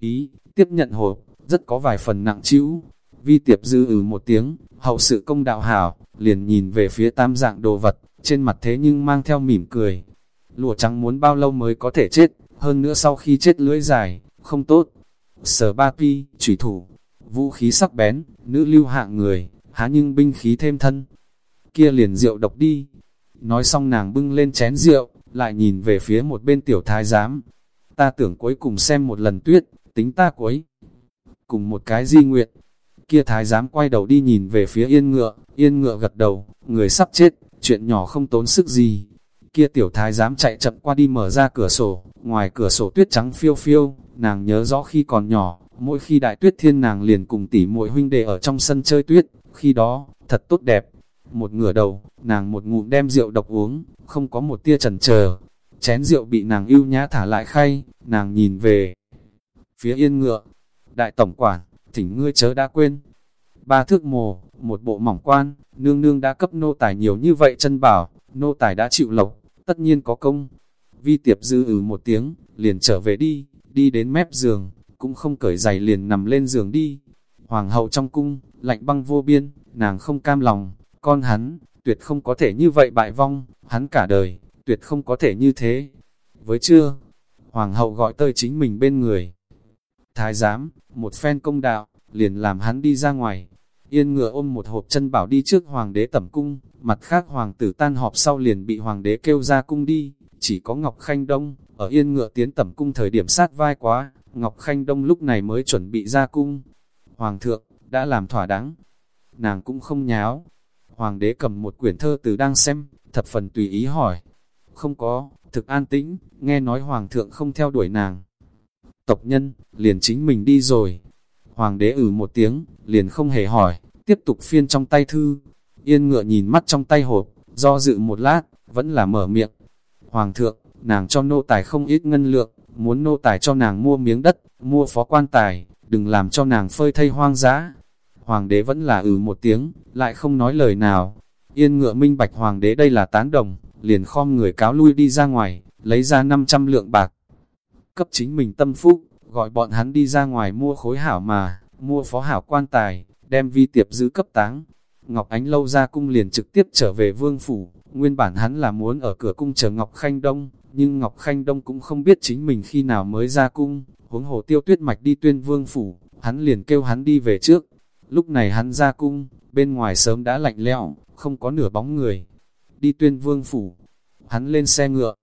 Ý, tiếp nhận hộp, rất có vài phần nặng chịu. Vi tiệp dư ừ một tiếng, hậu sự công đạo hảo, liền nhìn về phía tam dạng đồ vật, trên mặt thế nhưng mang theo mỉm cười. Lụa trắng muốn bao lâu mới có thể chết, hơn nữa sau khi chết lưỡi dài, không tốt. Sở ba pi, trùy thủ, vũ khí sắc bén, nữ lưu hạng người, há nhưng binh khí thêm thân. Kia liền rượu độc đi. Nói xong nàng bưng lên chén rượu, lại nhìn về phía một bên tiểu thái giám. Ta tưởng cuối cùng xem một lần tuyết, tính ta cuối. Cùng một cái di nguyện, kia thái giám quay đầu đi nhìn về phía yên ngựa, yên ngựa gật đầu, người sắp chết, chuyện nhỏ không tốn sức gì. Kia tiểu thái giám chạy chậm qua đi mở ra cửa sổ, ngoài cửa sổ tuyết trắng phiêu phiêu, nàng nhớ rõ khi còn nhỏ, mỗi khi đại tuyết thiên nàng liền cùng tỉ muội huynh đệ ở trong sân chơi tuyết, khi đó, thật tốt đẹp. Một ngửa đầu, nàng một ngụm đem rượu độc uống, không có một tia chần chờ. Chén rượu bị nàng yêu nhã thả lại khay, nàng nhìn về phía yên ngựa. Đại tổng quản, thỉnh ngươi chớ đã quên. Ba thước mồ, một bộ mỏng quan, nương nương đã cấp nô tài nhiều như vậy chân bảo, nô tài đã chịu lộc, tất nhiên có công. Vi tiệp dư ừ một tiếng, liền trở về đi, đi đến mép giường, cũng không cởi giày liền nằm lên giường đi. Hoàng hậu trong cung, lạnh băng vô biên, nàng không cam lòng, con hắn, tuyệt không có thể như vậy bại vong, hắn cả đời, tuyệt không có thể như thế. Với chưa, hoàng hậu gọi tơi chính mình bên người, Thái giám, một phen công đạo, liền làm hắn đi ra ngoài. Yên ngựa ôm một hộp chân bảo đi trước hoàng đế tẩm cung, mặt khác hoàng tử tan họp sau liền bị hoàng đế kêu ra cung đi. Chỉ có Ngọc Khanh Đông, ở yên ngựa tiến tẩm cung thời điểm sát vai quá, Ngọc Khanh Đông lúc này mới chuẩn bị ra cung. Hoàng thượng, đã làm thỏa đáng. Nàng cũng không nháo. Hoàng đế cầm một quyển thơ từ đang xem, thập phần tùy ý hỏi. Không có, thực an tĩnh, nghe nói hoàng thượng không theo đuổi nàng tộc nhân, liền chính mình đi rồi. Hoàng đế ử một tiếng, liền không hề hỏi, tiếp tục phiên trong tay thư. Yên ngựa nhìn mắt trong tay hộp, do dự một lát, vẫn là mở miệng. Hoàng thượng, nàng cho nô tài không ít ngân lượng, muốn nô tài cho nàng mua miếng đất, mua phó quan tài, đừng làm cho nàng phơi thây hoang dã. Hoàng đế vẫn là ừ một tiếng, lại không nói lời nào. Yên ngựa minh bạch hoàng đế đây là tán đồng, liền khom người cáo lui đi ra ngoài, lấy ra 500 lượng bạc, cấp chính mình tâm phúc, gọi bọn hắn đi ra ngoài mua khối hảo mà, mua phó hảo quan tài, đem vi tiệp giữ cấp táng. Ngọc Ánh lâu ra cung liền trực tiếp trở về vương phủ, nguyên bản hắn là muốn ở cửa cung chờ Ngọc Khanh Đông, nhưng Ngọc Khanh Đông cũng không biết chính mình khi nào mới ra cung, huống hồ tiêu tuyết mạch đi tuyên vương phủ, hắn liền kêu hắn đi về trước. Lúc này hắn ra cung, bên ngoài sớm đã lạnh lẽo, không có nửa bóng người. Đi tuyên vương phủ, hắn lên xe ngựa,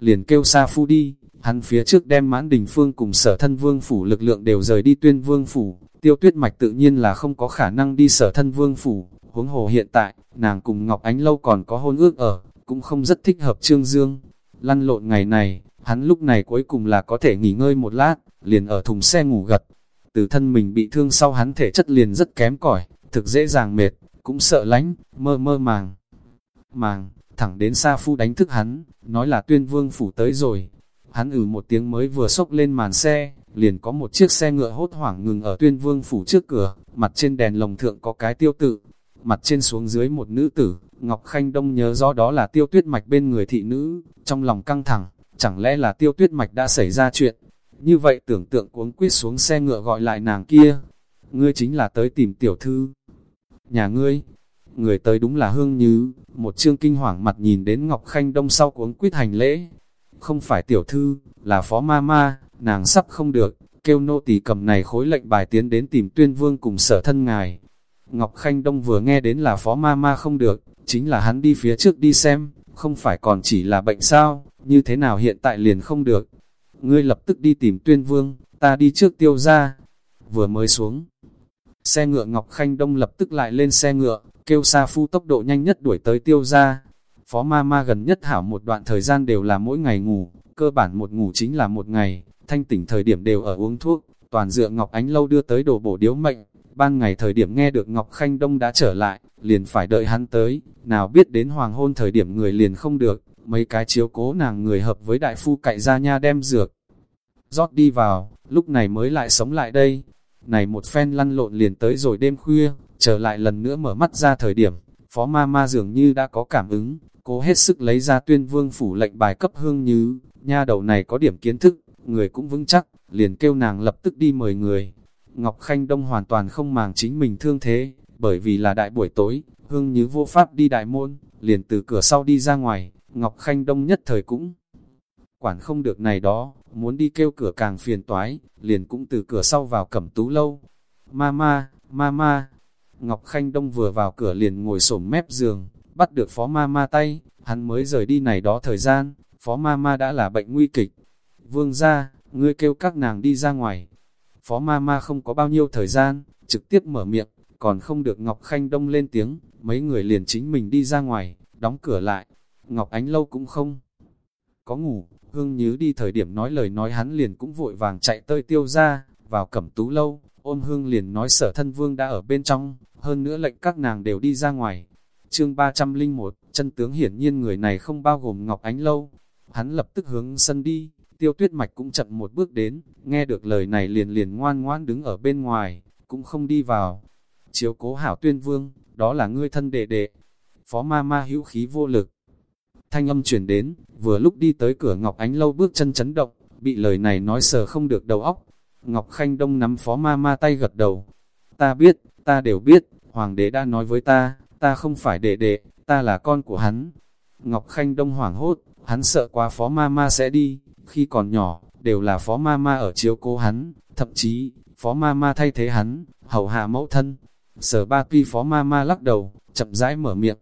liền kêu Sa Phu đi, hắn phía trước đem mãn đình phương cùng sở thân vương phủ lực lượng đều rời đi tuyên vương phủ, tiêu tuyết mạch tự nhiên là không có khả năng đi sở thân vương phủ, huống hồ hiện tại, nàng cùng Ngọc Ánh Lâu còn có hôn ước ở, cũng không rất thích hợp Trương Dương. Lăn lộn ngày này, hắn lúc này cuối cùng là có thể nghỉ ngơi một lát, liền ở thùng xe ngủ gật. Từ thân mình bị thương sau hắn thể chất liền rất kém cỏi, thực dễ dàng mệt, cũng sợ lánh, mơ mơ màng. Màng, thẳng đến Sa Phu đánh thức hắn, nói là tuyên vương phủ tới rồi. Hắn ử một tiếng mới vừa sốc lên màn xe, liền có một chiếc xe ngựa hốt hoảng ngừng ở tuyên vương phủ trước cửa, mặt trên đèn lồng thượng có cái tiêu tự, mặt trên xuống dưới một nữ tử, Ngọc Khanh Đông nhớ rõ đó là tiêu tuyết mạch bên người thị nữ, trong lòng căng thẳng, chẳng lẽ là tiêu tuyết mạch đã xảy ra chuyện. Như vậy tưởng tượng cuống quyết xuống xe ngựa gọi lại nàng kia, ngươi chính là tới tìm tiểu thư. Nhà ngươi, người tới đúng là Hương Như, một chương kinh hoàng mặt nhìn đến Ngọc Khanh Đông sau cuống quyết hành lễ. Không phải tiểu thư, là phó ma ma, nàng sắp không được, kêu nô tỳ cầm này khối lệnh bài tiến đến tìm tuyên vương cùng sở thân ngài. Ngọc Khanh Đông vừa nghe đến là phó ma ma không được, chính là hắn đi phía trước đi xem, không phải còn chỉ là bệnh sao, như thế nào hiện tại liền không được. Ngươi lập tức đi tìm tuyên vương, ta đi trước tiêu ra. Vừa mới xuống, xe ngựa Ngọc Khanh Đông lập tức lại lên xe ngựa, kêu xa phu tốc độ nhanh nhất đuổi tới tiêu ra. Phó ma ma gần nhất hảo một đoạn thời gian đều là mỗi ngày ngủ, cơ bản một ngủ chính là một ngày, thanh tỉnh thời điểm đều ở uống thuốc, toàn dựa Ngọc Ánh Lâu đưa tới đồ bổ điếu mệnh. Ban ngày thời điểm nghe được Ngọc Khanh Đông đã trở lại, liền phải đợi hắn tới, nào biết đến hoàng hôn thời điểm người liền không được, mấy cái chiếu cố nàng người hợp với đại phu cậy ra nha đem dược. rót đi vào, lúc này mới lại sống lại đây. Này một phen lăn lộn liền tới rồi đêm khuya, trở lại lần nữa mở mắt ra thời điểm, phó ma ma dường như đã có cảm ứng, cố hết sức lấy ra tuyên vương phủ lệnh bài cấp hương như, nha đầu này có điểm kiến thức, người cũng vững chắc, liền kêu nàng lập tức đi mời người. Ngọc Khanh Đông hoàn toàn không màng chính mình thương thế, bởi vì là đại buổi tối, hương như vô pháp đi đại môn, liền từ cửa sau đi ra ngoài, Ngọc Khanh Đông nhất thời cũng quản không được này đó, muốn đi kêu cửa càng phiền toái, liền cũng từ cửa sau vào cẩm tú lâu. Mama, mama, Ngọc Khanh Đông vừa vào cửa liền ngồi sổm mép giường, bắt được phó mama tay, hắn mới rời đi này đó thời gian, phó mama đã là bệnh nguy kịch. Vương ra, ngươi kêu các nàng đi ra ngoài. Phó mama không có bao nhiêu thời gian, trực tiếp mở miệng, còn không được Ngọc Khanh Đông lên tiếng, mấy người liền chính mình đi ra ngoài, đóng cửa lại. Ngọc Ánh Lâu cũng không có ngủ, Hương Nhứ đi thời điểm nói lời nói hắn liền cũng vội vàng chạy tơi tiêu ra, vào cẩm tú lâu, ôm Hương liền nói sở thân vương đã ở bên trong, hơn nữa lệnh các nàng đều đi ra ngoài. Chương 301, chân tướng hiển nhiên người này không bao gồm Ngọc Ánh Lâu, hắn lập tức hướng sân đi, tiêu tuyết mạch cũng chậm một bước đến, nghe được lời này liền liền ngoan ngoan đứng ở bên ngoài, cũng không đi vào. Chiếu cố hảo tuyên vương, đó là ngươi thân đệ đệ. Phó ma ma hữu khí vô lực, thanh âm chuyển đến, vừa lúc đi tới cửa Ngọc Ánh Lâu bước chân chấn động, bị lời này nói sờ không được đầu óc. Ngọc Khanh Đông nắm phó ma ma tay gật đầu. Ta biết, ta đều biết, Hoàng đế đã nói với ta, ta không phải đệ đệ, ta là con của hắn. Ngọc Khanh Đông hoảng hốt, hắn sợ quá phó ma ma sẽ đi, khi còn nhỏ, đều là phó ma ma ở chiếu cố hắn, thậm chí, phó ma ma thay thế hắn, hầu hạ mẫu thân. Sở ba tuy phó ma ma lắc đầu, chậm rãi mở miệng.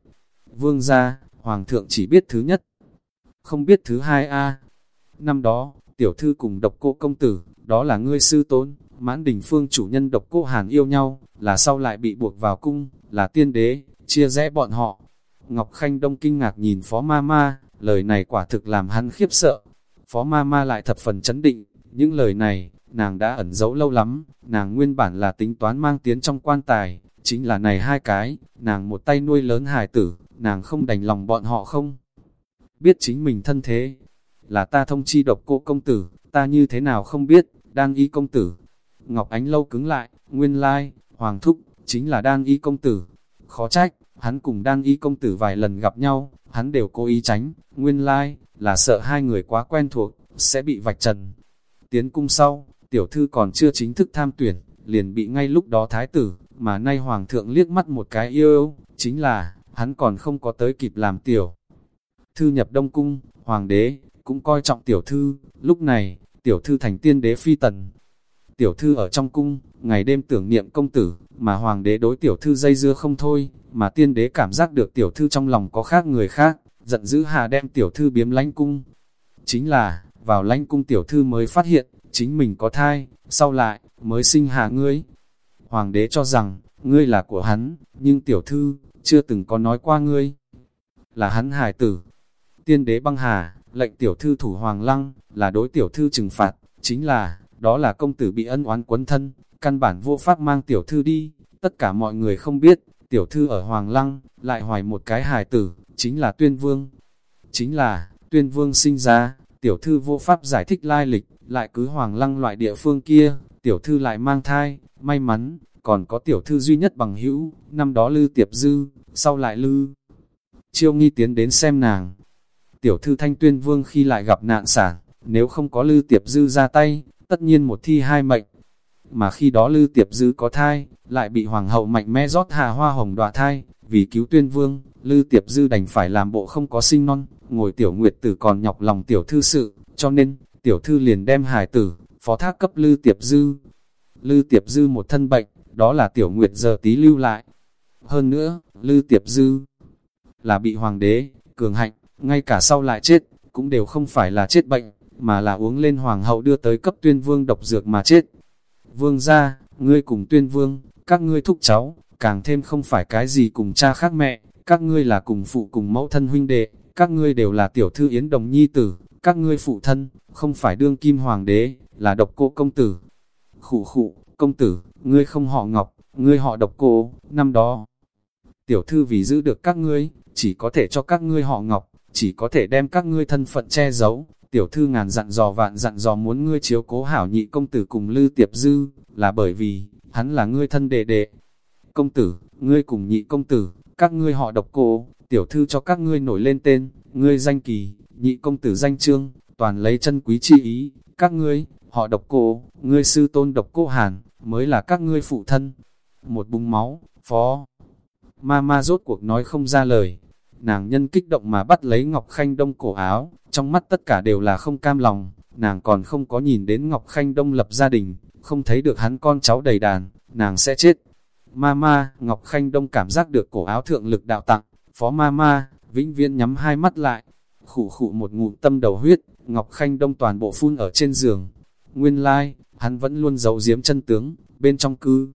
Vương ra, Hoàng thượng chỉ biết thứ nhất, không biết thứ hai a Năm đó, tiểu thư cùng độc cô công tử, đó là ngươi sư tôn, mãn đình phương chủ nhân độc cô hàn yêu nhau, là sau lại bị buộc vào cung, là tiên đế, chia rẽ bọn họ. Ngọc Khanh Đông kinh ngạc nhìn Phó Ma Ma, lời này quả thực làm hắn khiếp sợ. Phó Ma Ma lại thập phần chấn định, những lời này, nàng đã ẩn giấu lâu lắm, nàng nguyên bản là tính toán mang tiến trong quan tài, chính là này hai cái, nàng một tay nuôi lớn hài tử, nàng không đành lòng bọn họ không. Biết chính mình thân thế, là ta thông chi độc cô công tử, ta như thế nào không biết, đang y công tử. Ngọc Ánh lâu cứng lại, nguyên lai, hoàng thúc, chính là đang y công tử. Khó trách, hắn cùng đan y công tử vài lần gặp nhau, hắn đều cố ý tránh, nguyên lai, là sợ hai người quá quen thuộc, sẽ bị vạch trần. Tiến cung sau, tiểu thư còn chưa chính thức tham tuyển, liền bị ngay lúc đó thái tử, mà nay hoàng thượng liếc mắt một cái yêu, chính là, hắn còn không có tới kịp làm tiểu. Thư nhập đông cung, hoàng đế, cũng coi trọng tiểu thư, lúc này, tiểu thư thành tiên đế phi tần tiểu thư ở trong cung, ngày đêm tưởng niệm công tử, mà hoàng đế đối tiểu thư dây dưa không thôi, mà tiên đế cảm giác được tiểu thư trong lòng có khác người khác, giận dữ hà đem tiểu thư biếm lánh cung. Chính là, vào lánh cung tiểu thư mới phát hiện, chính mình có thai, sau lại, mới sinh hạ ngươi. Hoàng đế cho rằng, ngươi là của hắn, nhưng tiểu thư, chưa từng có nói qua ngươi. Là hắn hài tử. Tiên đế băng hà, lệnh tiểu thư thủ hoàng lăng, là đối tiểu thư trừng phạt, chính là, đó là công tử bị ân oán quấn thân, căn bản vô pháp mang tiểu thư đi, tất cả mọi người không biết, tiểu thư ở hoàng lăng, lại hoài một cái hài tử, chính là tuyên vương. Chính là, tuyên vương sinh ra, tiểu thư vô pháp giải thích lai lịch, lại cứ hoàng lăng loại địa phương kia, tiểu thư lại mang thai, may mắn, còn có tiểu thư duy nhất bằng hữu, năm đó lư tiệp dư, sau lại lư. Chiêu nghi tiến đến xem nàng. Tiểu thư thanh tuyên vương khi lại gặp nạn sản, nếu không có lư tiệp dư ra tay, tất nhiên một thi hai mệnh. Mà khi đó lư tiệp dư có thai, lại bị hoàng hậu mạnh mẽ rót hà hoa hồng đọa thai, vì cứu tuyên vương, lư tiệp dư đành phải làm bộ không có sinh non, ngồi tiểu nguyệt tử còn nhọc lòng tiểu thư sự, cho nên, tiểu thư liền đem hài tử, phó thác cấp lư tiệp dư. Lư tiệp dư một thân bệnh, đó là tiểu nguyệt giờ tí lưu lại. Hơn nữa, lư tiệp dư là bị hoàng đế, cường hạnh, ngay cả sau lại chết, cũng đều không phải là chết bệnh, mà là uống lên hoàng hậu đưa tới cấp tuyên vương độc dược mà chết. Vương ra, ngươi cùng tuyên vương, các ngươi thúc cháu, càng thêm không phải cái gì cùng cha khác mẹ, các ngươi là cùng phụ cùng mẫu thân huynh đệ, các ngươi đều là tiểu thư yến đồng nhi tử, các ngươi phụ thân, không phải đương kim hoàng đế, là độc cô công tử. Khủ khủ, công tử, ngươi không họ ngọc, ngươi họ độc cô, năm đó. Tiểu thư vì giữ được các ngươi, chỉ có thể cho các ngươi họ ngọc, chỉ có thể đem các ngươi thân phận che giấu. Tiểu thư ngàn dặn dò vạn dặn dò muốn ngươi chiếu cố hảo nhị công tử cùng lư tiệp dư, là bởi vì, hắn là ngươi thân đệ đệ. Công tử, ngươi cùng nhị công tử, các ngươi họ độc cô, tiểu thư cho các ngươi nổi lên tên, ngươi danh kỳ, nhị công tử danh trương, toàn lấy chân quý chi ý, các ngươi, họ độc cô, ngươi sư tôn độc cô hàn, mới là các ngươi phụ thân. Một bùng máu, phó. Ma ma rốt cuộc nói không ra lời. Nàng nhân kích động mà bắt lấy Ngọc Khanh Đông cổ áo, trong mắt tất cả đều là không cam lòng. Nàng còn không có nhìn đến Ngọc Khanh Đông lập gia đình, không thấy được hắn con cháu đầy đàn, nàng sẽ chết. mama Ngọc Khanh Đông cảm giác được cổ áo thượng lực đạo tặng, phó mama vĩnh viễn nhắm hai mắt lại. Khủ khụ một ngụm tâm đầu huyết, Ngọc Khanh Đông toàn bộ phun ở trên giường. Nguyên lai, like, hắn vẫn luôn giấu giếm chân tướng, bên trong cư.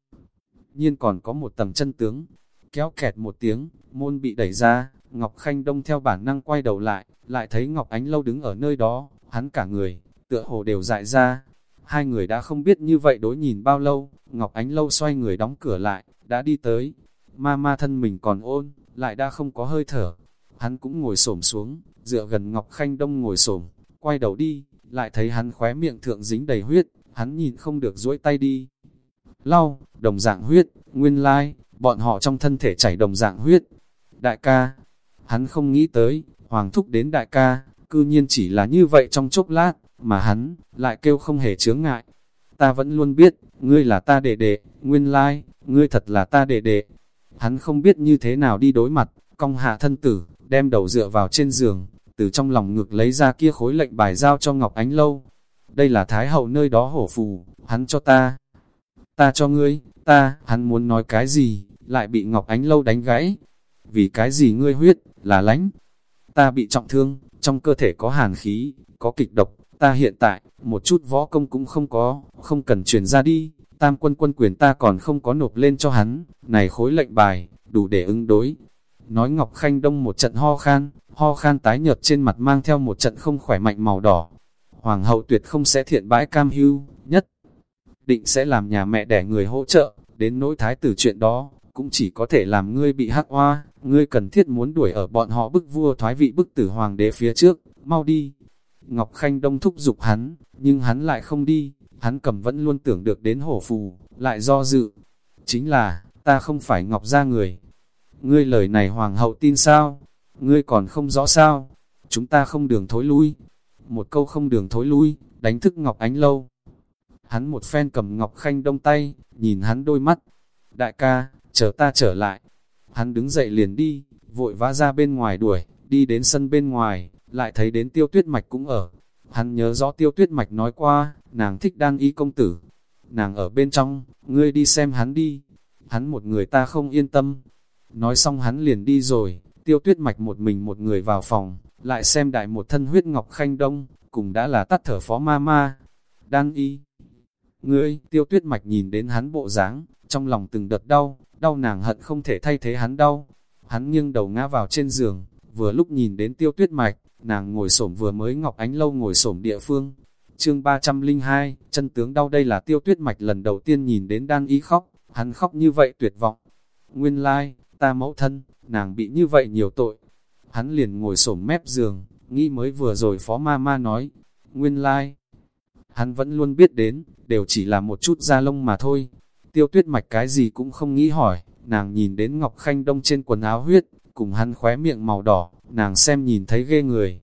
Nhiên còn có một tầng chân tướng, kéo kẹt một tiếng, môn bị đẩy ra, Ngọc Khanh Đông theo bản năng quay đầu lại, lại thấy Ngọc Ánh Lâu đứng ở nơi đó, hắn cả người, tựa hồ đều dại ra. Hai người đã không biết như vậy đối nhìn bao lâu, Ngọc Ánh Lâu xoay người đóng cửa lại, đã đi tới. Ma ma thân mình còn ôn, lại đã không có hơi thở. Hắn cũng ngồi xổm xuống, dựa gần Ngọc Khanh Đông ngồi xổm, quay đầu đi, lại thấy hắn khóe miệng thượng dính đầy huyết, hắn nhìn không được duỗi tay đi. Lau, đồng dạng huyết, nguyên lai, bọn họ trong thân thể chảy đồng dạng huyết. Đại ca, hắn không nghĩ tới, hoàng thúc đến đại ca, cư nhiên chỉ là như vậy trong chốc lát, mà hắn, lại kêu không hề chướng ngại. Ta vẫn luôn biết, ngươi là ta đệ đệ, nguyên lai, ngươi thật là ta đệ đệ. Hắn không biết như thế nào đi đối mặt, cong hạ thân tử, đem đầu dựa vào trên giường, từ trong lòng ngực lấy ra kia khối lệnh bài giao cho Ngọc Ánh Lâu. Đây là Thái Hậu nơi đó hổ phù, hắn cho ta. Ta cho ngươi, ta, hắn muốn nói cái gì, lại bị Ngọc Ánh Lâu đánh gãy. Vì cái gì ngươi huyết, là lánh. Ta bị trọng thương, trong cơ thể có hàn khí, có kịch độc, ta hiện tại, một chút võ công cũng không có, không cần truyền ra đi. Tam quân quân quyền ta còn không có nộp lên cho hắn, này khối lệnh bài, đủ để ứng đối. Nói Ngọc Khanh Đông một trận ho khan, ho khan tái nhợt trên mặt mang theo một trận không khỏe mạnh màu đỏ. Hoàng hậu tuyệt không sẽ thiện bãi cam hưu, nhất định sẽ làm nhà mẹ đẻ người hỗ trợ, đến nỗi thái tử chuyện đó, cũng chỉ có thể làm ngươi bị hắc hoa, ngươi cần thiết muốn đuổi ở bọn họ bức vua thoái vị bức tử hoàng đế phía trước, mau đi. Ngọc Khanh Đông thúc giục hắn, nhưng hắn lại không đi, hắn cầm vẫn luôn tưởng được đến hổ phù, lại do dự. Chính là, ta không phải Ngọc gia người. Ngươi lời này hoàng hậu tin sao? Ngươi còn không rõ sao? Chúng ta không đường thối lui. Một câu không đường thối lui, đánh thức Ngọc Ánh Lâu. Hắn một phen cầm Ngọc Khanh Đông tay, nhìn hắn đôi mắt. Đại ca, chờ ta trở lại. Hắn đứng dậy liền đi, vội vã ra bên ngoài đuổi, đi đến sân bên ngoài, lại thấy đến tiêu tuyết mạch cũng ở. Hắn nhớ rõ tiêu tuyết mạch nói qua, nàng thích đan y công tử. nàng ở bên trong, ngươi đi xem hắn đi. Hắn một người ta không yên tâm. Nói xong hắn liền đi rồi, tiêu tuyết mạch một mình một người vào phòng, lại xem đại một thân huyết ngọc khanh đông, cùng đã là tắt thở phó ma ma. Đan y. Ngươi, tiêu tuyết mạch nhìn đến hắn bộ dáng, trong lòng từng đợt đau, đau nàng hận không thể thay thế hắn đau. Hắn nghiêng đầu ngã vào trên giường, vừa lúc nhìn đến tiêu tuyết mạch, nàng ngồi xổm vừa mới Ngọc Ánh Lâu ngồi xổm địa phương. Chương 302, chân tướng đau đây là tiêu tuyết mạch lần đầu tiên nhìn đến đan ý khóc, hắn khóc như vậy tuyệt vọng. Nguyên lai, ta mẫu thân, nàng bị như vậy nhiều tội. Hắn liền ngồi xổm mép giường, nghĩ mới vừa rồi phó ma ma nói, nguyên lai. Hắn vẫn luôn biết đến, đều chỉ là một chút da lông mà thôi. Tiêu tuyết mạch cái gì cũng không nghĩ hỏi, nàng nhìn đến Ngọc Khanh Đông trên quần áo huyết, cùng hắn khóe miệng màu đỏ, nàng xem nhìn thấy ghê người.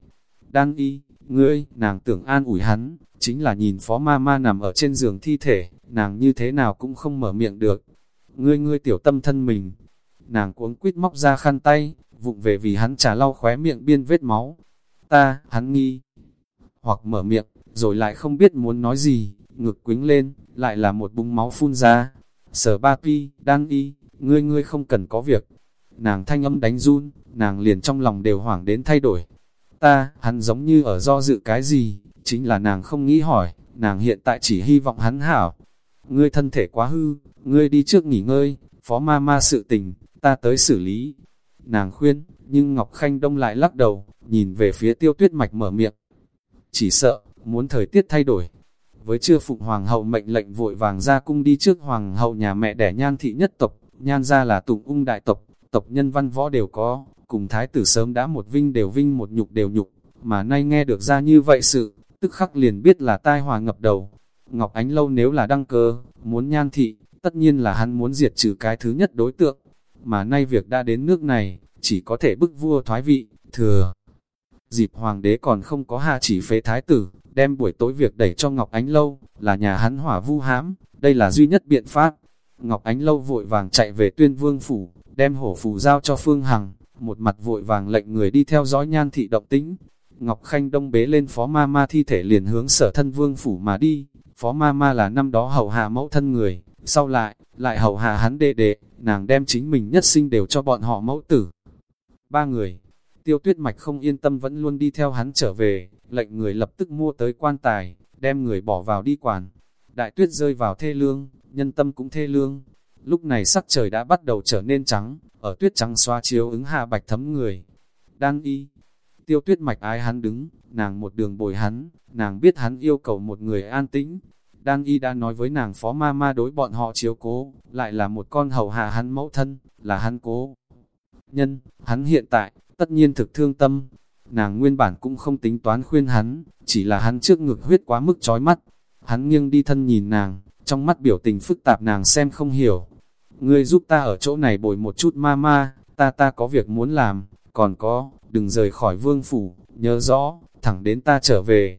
Đan y, ngươi, nàng tưởng an ủi hắn, chính là nhìn phó ma ma nằm ở trên giường thi thể, nàng như thế nào cũng không mở miệng được. Ngươi ngươi tiểu tâm thân mình, nàng cuống quýt móc ra khăn tay, vụng về vì hắn trả lau khóe miệng biên vết máu. Ta, hắn nghi, hoặc mở miệng, rồi lại không biết muốn nói gì, ngực quính lên, lại là một búng máu phun ra. Sở ba pi, đang y, ngươi ngươi không cần có việc. Nàng thanh âm đánh run, nàng liền trong lòng đều hoảng đến thay đổi. Ta, hắn giống như ở do dự cái gì, chính là nàng không nghĩ hỏi, nàng hiện tại chỉ hy vọng hắn hảo. Ngươi thân thể quá hư, ngươi đi trước nghỉ ngơi, phó ma ma sự tình, ta tới xử lý. Nàng khuyên, nhưng Ngọc Khanh Đông lại lắc đầu, nhìn về phía tiêu tuyết mạch mở miệng. Chỉ sợ, muốn thời tiết thay đổi. Với chưa phụng hoàng hậu mệnh lệnh vội vàng ra cung đi trước hoàng hậu nhà mẹ đẻ nhan thị nhất tộc, nhan ra là tụng ung đại tộc, tộc nhân văn võ đều có, cùng thái tử sớm đã một vinh đều vinh một nhục đều nhục, mà nay nghe được ra như vậy sự, tức khắc liền biết là tai hòa ngập đầu. Ngọc Ánh Lâu nếu là đăng cơ, muốn nhan thị, tất nhiên là hắn muốn diệt trừ cái thứ nhất đối tượng, mà nay việc đã đến nước này, chỉ có thể bức vua thoái vị, thừa. Dịp hoàng đế còn không có hạ chỉ phế thái tử, đem buổi tối việc đẩy cho Ngọc Ánh Lâu, là nhà hắn hỏa vu hãm, đây là duy nhất biện pháp. Ngọc Ánh Lâu vội vàng chạy về tuyên vương phủ, đem hổ phù giao cho Phương Hằng, một mặt vội vàng lệnh người đi theo dõi nhan thị động tĩnh. Ngọc Khanh Đông bế lên phó ma ma thi thể liền hướng sở thân vương phủ mà đi, phó ma ma là năm đó hậu hạ mẫu thân người, sau lại, lại hậu hạ hắn đệ đệ, nàng đem chính mình nhất sinh đều cho bọn họ mẫu tử. Ba người, tiêu tuyết mạch không yên tâm vẫn luôn đi theo hắn trở về, lệnh người lập tức mua tới quan tài, đem người bỏ vào đi quản. Đại tuyết rơi vào thê lương, nhân tâm cũng thê lương, Lúc này sắc trời đã bắt đầu trở nên trắng, ở tuyết trắng xoa chiếu ứng hạ bạch thấm người. Đan y, tiêu tuyết mạch ái hắn đứng, nàng một đường bồi hắn, nàng biết hắn yêu cầu một người an tĩnh. Đan y đã nói với nàng phó ma ma đối bọn họ chiếu cố, lại là một con hầu hạ hắn mẫu thân, là hắn cố. Nhân, hắn hiện tại, tất nhiên thực thương tâm. Nàng nguyên bản cũng không tính toán khuyên hắn, chỉ là hắn trước ngực huyết quá mức chói mắt. Hắn nghiêng đi thân nhìn nàng, trong mắt biểu tình phức tạp nàng xem không hiểu, ngươi giúp ta ở chỗ này bồi một chút ma ma, ta ta có việc muốn làm, còn có, đừng rời khỏi vương phủ, nhớ rõ, thẳng đến ta trở về.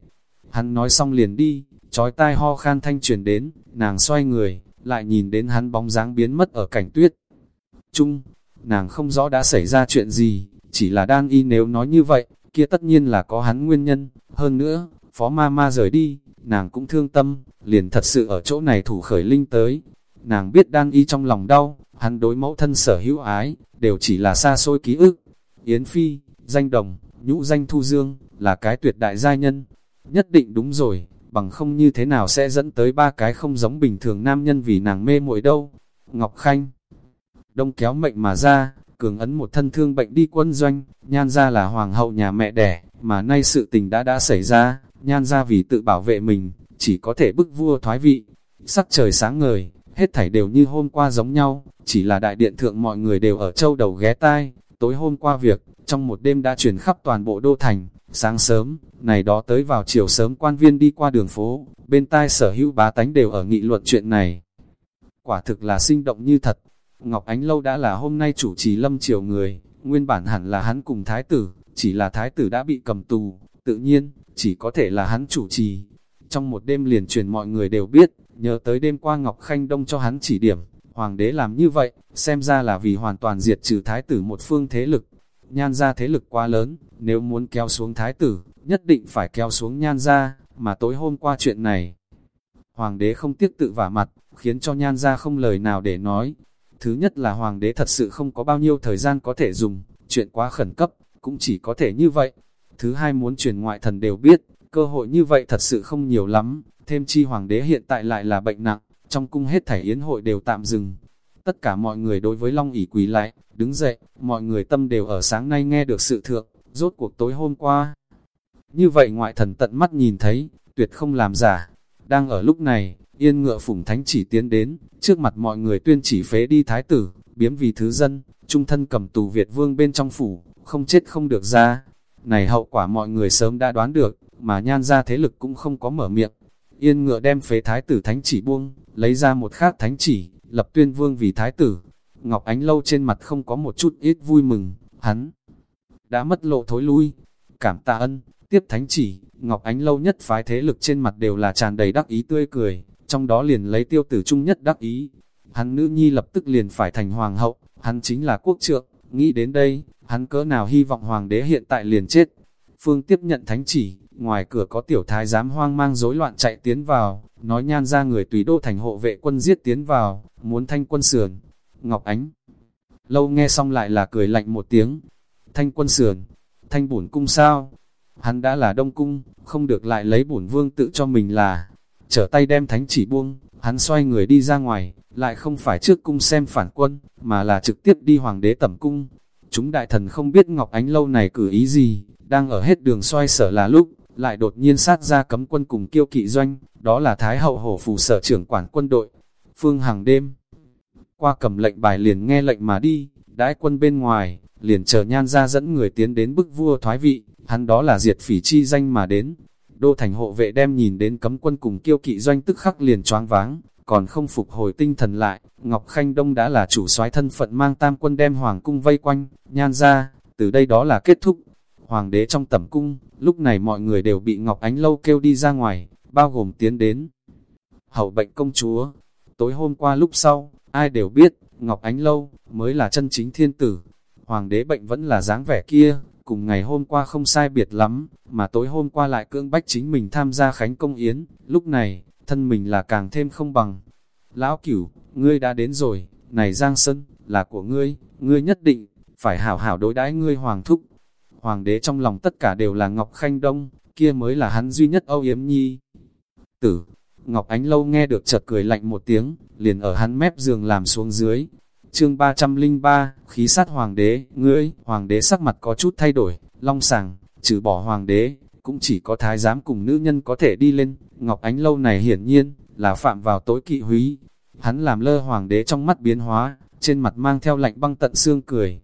Hắn nói xong liền đi, trói tai ho khan thanh truyền đến, nàng xoay người, lại nhìn đến hắn bóng dáng biến mất ở cảnh tuyết. Trung, nàng không rõ đã xảy ra chuyện gì, chỉ là đan y nếu nói như vậy, kia tất nhiên là có hắn nguyên nhân, hơn nữa, phó ma ma rời đi, nàng cũng thương tâm, liền thật sự ở chỗ này thủ khởi linh tới, Nàng biết Đan y trong lòng đau, hắn đối mẫu thân sở hữu ái, đều chỉ là xa xôi ký ức. Yến Phi, danh đồng, nhũ danh Thu Dương, là cái tuyệt đại giai nhân. Nhất định đúng rồi, bằng không như thế nào sẽ dẫn tới ba cái không giống bình thường nam nhân vì nàng mê muội đâu. Ngọc Khanh Đông kéo mệnh mà ra, cường ấn một thân thương bệnh đi quân doanh, nhan ra là hoàng hậu nhà mẹ đẻ, mà nay sự tình đã đã xảy ra, nhan ra vì tự bảo vệ mình, chỉ có thể bức vua thoái vị. Sắc trời sáng ngời, hết thảy đều như hôm qua giống nhau, chỉ là đại điện thượng mọi người đều ở châu đầu ghé tai, tối hôm qua việc, trong một đêm đã chuyển khắp toàn bộ đô thành, sáng sớm, này đó tới vào chiều sớm quan viên đi qua đường phố, bên tai sở hữu bá tánh đều ở nghị luận chuyện này. Quả thực là sinh động như thật, Ngọc Ánh Lâu đã là hôm nay chủ trì lâm triều người, nguyên bản hẳn là hắn cùng thái tử, chỉ là thái tử đã bị cầm tù, tự nhiên, chỉ có thể là hắn chủ trì. Trong một đêm liền truyền mọi người đều biết, Nhớ tới đêm qua Ngọc Khanh Đông cho hắn chỉ điểm, hoàng đế làm như vậy, xem ra là vì hoàn toàn diệt trừ thái tử một phương thế lực. Nhan ra thế lực quá lớn, nếu muốn kéo xuống thái tử, nhất định phải kéo xuống nhan ra, mà tối hôm qua chuyện này. Hoàng đế không tiếc tự vả mặt, khiến cho nhan ra không lời nào để nói. Thứ nhất là hoàng đế thật sự không có bao nhiêu thời gian có thể dùng, chuyện quá khẩn cấp, cũng chỉ có thể như vậy. Thứ hai muốn truyền ngoại thần đều biết, cơ hội như vậy thật sự không nhiều lắm, thêm chi hoàng đế hiện tại lại là bệnh nặng, trong cung hết thảy yến hội đều tạm dừng. Tất cả mọi người đối với Long ỉ quỳ lại, đứng dậy, mọi người tâm đều ở sáng nay nghe được sự thượng, rốt cuộc tối hôm qua. Như vậy ngoại thần tận mắt nhìn thấy, tuyệt không làm giả. Đang ở lúc này, yên ngựa phủng thánh chỉ tiến đến, trước mặt mọi người tuyên chỉ phế đi thái tử, biếm vì thứ dân, trung thân cầm tù Việt vương bên trong phủ, không chết không được ra. Này hậu quả mọi người sớm đã đoán được, mà nhan ra thế lực cũng không có mở miệng. Yên ngựa đem phế thái tử thánh chỉ buông, lấy ra một khác thánh chỉ, lập tuyên vương vì thái tử. Ngọc Ánh Lâu trên mặt không có một chút ít vui mừng, hắn đã mất lộ thối lui. Cảm tạ ân, tiếp thánh chỉ, Ngọc Ánh Lâu nhất phái thế lực trên mặt đều là tràn đầy đắc ý tươi cười, trong đó liền lấy tiêu tử trung nhất đắc ý. Hắn nữ nhi lập tức liền phải thành hoàng hậu, hắn chính là quốc trượng, nghĩ đến đây, hắn cỡ nào hy vọng hoàng đế hiện tại liền chết. Phương tiếp nhận thánh chỉ, ngoài cửa có tiểu thái giám hoang mang rối loạn chạy tiến vào, nói nhan ra người tùy đô thành hộ vệ quân giết tiến vào, muốn thanh quân sườn. Ngọc Ánh Lâu nghe xong lại là cười lạnh một tiếng, thanh quân sườn, thanh bổn cung sao? Hắn đã là đông cung, không được lại lấy bổn vương tự cho mình là, trở tay đem thánh chỉ buông, hắn xoay người đi ra ngoài, lại không phải trước cung xem phản quân, mà là trực tiếp đi hoàng đế tẩm cung. Chúng đại thần không biết Ngọc Ánh lâu này cử ý gì, đang ở hết đường xoay sở là lúc, lại đột nhiên sát ra cấm quân cùng kiêu kỵ doanh, đó là Thái hậu hổ phù sở trưởng quản quân đội. Phương hàng đêm, qua cầm lệnh bài liền nghe lệnh mà đi, đãi quân bên ngoài, liền chờ nhan ra dẫn người tiến đến bức vua thoái vị, hắn đó là diệt phỉ chi danh mà đến. Đô thành hộ vệ đem nhìn đến cấm quân cùng kiêu kỵ doanh tức khắc liền choáng váng, còn không phục hồi tinh thần lại, Ngọc Khanh Đông đã là chủ soái thân phận mang tam quân đem hoàng cung vây quanh, nhan ra, từ đây đó là kết thúc. Hoàng đế trong tẩm cung, lúc này mọi người đều bị Ngọc Ánh Lâu kêu đi ra ngoài, bao gồm tiến đến. Hậu bệnh công chúa, tối hôm qua lúc sau, ai đều biết, Ngọc Ánh Lâu, mới là chân chính thiên tử. Hoàng đế bệnh vẫn là dáng vẻ kia, cùng ngày hôm qua không sai biệt lắm, mà tối hôm qua lại cưỡng bách chính mình tham gia khánh công yến, lúc này, thân mình là càng thêm không bằng. Lão cửu, ngươi đã đến rồi, này Giang Sơn, là của ngươi, ngươi nhất định, phải hảo hảo đối đãi ngươi hoàng thúc. Hoàng đế trong lòng tất cả đều là Ngọc Khanh Đông, kia mới là hắn duy nhất âu yếm nhi. Tử, Ngọc Ánh Lâu nghe được chợt cười lạnh một tiếng, liền ở hắn mép giường làm xuống dưới. Chương 303, khí sát hoàng đế, ngươi, hoàng đế sắc mặt có chút thay đổi, long sàng, trừ bỏ hoàng đế, cũng chỉ có thái giám cùng nữ nhân có thể đi lên. Ngọc Ánh Lâu này hiển nhiên, là phạm vào tối kỵ húy. Hắn làm lơ hoàng đế trong mắt biến hóa, trên mặt mang theo lạnh băng tận xương cười.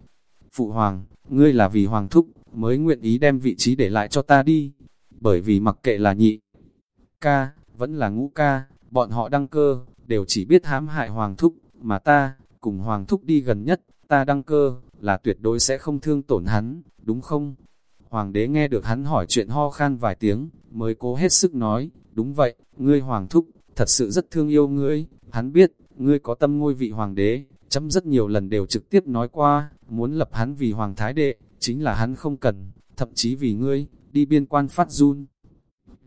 Phụ hoàng, ngươi là vì hoàng thúc, mới nguyện ý đem vị trí để lại cho ta đi. Bởi vì mặc kệ là nhị, ca, vẫn là ngũ ca, bọn họ đăng cơ, đều chỉ biết hãm hại hoàng thúc, mà ta, cùng hoàng thúc đi gần nhất, ta đăng cơ, là tuyệt đối sẽ không thương tổn hắn, đúng không? Hoàng đế nghe được hắn hỏi chuyện ho khan vài tiếng, mới cố hết sức nói, đúng vậy, ngươi hoàng thúc, thật sự rất thương yêu ngươi, hắn biết, ngươi có tâm ngôi vị hoàng đế, chấm rất nhiều lần đều trực tiếp nói qua, muốn lập hắn vì hoàng thái đệ, chính là hắn không cần, thậm chí vì ngươi, đi biên quan phát run.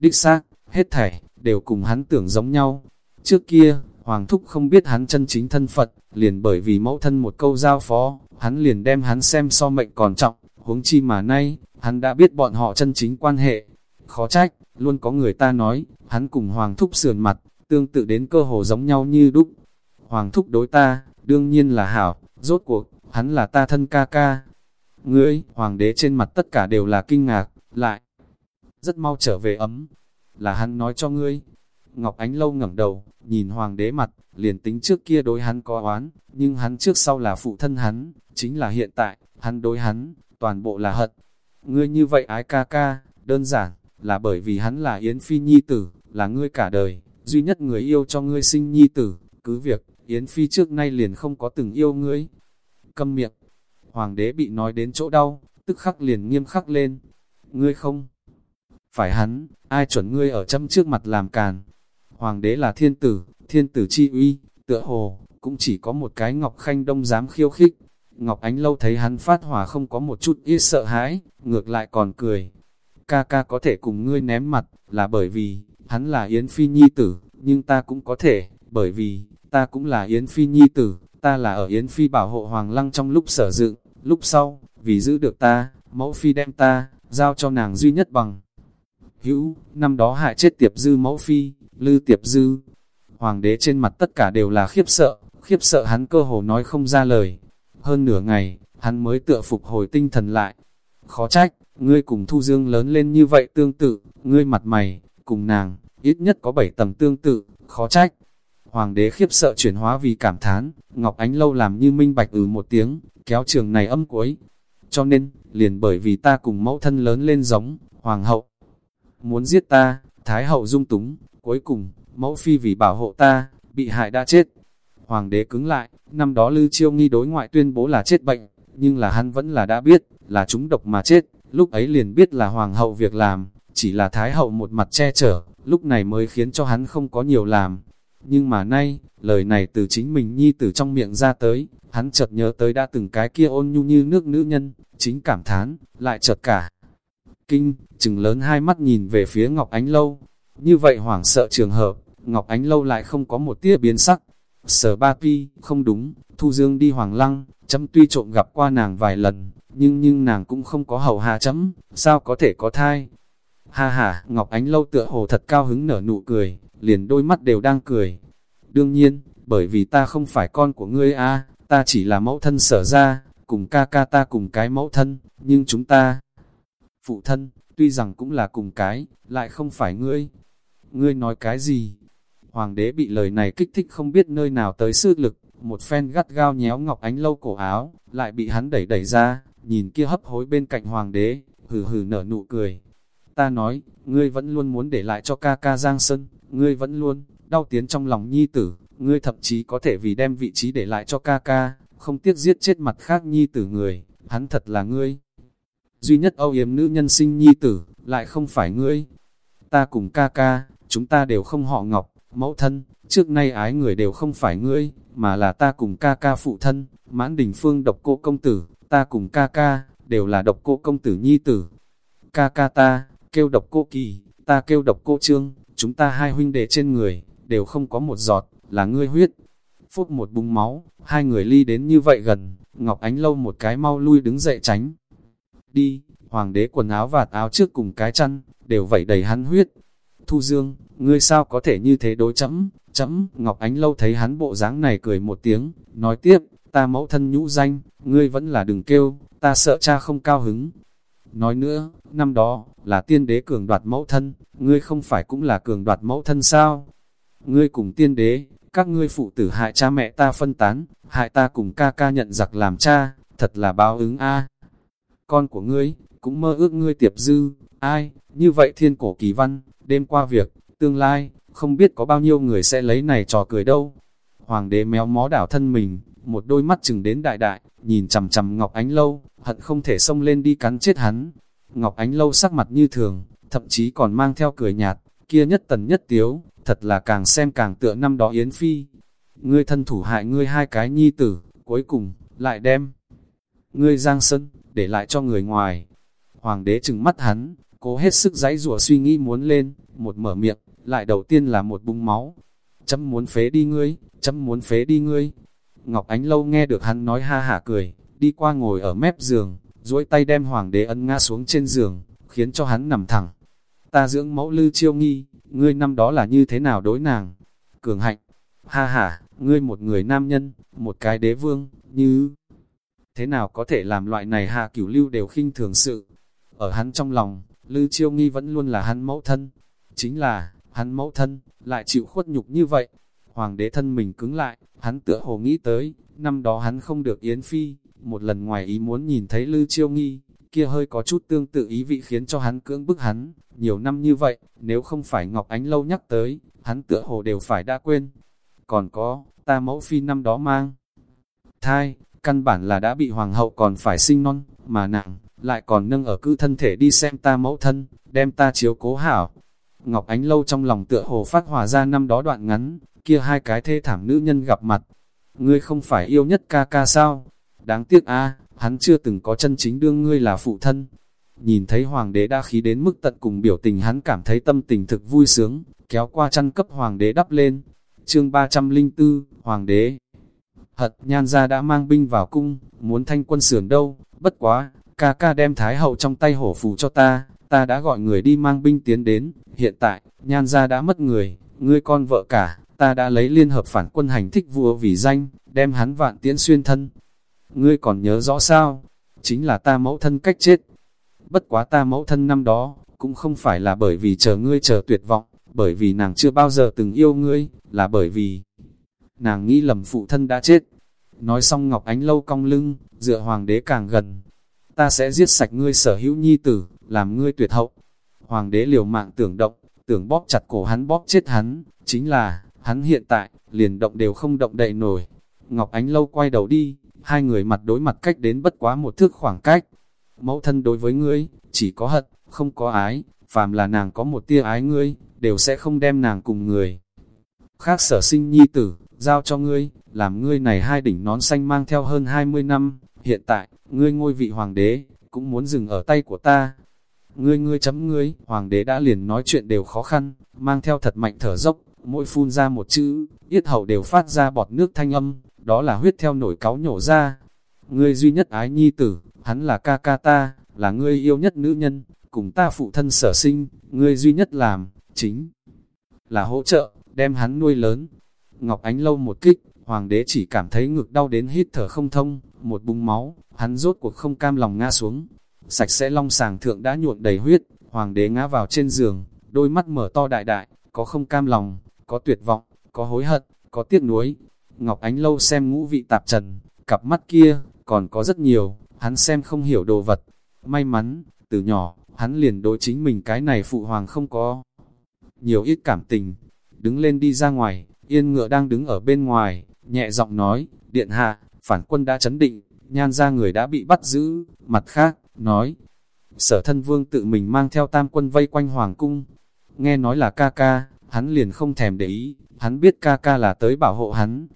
Đích xác, hết thảy, đều cùng hắn tưởng giống nhau. Trước kia, Hoàng Thúc không biết hắn chân chính thân Phật, liền bởi vì mẫu thân một câu giao phó, hắn liền đem hắn xem so mệnh còn trọng, huống chi mà nay, hắn đã biết bọn họ chân chính quan hệ. Khó trách, luôn có người ta nói, hắn cùng Hoàng Thúc sườn mặt, tương tự đến cơ hồ giống nhau như đúc. Hoàng Thúc đối ta, đương nhiên là hảo, rốt cuộc, hắn là ta thân ca ca. Ngươi, Hoàng đế trên mặt tất cả đều là kinh ngạc, lại, rất mau trở về ấm, là hắn nói cho ngươi. Ngọc Ánh Lâu ngẩng đầu, nhìn hoàng đế mặt, liền tính trước kia đối hắn có oán, nhưng hắn trước sau là phụ thân hắn, chính là hiện tại, hắn đối hắn, toàn bộ là hận. Ngươi như vậy ái ca ca, đơn giản, là bởi vì hắn là Yến Phi Nhi tử, là ngươi cả đời, duy nhất người yêu cho ngươi sinh Nhi tử, cứ việc, Yến Phi trước nay liền không có từng yêu ngươi. Câm miệng, hoàng đế bị nói đến chỗ đau, tức khắc liền nghiêm khắc lên. Ngươi không, phải hắn, ai chuẩn ngươi ở châm trước mặt làm càn. Hoàng đế là thiên tử, thiên tử chi uy, tựa hồ, cũng chỉ có một cái Ngọc Khanh Đông dám khiêu khích. Ngọc Ánh Lâu thấy hắn phát hỏa không có một chút ít sợ hãi, ngược lại còn cười. Ca ca có thể cùng ngươi ném mặt, là bởi vì, hắn là Yến Phi Nhi tử, nhưng ta cũng có thể, bởi vì, ta cũng là Yến Phi nhi tử, ta là ở Yến Phi bảo hộ Hoàng Lăng trong lúc sở dựng, lúc sau, vì giữ được ta, mẫu Phi đem ta, giao cho nàng duy nhất bằng. Hữu, năm đó hại chết tiệp dư mẫu Phi, lư tiệp dư. Hoàng đế trên mặt tất cả đều là khiếp sợ, khiếp sợ hắn cơ hồ nói không ra lời. Hơn nửa ngày, hắn mới tựa phục hồi tinh thần lại. Khó trách, ngươi cùng Thu Dương lớn lên như vậy tương tự, ngươi mặt mày, cùng nàng, ít nhất có bảy tầng tương tự, khó trách. Hoàng đế khiếp sợ chuyển hóa vì cảm thán, Ngọc Ánh Lâu làm như minh bạch ừ một tiếng, kéo trường này âm cuối. Cho nên, liền bởi vì ta cùng mẫu thân lớn lên giống, Hoàng hậu muốn giết ta, Thái hậu dung túng, cuối cùng, mẫu phi vì bảo hộ ta, bị hại đã chết. Hoàng đế cứng lại, năm đó Lư Chiêu nghi đối ngoại tuyên bố là chết bệnh, nhưng là hắn vẫn là đã biết, là chúng độc mà chết, lúc ấy liền biết là hoàng hậu việc làm, chỉ là thái hậu một mặt che chở, lúc này mới khiến cho hắn không có nhiều làm. Nhưng mà nay, lời này từ chính mình nhi từ trong miệng ra tới, hắn chợt nhớ tới đã từng cái kia ôn nhu như nước nữ nhân, chính cảm thán, lại chợt cả. Kinh, chừng lớn hai mắt nhìn về phía Ngọc Ánh Lâu, như vậy hoảng sợ trường hợp, Ngọc Ánh Lâu lại không có một tia biến sắc. Sở ba pi, không đúng, Thu Dương đi Hoàng Lăng, chấm tuy trộm gặp qua nàng vài lần, nhưng nhưng nàng cũng không có hầu hạ chấm, sao có thể có thai. Ha ha, Ngọc Ánh Lâu tựa hồ thật cao hứng nở nụ cười, liền đôi mắt đều đang cười. Đương nhiên, bởi vì ta không phải con của ngươi a, ta chỉ là mẫu thân sở ra, cùng ca ca ta cùng cái mẫu thân, nhưng chúng ta, phụ thân, tuy rằng cũng là cùng cái, lại không phải ngươi. Ngươi nói cái gì? Hoàng đế bị lời này kích thích không biết nơi nào tới sức lực, một phen gắt gao nhéo Ngọc Ánh Lâu cổ áo, lại bị hắn đẩy đẩy ra, nhìn kia hấp hối bên cạnh hoàng đế, hừ hừ nở nụ cười. Ta nói, ngươi vẫn luôn muốn để lại cho ca ca Giang Sơn, ngươi vẫn luôn, đau tiến trong lòng nhi tử, ngươi thậm chí có thể vì đem vị trí để lại cho ca ca, không tiếc giết chết mặt khác nhi tử người, hắn thật là ngươi. Duy nhất âu yếm nữ nhân sinh nhi tử, lại không phải ngươi. Ta cùng ca ca, chúng ta đều không họ ngọc, mẫu thân, trước nay ái người đều không phải ngươi, mà là ta cùng ca ca phụ thân, mãn đình phương độc cô công tử, ta cùng ca ca, đều là độc cô công tử nhi tử. Ca ca ta, kêu độc cô kỳ, ta kêu độc cô trương, chúng ta hai huynh đệ trên người, đều không có một giọt, là ngươi huyết. Phút một búng máu, hai người ly đến như vậy gần, Ngọc Ánh lâu một cái mau lui đứng dậy tránh. Đi, hoàng đế quần áo vạt áo trước cùng cái chăn, đều vẩy đầy hắn huyết. Thu Dương, ngươi sao có thể như thế đối chấm, chấm, Ngọc Ánh lâu thấy hắn bộ dáng này cười một tiếng, nói tiếp, ta mẫu thân nhũ danh, ngươi vẫn là đừng kêu, ta sợ cha không cao hứng. Nói nữa, năm đó, là tiên đế cường đoạt mẫu thân, ngươi không phải cũng là cường đoạt mẫu thân sao? Ngươi cùng tiên đế, các ngươi phụ tử hại cha mẹ ta phân tán, hại ta cùng ca ca nhận giặc làm cha, thật là báo ứng a. Con của ngươi, cũng mơ ước ngươi tiệp dư, ai, như vậy thiên cổ kỳ văn, đêm qua việc, tương lai, không biết có bao nhiêu người sẽ lấy này trò cười đâu. Hoàng đế méo mó đảo thân mình, một đôi mắt chừng đến đại đại, nhìn chằm chằm Ngọc Ánh Lâu, hận không thể xông lên đi cắn chết hắn. Ngọc Ánh Lâu sắc mặt như thường, thậm chí còn mang theo cười nhạt, kia nhất tần nhất tiếu, thật là càng xem càng tựa năm đó Yến Phi. Ngươi thân thủ hại ngươi hai cái nhi tử, cuối cùng, lại đem. Ngươi giang sân, để lại cho người ngoài. Hoàng đế chừng mắt hắn, cố hết sức giấy rủa suy nghĩ muốn lên, một mở miệng, lại đầu tiên là một bung máu. Chấm muốn phế đi ngươi, chấm muốn phế đi ngươi, Ngọc Ánh Lâu nghe được hắn nói ha hả cười, đi qua ngồi ở mép giường, duỗi tay đem hoàng đế ân ngã xuống trên giường, khiến cho hắn nằm thẳng. Ta dưỡng mẫu lư chiêu nghi, ngươi năm đó là như thế nào đối nàng? Cường hạnh, ha ha, ngươi một người nam nhân, một cái đế vương, như... Thế nào có thể làm loại này hạ cửu lưu đều khinh thường sự? Ở hắn trong lòng, lư chiêu nghi vẫn luôn là hắn mẫu thân. Chính là, hắn mẫu thân, lại chịu khuất nhục như vậy. Hoàng đế thân mình cứng lại, hắn tựa hồ nghĩ tới, năm đó hắn không được Yến Phi, một lần ngoài ý muốn nhìn thấy Lư Chiêu Nghi, kia hơi có chút tương tự ý vị khiến cho hắn cưỡng bức hắn, nhiều năm như vậy, nếu không phải Ngọc Ánh lâu nhắc tới, hắn tựa hồ đều phải đã quên. Còn có, ta mẫu phi năm đó mang thai, căn bản là đã bị hoàng hậu còn phải sinh non, mà nặng, lại còn nâng ở cư thân thể đi xem ta mẫu thân, đem ta chiếu cố hảo. Ngọc Ánh lâu trong lòng tựa hồ phát hòa ra năm đó đoạn ngắn, kia hai cái thê thảm nữ nhân gặp mặt. Ngươi không phải yêu nhất ca ca sao? Đáng tiếc a hắn chưa từng có chân chính đương ngươi là phụ thân. Nhìn thấy hoàng đế đã khí đến mức tận cùng biểu tình hắn cảm thấy tâm tình thực vui sướng, kéo qua chăn cấp hoàng đế đắp lên. Chương 304, Hoàng đế Hật nhan ra đã mang binh vào cung, muốn thanh quân sườn đâu, bất quá, ca ca đem thái hậu trong tay hổ phù cho ta, ta đã gọi người đi mang binh tiến đến, hiện tại, nhan gia đã mất người, ngươi con vợ cả, ta đã lấy liên hợp phản quân hành thích vua vì danh, đem hắn vạn tiễn xuyên thân. Ngươi còn nhớ rõ sao? Chính là ta mẫu thân cách chết. Bất quá ta mẫu thân năm đó, cũng không phải là bởi vì chờ ngươi chờ tuyệt vọng, bởi vì nàng chưa bao giờ từng yêu ngươi, là bởi vì nàng nghĩ lầm phụ thân đã chết. Nói xong Ngọc Ánh lâu cong lưng, dựa hoàng đế càng gần. Ta sẽ giết sạch ngươi sở hữu nhi tử, làm ngươi tuyệt hậu. Hoàng đế liều mạng tưởng động, tưởng bóp chặt cổ hắn bóp chết hắn, chính là, hắn hiện tại, liền động đều không động đậy nổi. Ngọc Ánh lâu quay đầu đi, hai người mặt đối mặt cách đến bất quá một thước khoảng cách. Mẫu thân đối với ngươi, chỉ có hận, không có ái, phàm là nàng có một tia ái ngươi, đều sẽ không đem nàng cùng người. Khác sở sinh nhi tử, giao cho ngươi, làm ngươi này hai đỉnh nón xanh mang theo hơn 20 năm, hiện tại, ngươi ngôi vị hoàng đế, cũng muốn dừng ở tay của ta. Ngươi ngươi chấm ngươi, hoàng đế đã liền nói chuyện đều khó khăn, mang theo thật mạnh thở dốc, mỗi phun ra một chữ, yết hầu đều phát ra bọt nước thanh âm, đó là huyết theo nổi cáo nhổ ra. Ngươi duy nhất ái nhi tử, hắn là ca ca ta, là ngươi yêu nhất nữ nhân, cùng ta phụ thân sở sinh, ngươi duy nhất làm, chính là hỗ trợ, đem hắn nuôi lớn. Ngọc Ánh lâu một kích, hoàng đế chỉ cảm thấy ngực đau đến hít thở không thông, một bung máu, hắn rốt cuộc không cam lòng ngã xuống. Sạch sẽ long sàng thượng đã nhuộn đầy huyết, hoàng đế ngã vào trên giường, đôi mắt mở to đại đại, có không cam lòng, có tuyệt vọng, có hối hận, có tiếc nuối. Ngọc Ánh lâu xem ngũ vị tạp trần, cặp mắt kia, còn có rất nhiều, hắn xem không hiểu đồ vật. May mắn, từ nhỏ, hắn liền đối chính mình cái này phụ hoàng không có. Nhiều ít cảm tình, đứng lên đi ra ngoài, yên ngựa đang đứng ở bên ngoài, nhẹ giọng nói, điện hạ, phản quân đã chấn định, nhan ra người đã bị bắt giữ, mặt khác, nói, sở thân vương tự mình mang theo tam quân vây quanh hoàng cung, nghe nói là ca ca, hắn liền không thèm để ý, hắn biết ca ca là tới bảo hộ hắn,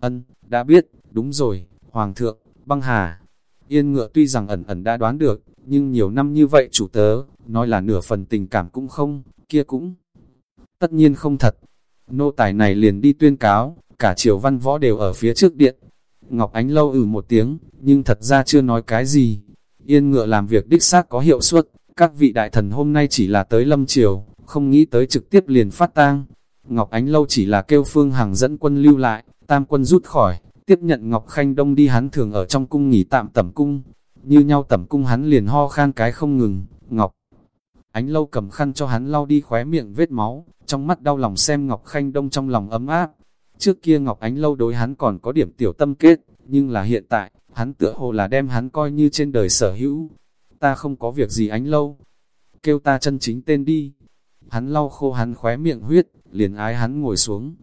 ân, đã biết, đúng rồi, hoàng thượng, băng hà, yên ngựa tuy rằng ẩn ẩn đã đoán được, nhưng nhiều năm như vậy chủ tớ, nói là nửa phần tình cảm cũng không, kia cũng tất nhiên không thật. Nô tài này liền đi tuyên cáo, cả triều văn võ đều ở phía trước điện. Ngọc Ánh lâu ử ừ một tiếng, nhưng thật ra chưa nói cái gì. Yên ngựa làm việc đích xác có hiệu suất, các vị đại thần hôm nay chỉ là tới lâm triều, không nghĩ tới trực tiếp liền phát tang. Ngọc Ánh lâu chỉ là kêu phương hàng dẫn quân lưu lại, tam quân rút khỏi, tiếp nhận Ngọc Khanh Đông đi hắn thường ở trong cung nghỉ tạm tẩm cung, như nhau tẩm cung hắn liền ho khan cái không ngừng, Ngọc. Ánh lâu cầm khăn cho hắn lau đi khóe miệng vết máu, trong mắt đau lòng xem Ngọc Khanh Đông trong lòng ấm áp. Trước kia Ngọc Ánh lâu đối hắn còn có điểm tiểu tâm kết, nhưng là hiện tại, hắn tựa hồ là đem hắn coi như trên đời sở hữu. Ta không có việc gì ánh lâu, kêu ta chân chính tên đi. Hắn lau khô hắn khóe miệng huyết, liền ái hắn ngồi xuống.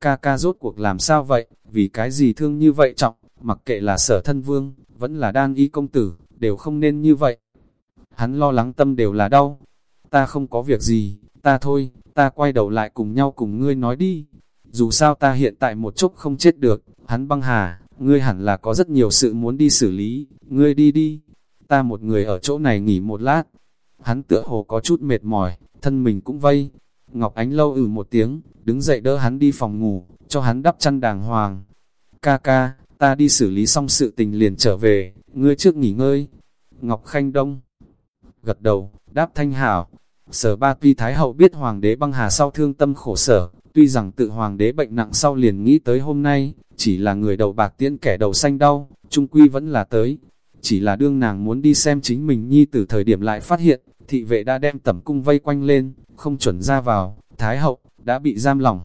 Ca ca rốt cuộc làm sao vậy, vì cái gì thương như vậy trọng, mặc kệ là sở thân vương, vẫn là đan y công tử, đều không nên như vậy. Hắn lo lắng tâm đều là đau. Ta không có việc gì, ta thôi, ta quay đầu lại cùng nhau cùng ngươi nói đi. Dù sao ta hiện tại một chút không chết được, hắn băng hà, ngươi hẳn là có rất nhiều sự muốn đi xử lý, ngươi đi đi. Ta một người ở chỗ này nghỉ một lát. Hắn tựa hồ có chút mệt mỏi, thân mình cũng vây. Ngọc Ánh lâu ử một tiếng, đứng dậy đỡ hắn đi phòng ngủ, cho hắn đắp chăn đàng hoàng. Ca ca, ta đi xử lý xong sự tình liền trở về, ngươi trước nghỉ ngơi. Ngọc Khanh Đông gật đầu, đáp thanh hảo. Sở ba tuy Thái Hậu biết Hoàng đế băng hà sau thương tâm khổ sở, tuy rằng tự Hoàng đế bệnh nặng sau liền nghĩ tới hôm nay, chỉ là người đầu bạc tiễn kẻ đầu xanh đau, trung quy vẫn là tới. Chỉ là đương nàng muốn đi xem chính mình nhi từ thời điểm lại phát hiện, thị vệ đã đem tẩm cung vây quanh lên, không chuẩn ra vào, Thái Hậu, đã bị giam lỏng.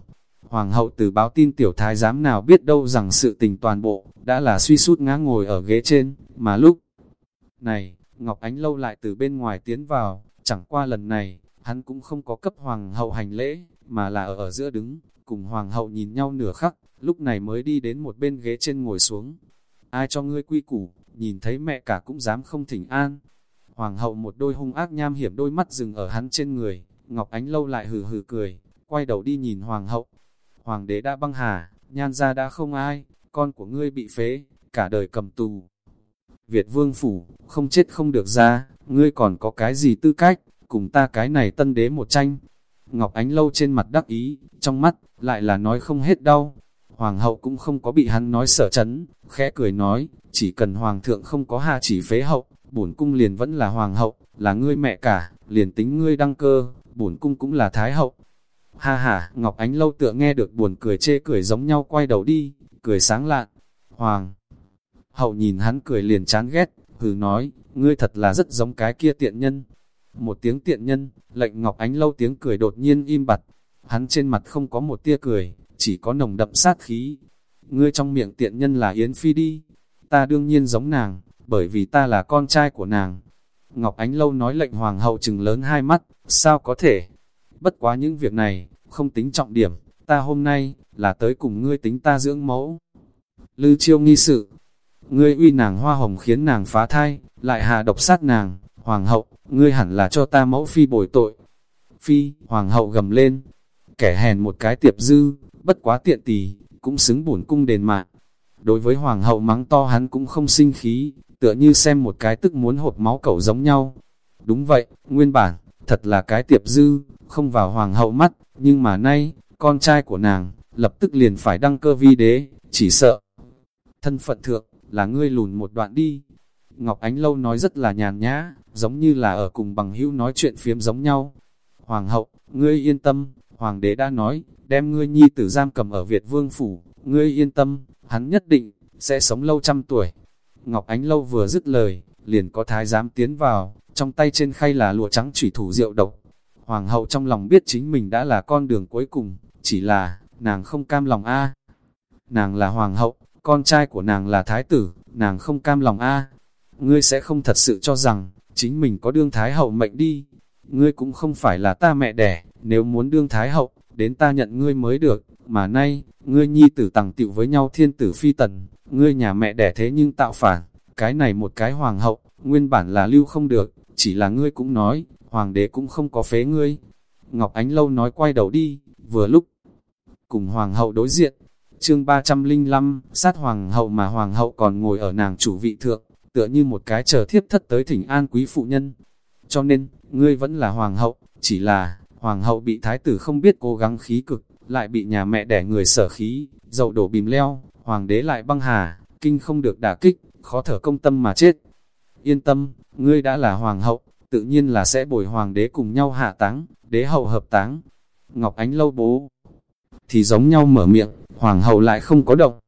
Hoàng hậu từ báo tin tiểu thái giám nào biết đâu rằng sự tình toàn bộ, đã là suy sút ngã ngồi ở ghế trên, mà lúc này, Ngọc Ánh lâu lại từ bên ngoài tiến vào, chẳng qua lần này, hắn cũng không có cấp hoàng hậu hành lễ, mà là ở ở giữa đứng, cùng hoàng hậu nhìn nhau nửa khắc, lúc này mới đi đến một bên ghế trên ngồi xuống. Ai cho ngươi quy củ, nhìn thấy mẹ cả cũng dám không thỉnh an. Hoàng hậu một đôi hung ác nham hiểm đôi mắt dừng ở hắn trên người, Ngọc Ánh lâu lại hừ hừ cười, quay đầu đi nhìn hoàng hậu. Hoàng đế đã băng hà, nhan ra đã không ai, con của ngươi bị phế, cả đời cầm tù. Việt vương phủ, không chết không được ra, ngươi còn có cái gì tư cách, cùng ta cái này tân đế một tranh. Ngọc Ánh Lâu trên mặt đắc ý, trong mắt, lại là nói không hết đau. Hoàng hậu cũng không có bị hắn nói sở chấn, khẽ cười nói, chỉ cần hoàng thượng không có hạ chỉ phế hậu, bổn cung liền vẫn là hoàng hậu, là ngươi mẹ cả, liền tính ngươi đăng cơ, bổn cung cũng là thái hậu. Ha ha, Ngọc Ánh Lâu tựa nghe được buồn cười chê cười giống nhau quay đầu đi, cười sáng lạn. Hoàng hậu nhìn hắn cười liền chán ghét, hừ nói, ngươi thật là rất giống cái kia tiện nhân. Một tiếng tiện nhân, lệnh Ngọc Ánh Lâu tiếng cười đột nhiên im bặt, hắn trên mặt không có một tia cười, chỉ có nồng đậm sát khí. Ngươi trong miệng tiện nhân là Yến Phi đi, ta đương nhiên giống nàng, bởi vì ta là con trai của nàng. Ngọc Ánh Lâu nói lệnh Hoàng hậu trừng lớn hai mắt, sao có thể? Bất quá những việc này, không tính trọng điểm, ta hôm nay, là tới cùng ngươi tính ta dưỡng mẫu. Lư chiêu nghi sự, ngươi uy nàng hoa hồng khiến nàng phá thai, lại hạ độc sát nàng, Hoàng hậu, ngươi hẳn là cho ta mẫu phi bồi tội. Phi, Hoàng hậu gầm lên, kẻ hèn một cái tiệp dư, bất quá tiện tì cũng xứng bổn cung đền mạng. Đối với Hoàng hậu mắng to hắn cũng không sinh khí, tựa như xem một cái tức muốn hột máu cẩu giống nhau. Đúng vậy, nguyên bản, thật là cái tiệp dư, không vào Hoàng hậu mắt, nhưng mà nay, con trai của nàng, lập tức liền phải đăng cơ vi đế, chỉ sợ. Thân phận thượng, là ngươi lùn một đoạn đi. Ngọc Ánh Lâu nói rất là nhàn nhã, giống như là ở cùng bằng hữu nói chuyện phiếm giống nhau. Hoàng hậu, ngươi yên tâm, Hoàng đế đã nói, đem ngươi nhi tử giam cầm ở Việt Vương Phủ, ngươi yên tâm, hắn nhất định, sẽ sống lâu trăm tuổi. Ngọc Ánh Lâu vừa dứt lời, liền có thái giám tiến vào, trong tay trên khay là lụa trắng chủy thủ rượu độc. Hoàng hậu trong lòng biết chính mình đã là con đường cuối cùng, chỉ là, nàng không cam lòng a Nàng là hoàng hậu, con trai của nàng là thái tử, nàng không cam lòng a Ngươi sẽ không thật sự cho rằng, chính mình có đương thái hậu mệnh đi. Ngươi cũng không phải là ta mẹ đẻ, nếu muốn đương thái hậu, đến ta nhận ngươi mới được, mà nay, ngươi nhi tử tàng tiệu với nhau thiên tử phi tần, ngươi nhà mẹ đẻ thế nhưng tạo phản, cái này một cái hoàng hậu, nguyên bản là lưu không được, chỉ là ngươi cũng nói, hoàng đế cũng không có phế ngươi. Ngọc Ánh Lâu nói quay đầu đi, vừa lúc, cùng hoàng hậu đối diện, chương 305, sát hoàng hậu mà hoàng hậu còn ngồi ở nàng chủ vị thượng, tựa như một cái chờ thiếp thất tới thỉnh an quý phụ nhân. Cho nên, ngươi vẫn là hoàng hậu, chỉ là, hoàng hậu bị thái tử không biết cố gắng khí cực, lại bị nhà mẹ đẻ người sở khí, dậu đổ bìm leo, hoàng đế lại băng hà, kinh không được đả kích, khó thở công tâm mà chết. Yên tâm, ngươi đã là hoàng hậu, tự nhiên là sẽ bồi hoàng đế cùng nhau hạ táng, đế hậu hợp táng. Ngọc Ánh lâu bố, thì giống nhau mở miệng, hoàng hậu lại không có động.